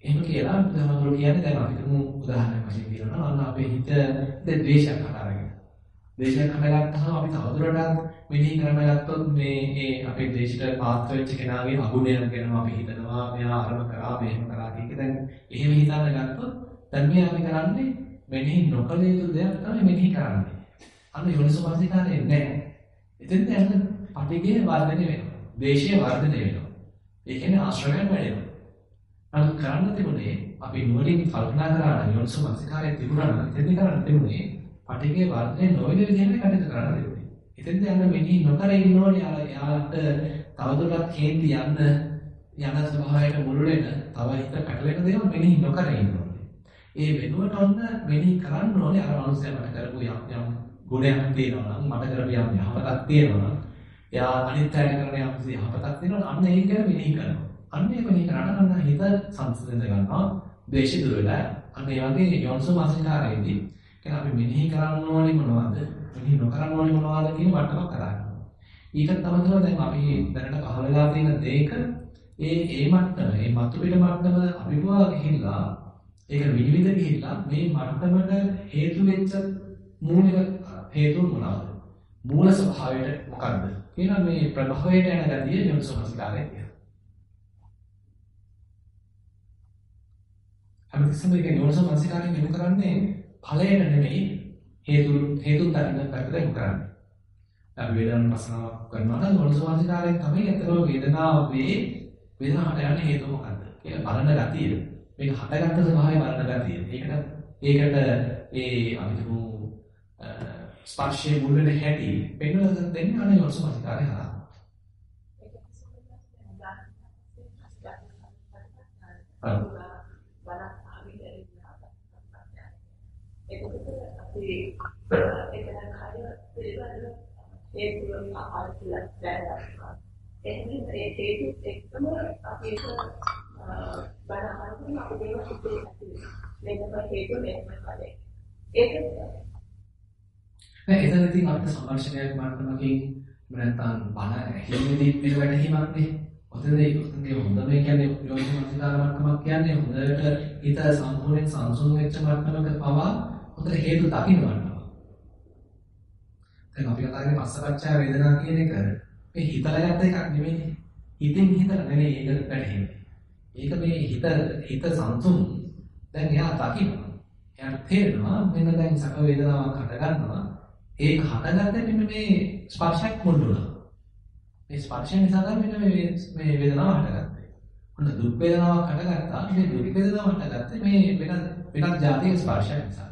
එහෙම කියලා බුදුහාමුදුරුවෝ කියන්නේ දැන් අපි තුමු උදාහරණයක් වශයෙන් කියනවා අන්න අපේ හිත දැන් ද්වේෂයක් හදාගෙන. ද්වේෂයක් හදාගත්තාම අපි තවදුරටත් මෙනෙහි කරන්න ගත්තොත් මේ ඒ අපේ ද්වේෂයට පාත්‍ර වෙච්ච කෙනාගේ අගුණයක් ගැන අපි හිතනවා මෙයා අරම කරා මෙහෙම කරා කියන දැන් එහෙම හිතන්න ගත්තොත් දැන් මේ අපි කරන්නේ මෙනෙහි නොකළ යුතු දෙයක් තමයි මෙනෙහි කරන්නේ. අන්න යෝනිසෝමනසිකාරය නැහැ. එතෙන් දැන් පටිඝය වර්ධනය වෙනවා. දේශය වර්ධනය වෙනවා. ඒ කියන්නේ ආශ්‍රයයන් වැඩෙනවා. නමුත් කරන්න තිබුණේ අපි නුවණින් කල්පනා කරලා යොන්සු මනසිකාරයේ තිබුණා නම් එතෙන්දී කරන්න තිබුණේ පටිඝය වර්ධනය නොවන විදිහට කටයුතු කරන්න තිබුණේ. එතෙන්දී යන්න මෙහි නොකර ඉන්න ඕනේ යාට තවදුරටත් කේන්ති යන්න යන ස්වභාවයට මුළු වෙන තව හිත පැටලෙන දේවල් මෙහි නොකර ඉන්න ඕනේ. ඒ වෙනුවට ඔන්න මෙහි කරන්න ඕනේ අර මනුස්සයා මට කරපු යම් යම් ගුණයක් තියෙනවා නම් මට කරපු යම් යහපතක් තියෙනවා නම් එයා අනිත් අයට කරන යම් යහපතක් තියෙනවා අන්න ඒක ගැන මෙනෙහි කරනවා. අන්න ඒක මෙනෙහි කරාට අන්න හිත සංසිඳ ගන්නවා. ද්වේෂය දුර වෙලා අන්න ඒ වගේ යොන්සෝ මාසිකාරයේදී කියන අපි මෙනෙහි කරන්න ඕනේ මොනවද? මෙනෙහි නොකරන්න ඕනේ මොනවද කියන වටකක් කරගන්නවා. ඊට තමතව දැන් අපි දැනට පහළ වෙලා තියෙන දෙයක ඒ ඒ මට්ටම, ඒ මතු පිට මට්ටම අභිභවා ගිහිල්ලා ඒක විනිවිද ගිහිල්ලා මේ මට්ටමට හේතු වෙච්ච මූලික හේතුන් මොනවද? මූල ස්වභාවයට මොකක්ද? කියන මේ ප්‍රභවයට යන ගතිය යොමුසමස්කාරය කියනවා. හැමතිස්සෙම ඒක යොමුසමස්කාරයෙන් යොමු කරන්නේ ඵලයට නෙමෙයි හේතු හේතුන් දකින්න පැත්තට යොමු කරන්නේ. අපි වේදනාවක් පස්සනාවක් කරනවා නම් මොනසවාසිකාරයෙන් තමයි අතර වේදනාව වේ වේදනාවට යන්නේ හේතුව මොකද්ද කියලා බලන ගතිය. මේක හටගත්ත ස්වභාවය බලන ගතිය. ඒකට ඒකට ඒ අපි හිතමු ස්පර්ශයේ මුල් වෙන හැටි පෙන්වලා දෙන්නේ අනේ මොනසවාසිකාරය හරහා.
එතකොට අපි එතන කාර්ය පිළිබඳව ඒ පුරුම ආහාර කියලා දැනගන්නවා. එහෙනම් ඒ හේතු එක්කම අපි ඒක බණ අහනකොට අපිට ඒක සිද්ධ වෙනවා. මෙන්නම හේතු මෙන්නම කලේ. ඒක
නෑ එතන ඉතින් අපිට සම්මර්ෂණයක් මාර්ගමකින් නැත්නම් බණ ඇහිීමේදී වෙන වැටහීමක් නේ. ඔතනදී ඔතනදී හොඳම කියන්නේ යෝනිස මනසිකාර මට්ටමක් කියන්නේ හොඳට හිත සම්පූර්ණයෙන් සංසුන් වෙච්ච මට්ටමක පවා හොඳට හේතු දකින්න ගන්නවා. දැන් අපි කතා කරන්නේ පස්සපච්චා වේදනා කියන එක මේ හිතලා ගත්ත එකක් නෙමෙයිනේ. හිතෙන් හිතලා නෙමෙයි ඒක පැටහෙන්නේ. ඒක මේ හිත හිත සංසුන් දැන් එයා දකිනවා. එයාට තේරෙනවා මෙන්න දැන් සැප වේදනාවක් හට ගන්නවා. ඒක හටගත්තේ මේ ස්පර්ශයක් මුල් වුණා. මේ ස්පර්ශය නිසා තමයි මේ මේ වේදනාව හටගත්තේ. ඔන්න දුක් වේදනාවක් හටගත්තා. මේ දුක් වේදනාව හටගත්තේ මේ වෙනත් වෙනත් જાතික ස්පර්ශයක් නිසා.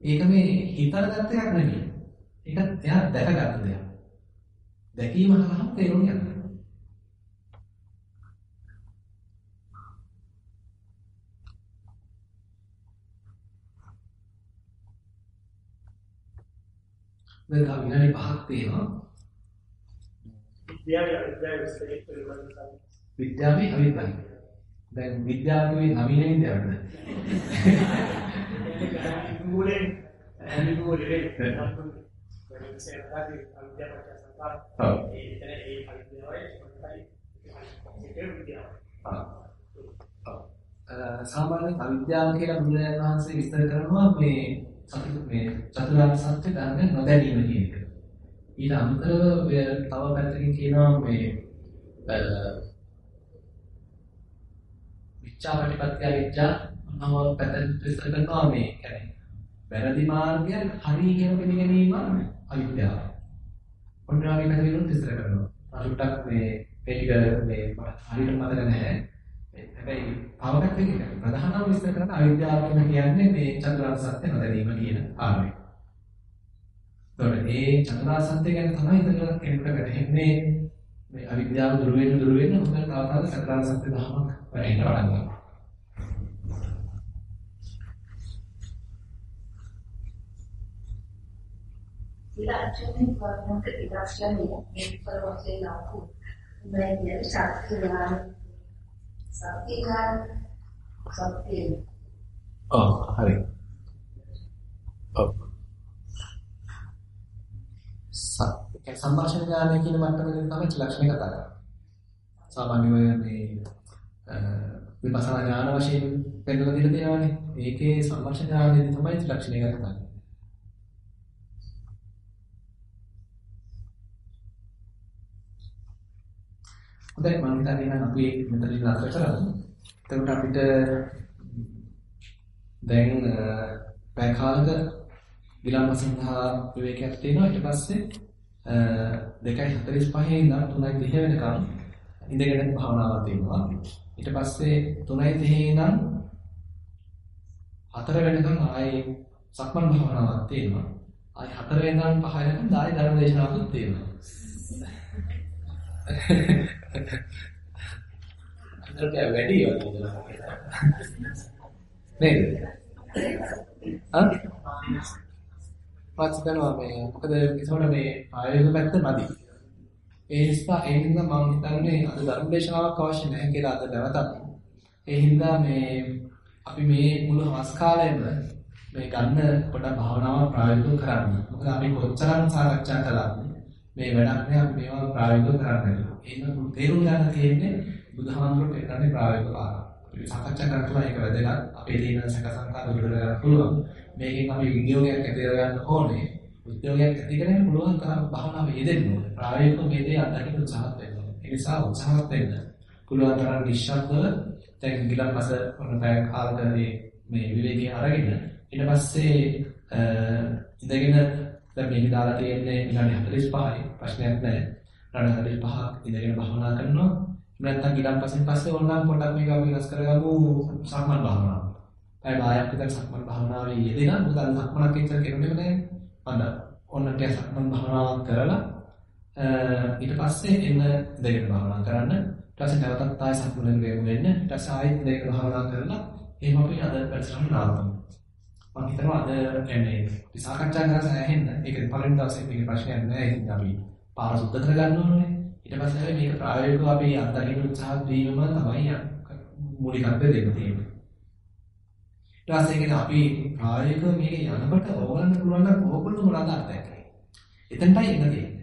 ඒක මේ හිතලා ගත්ත එකක් නෙමෙයි. ඒක එයා දැකගත්ත දෙයක්. දැකීම හරහා තේරුම් ගන්නවා. තව විනාඩි 5ක් තියෙනවා.
විද්‍යාවේ අවිද්‍යාව.
දැන් විද්‍යාවේ නවීන
විද්‍යාව.
සාමාන්‍යයෙන් අවිද්‍යාව කියලා බුදුරජාණන් වහන්සේ විස්තර කරනවා මේ මේ චතුරාර්ය සත්‍ය ධර්ම නොදැනීම කියන එක. ඊට අමතරව ඔය තව පැත්තකින් කියනවා මේ විචාරටිපත්‍ය විචා නම පැත්තෙන් විස්තර කරනවා මේ කියන්නේ වැරදි මාර්ගයෙන් හරි කියන පිළිගැනීම අවිද්‍යාව. ඔන්න වගේ පැත්තකින් විස්තර කරනවා. අලුටක් මේ මේ ටික මේ මට හරියට මතක නැහැ. හැබැයි තව පැත්තකින් ප්‍රධානම විස්තර කරන අවිද්‍යාව කියන්නේ මේ චතුරාර්ය සත්‍ය නොදැනීම කියන කාරණය. ඒතකොට මේ චතුරාර්ය සත්‍ය ගැන තමයි ඉතින් කෙනෙකුට වැටහෙන්නේ මේ අවිද්‍යාව දුර වෙන දුර වෙන හොඳට තව තවත් චතුරාර්ය සත්‍ය ධර්මයක් වැටෙන්න පටන් ගන්නවා.
විලාසයෙන් වර්ණක ඉදර්ශනය මේකවල වශයෙන් ආපු මේ ශක්තිය ගන්න සත්‍ය ගන්න සත්‍ය
ඔව් හරි. ඔව්. සත්‍ය සම්භාෂණ ඥානය කියන මට්ටමේදී තමයි ලක්ෂණ කතා කරන්නේ. සාමාන්‍යයෙන් මේ විපස්සනා ඥාන වශයෙන් පෙන්නලා දීලා තියෙනවානේ. ඒකේ සම්භාෂණ ඥානයේදී තමයි ලක්ෂණය කතා කරන්නේ. හොඳයි මම හිතන්නේ නම් අපි මෙතනින් නතර කරමු. එතකොට අපිට දැන් පැය කාලක විලම්භ සඳහා විවේකයක් තියෙනවා. ඊට පස්සේ 2:45 ඉඳන් 3:30 වෙනකම් ඉඳගෙන භාවනාවක් තියෙනවා. ඊට පස්සේ 3:30 ඉඳන් 4 වෙනකම් ආයේ සක්මන් භාවනාවක් තියෙනවා. ආයේ 4 වෙනකම් 5 වෙනකම් ආයේ ධර්ම දේශනාවක් තියෙනවා. අන්තරට වැඩි වගේ නේද? ආ? වාච් කරනවා මේ මොකද ඒසොට මේ ආයෝග පැත්ත මදි. ඒ නිසා ඒ හින්දා මම හිතන්නේ අද ධර්ම දේශනාවක් අවශ්‍ය නැහැ කියලා අද නැවතත්. ඒ හින්දා මේ අපි මේ මුළු මාස කාලෙම මේ ගන්න පොඩ භාවනාව ප්‍රායෝගිකව කරන්න. මොකද අපි කොච්චරක් සාකච්ඡා කළාද මේ වැඩක් නෑ අපි මේවා ප්‍රායෝගිකව කරන්න. ඒක තේරුම් ගන්න තියෙන්නේ බුදුහාමුදුරුවෝ පෙන්නන්නේ ප්‍රායෝගිකව ආකාරය. අපි සාකච්ඡා කරලා ඒක වැදගත්. අපේ තියෙන සැක සංකාර දුරු කරගන්න පුළුවන්. මේකෙන් අපි විද්‍යෝගයක් ඇති කරගන්න ඕනේ. උද්‍යෝගයක් ඇති කරගන්න පුළුවන් තරම් භාවනාව යෙදෙන්න ඕනේ. ප්‍රායෝගිකව මේ දේ අත්දකින්න උත්සාහත් වෙන්න ඕනේ. ඒ නිසා උත්සාහත් වෙන්න. පුළුවන් තරම් නිශ්ශබ්දව දැන් ගිලන් මාස වුණ පැය කාලකදී මේ විවේකී අරගෙන ඊට පස්සේ ඉඳගෙන දැන් මේක දාලා තියෙන්නේ විනාඩි 45යි ප්‍රශ්නයක් නැහැ. විනාඩි 45ක් ඉඳගෙන භාවනා කරනවා. නැත්නම් ඊට පස්සේ පස්සේ ඕනනම් පොඩ්ඩක් මේක අපි වෙනස් කරගමු සක්මන් භාවනාව. පැය 10ක් විතර සක්මන් භාවනාවේ යෙදෙනා මොකද අද සක්මනක් එච්චර කෙරුණේ නැහැ. මම ඔන්න ටික සක්මන් භාවනාවක් කරලා ඊට පස්සේ එන්න ඉඳගෙන භාවනා කරන්න. ඊට පස්සේ නැවතත් ආයෙ සක්මන් වෙමු වෙන්න. ඊට පස්සේ ආයෙත් ඉඳගෙන භාවනා කරලා එහෙම අපි අද වැඩසටහන නවත්තමු. මම හිතනවා අද කියන්නේ විසාකච්ඡා කරලා සෑහෙන්න ඒක පළවෙනි දවසේ මේක ප්‍රශ්නයක් නෑ ඉතින් අපි පාර සුද්ධ කරගන්න ඕනේ. ඊට පස්සේ මේක ප්‍රායෝගිකව අපි අත්දකින්න උත්සාහ දීම තමයි මූලිකත්වය දෙන්න තියෙන්නේ. ඊට පස්සේ කියන්නේ අපි ප්‍රායෝගිකව මේක යනකොට ඕගොල්ලන්ට පුළුවන් නම් ඕගොල්ලෝ මොනවද අත්දැකේ එතනටයි එන්න තියෙන්නේ.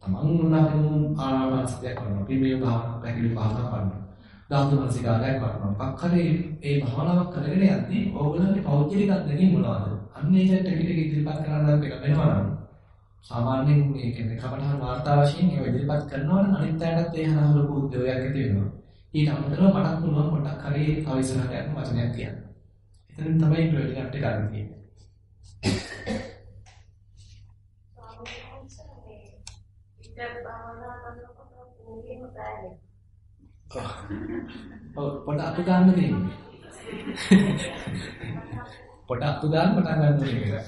තමන් උනාම ආනාපානසතිය කරනවා. අපි මේ භාවනා පැකිලි භාවනා කරනවා. ධාතු මනසිකාරයක් කරනවා. පක්කලේ ඒ භාවනාවක් කරගෙන යද්දී ඕගොල්ලන්ගේ පෞද්ගලික අත්දැකීම් මොනවද? අන්න ඒක ටික ටික ඉදිරිපත් කරන්න එක වෙනවා නම් සාමාන්‍යයෙන් මේ කියන්නේ කමඨහන් වාර්තා වශයෙන් ඒව ඉදිරිපත් කරනවා නම් අනිත් අයටත් ඒ හරහා ලොකු උද්‍යෝගයක් ඇති වෙනවා. ඊට අමතරව මටත් පුළුවන් පොඩ්ඩක් හරි තව ඉස්සරහට යන්න වචනයක් කියන්න. එතනින් තමයි ප්‍රයෝජනයක් ගන්න තියෙන්නේ.
ඉතින් භාවනා කරනකොට ඕකේම බෑනේ.
ඔව් පොඩ අතු ගන්න දෙන්නේ. පොඩ අතු ගන්න පටන් ගන්න දෙන්නේ.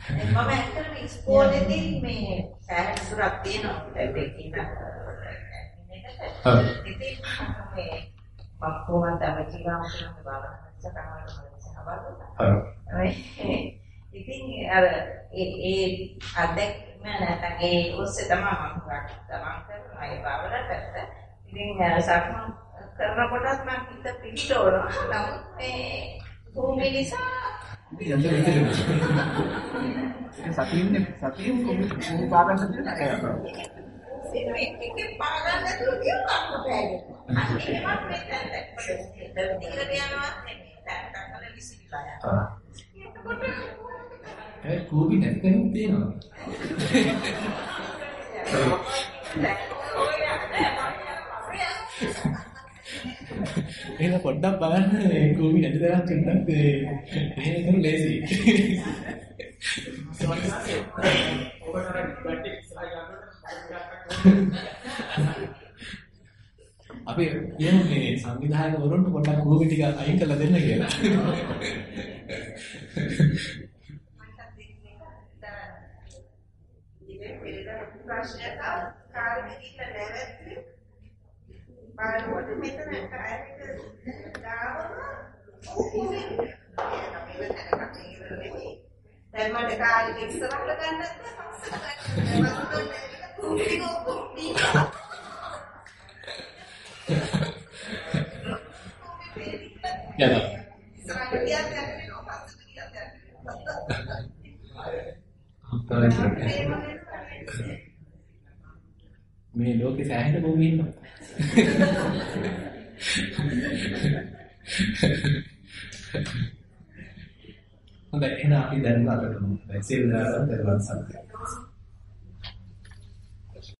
මම ඇත්තටම ඉස්කෝලේදී මේ සෑහෙන සුරක් තියෙනවා ඉන්න
ඔව්.
ඉතින් මේ මම කොහොමද කරන බව සකහවට සහභාගී
ඔව්.
ඉතින් අර ඒ ඒ අධ්‍යක්ෂ නැත්නම් ඒ ඔස්සේ තමයි මම ගමන් කරනවා ඒ බවලට ඉතින් සක්මන් කරනකොටත් මම හිත පිළිතෝරනවා නමුත් මේ භූමිය නිසා
යන්න විතරයි.
සතියින් සතියින් කොහොමද පාගන්න තියෙන්නේ?
මේ එකේ පාගන්න නැතුව කියනවා බෑනේ. අනිත් මේ දැන් දැන් දිගට යනවා නෙමෙයි. දැන් තකල විසිරිලා යනවා. එතකොට
ඒ කෝපි නැති කෙනෙක් තියෙනවා. එහෙනම් පොඩ්ඩක් බලන්න මේ කෝපි නැති තරම් චුට්ටක් එහෙම කරන ලේසි.
ඔබට අර බැට් එක ඉස්සරහ යනකොට
අපි කියමු මේ සංවිධායකවරුන්ට පොඩ්ඩක් කෝපි ටික අයින් කරලා දෙන්න කියලා.
ප්‍රශ්නයක් ගිහින් නැවැත්ති බලනකොට මෙතන කාර්යයක දාවම දැන් මට කාර්යෙක ඉස්සරහට ගන්නත්
යනවා.
ඉස්සරහට ගියත් යනවා පස්සට ගියත් යනවා
මේ ලෝකේ සෑහෙන භූමි ඉන්නවා. හොඳයි එහෙනම් අපි දැන් බලමු. සිල් දාලා දරුවන් සම්පූර්ණ.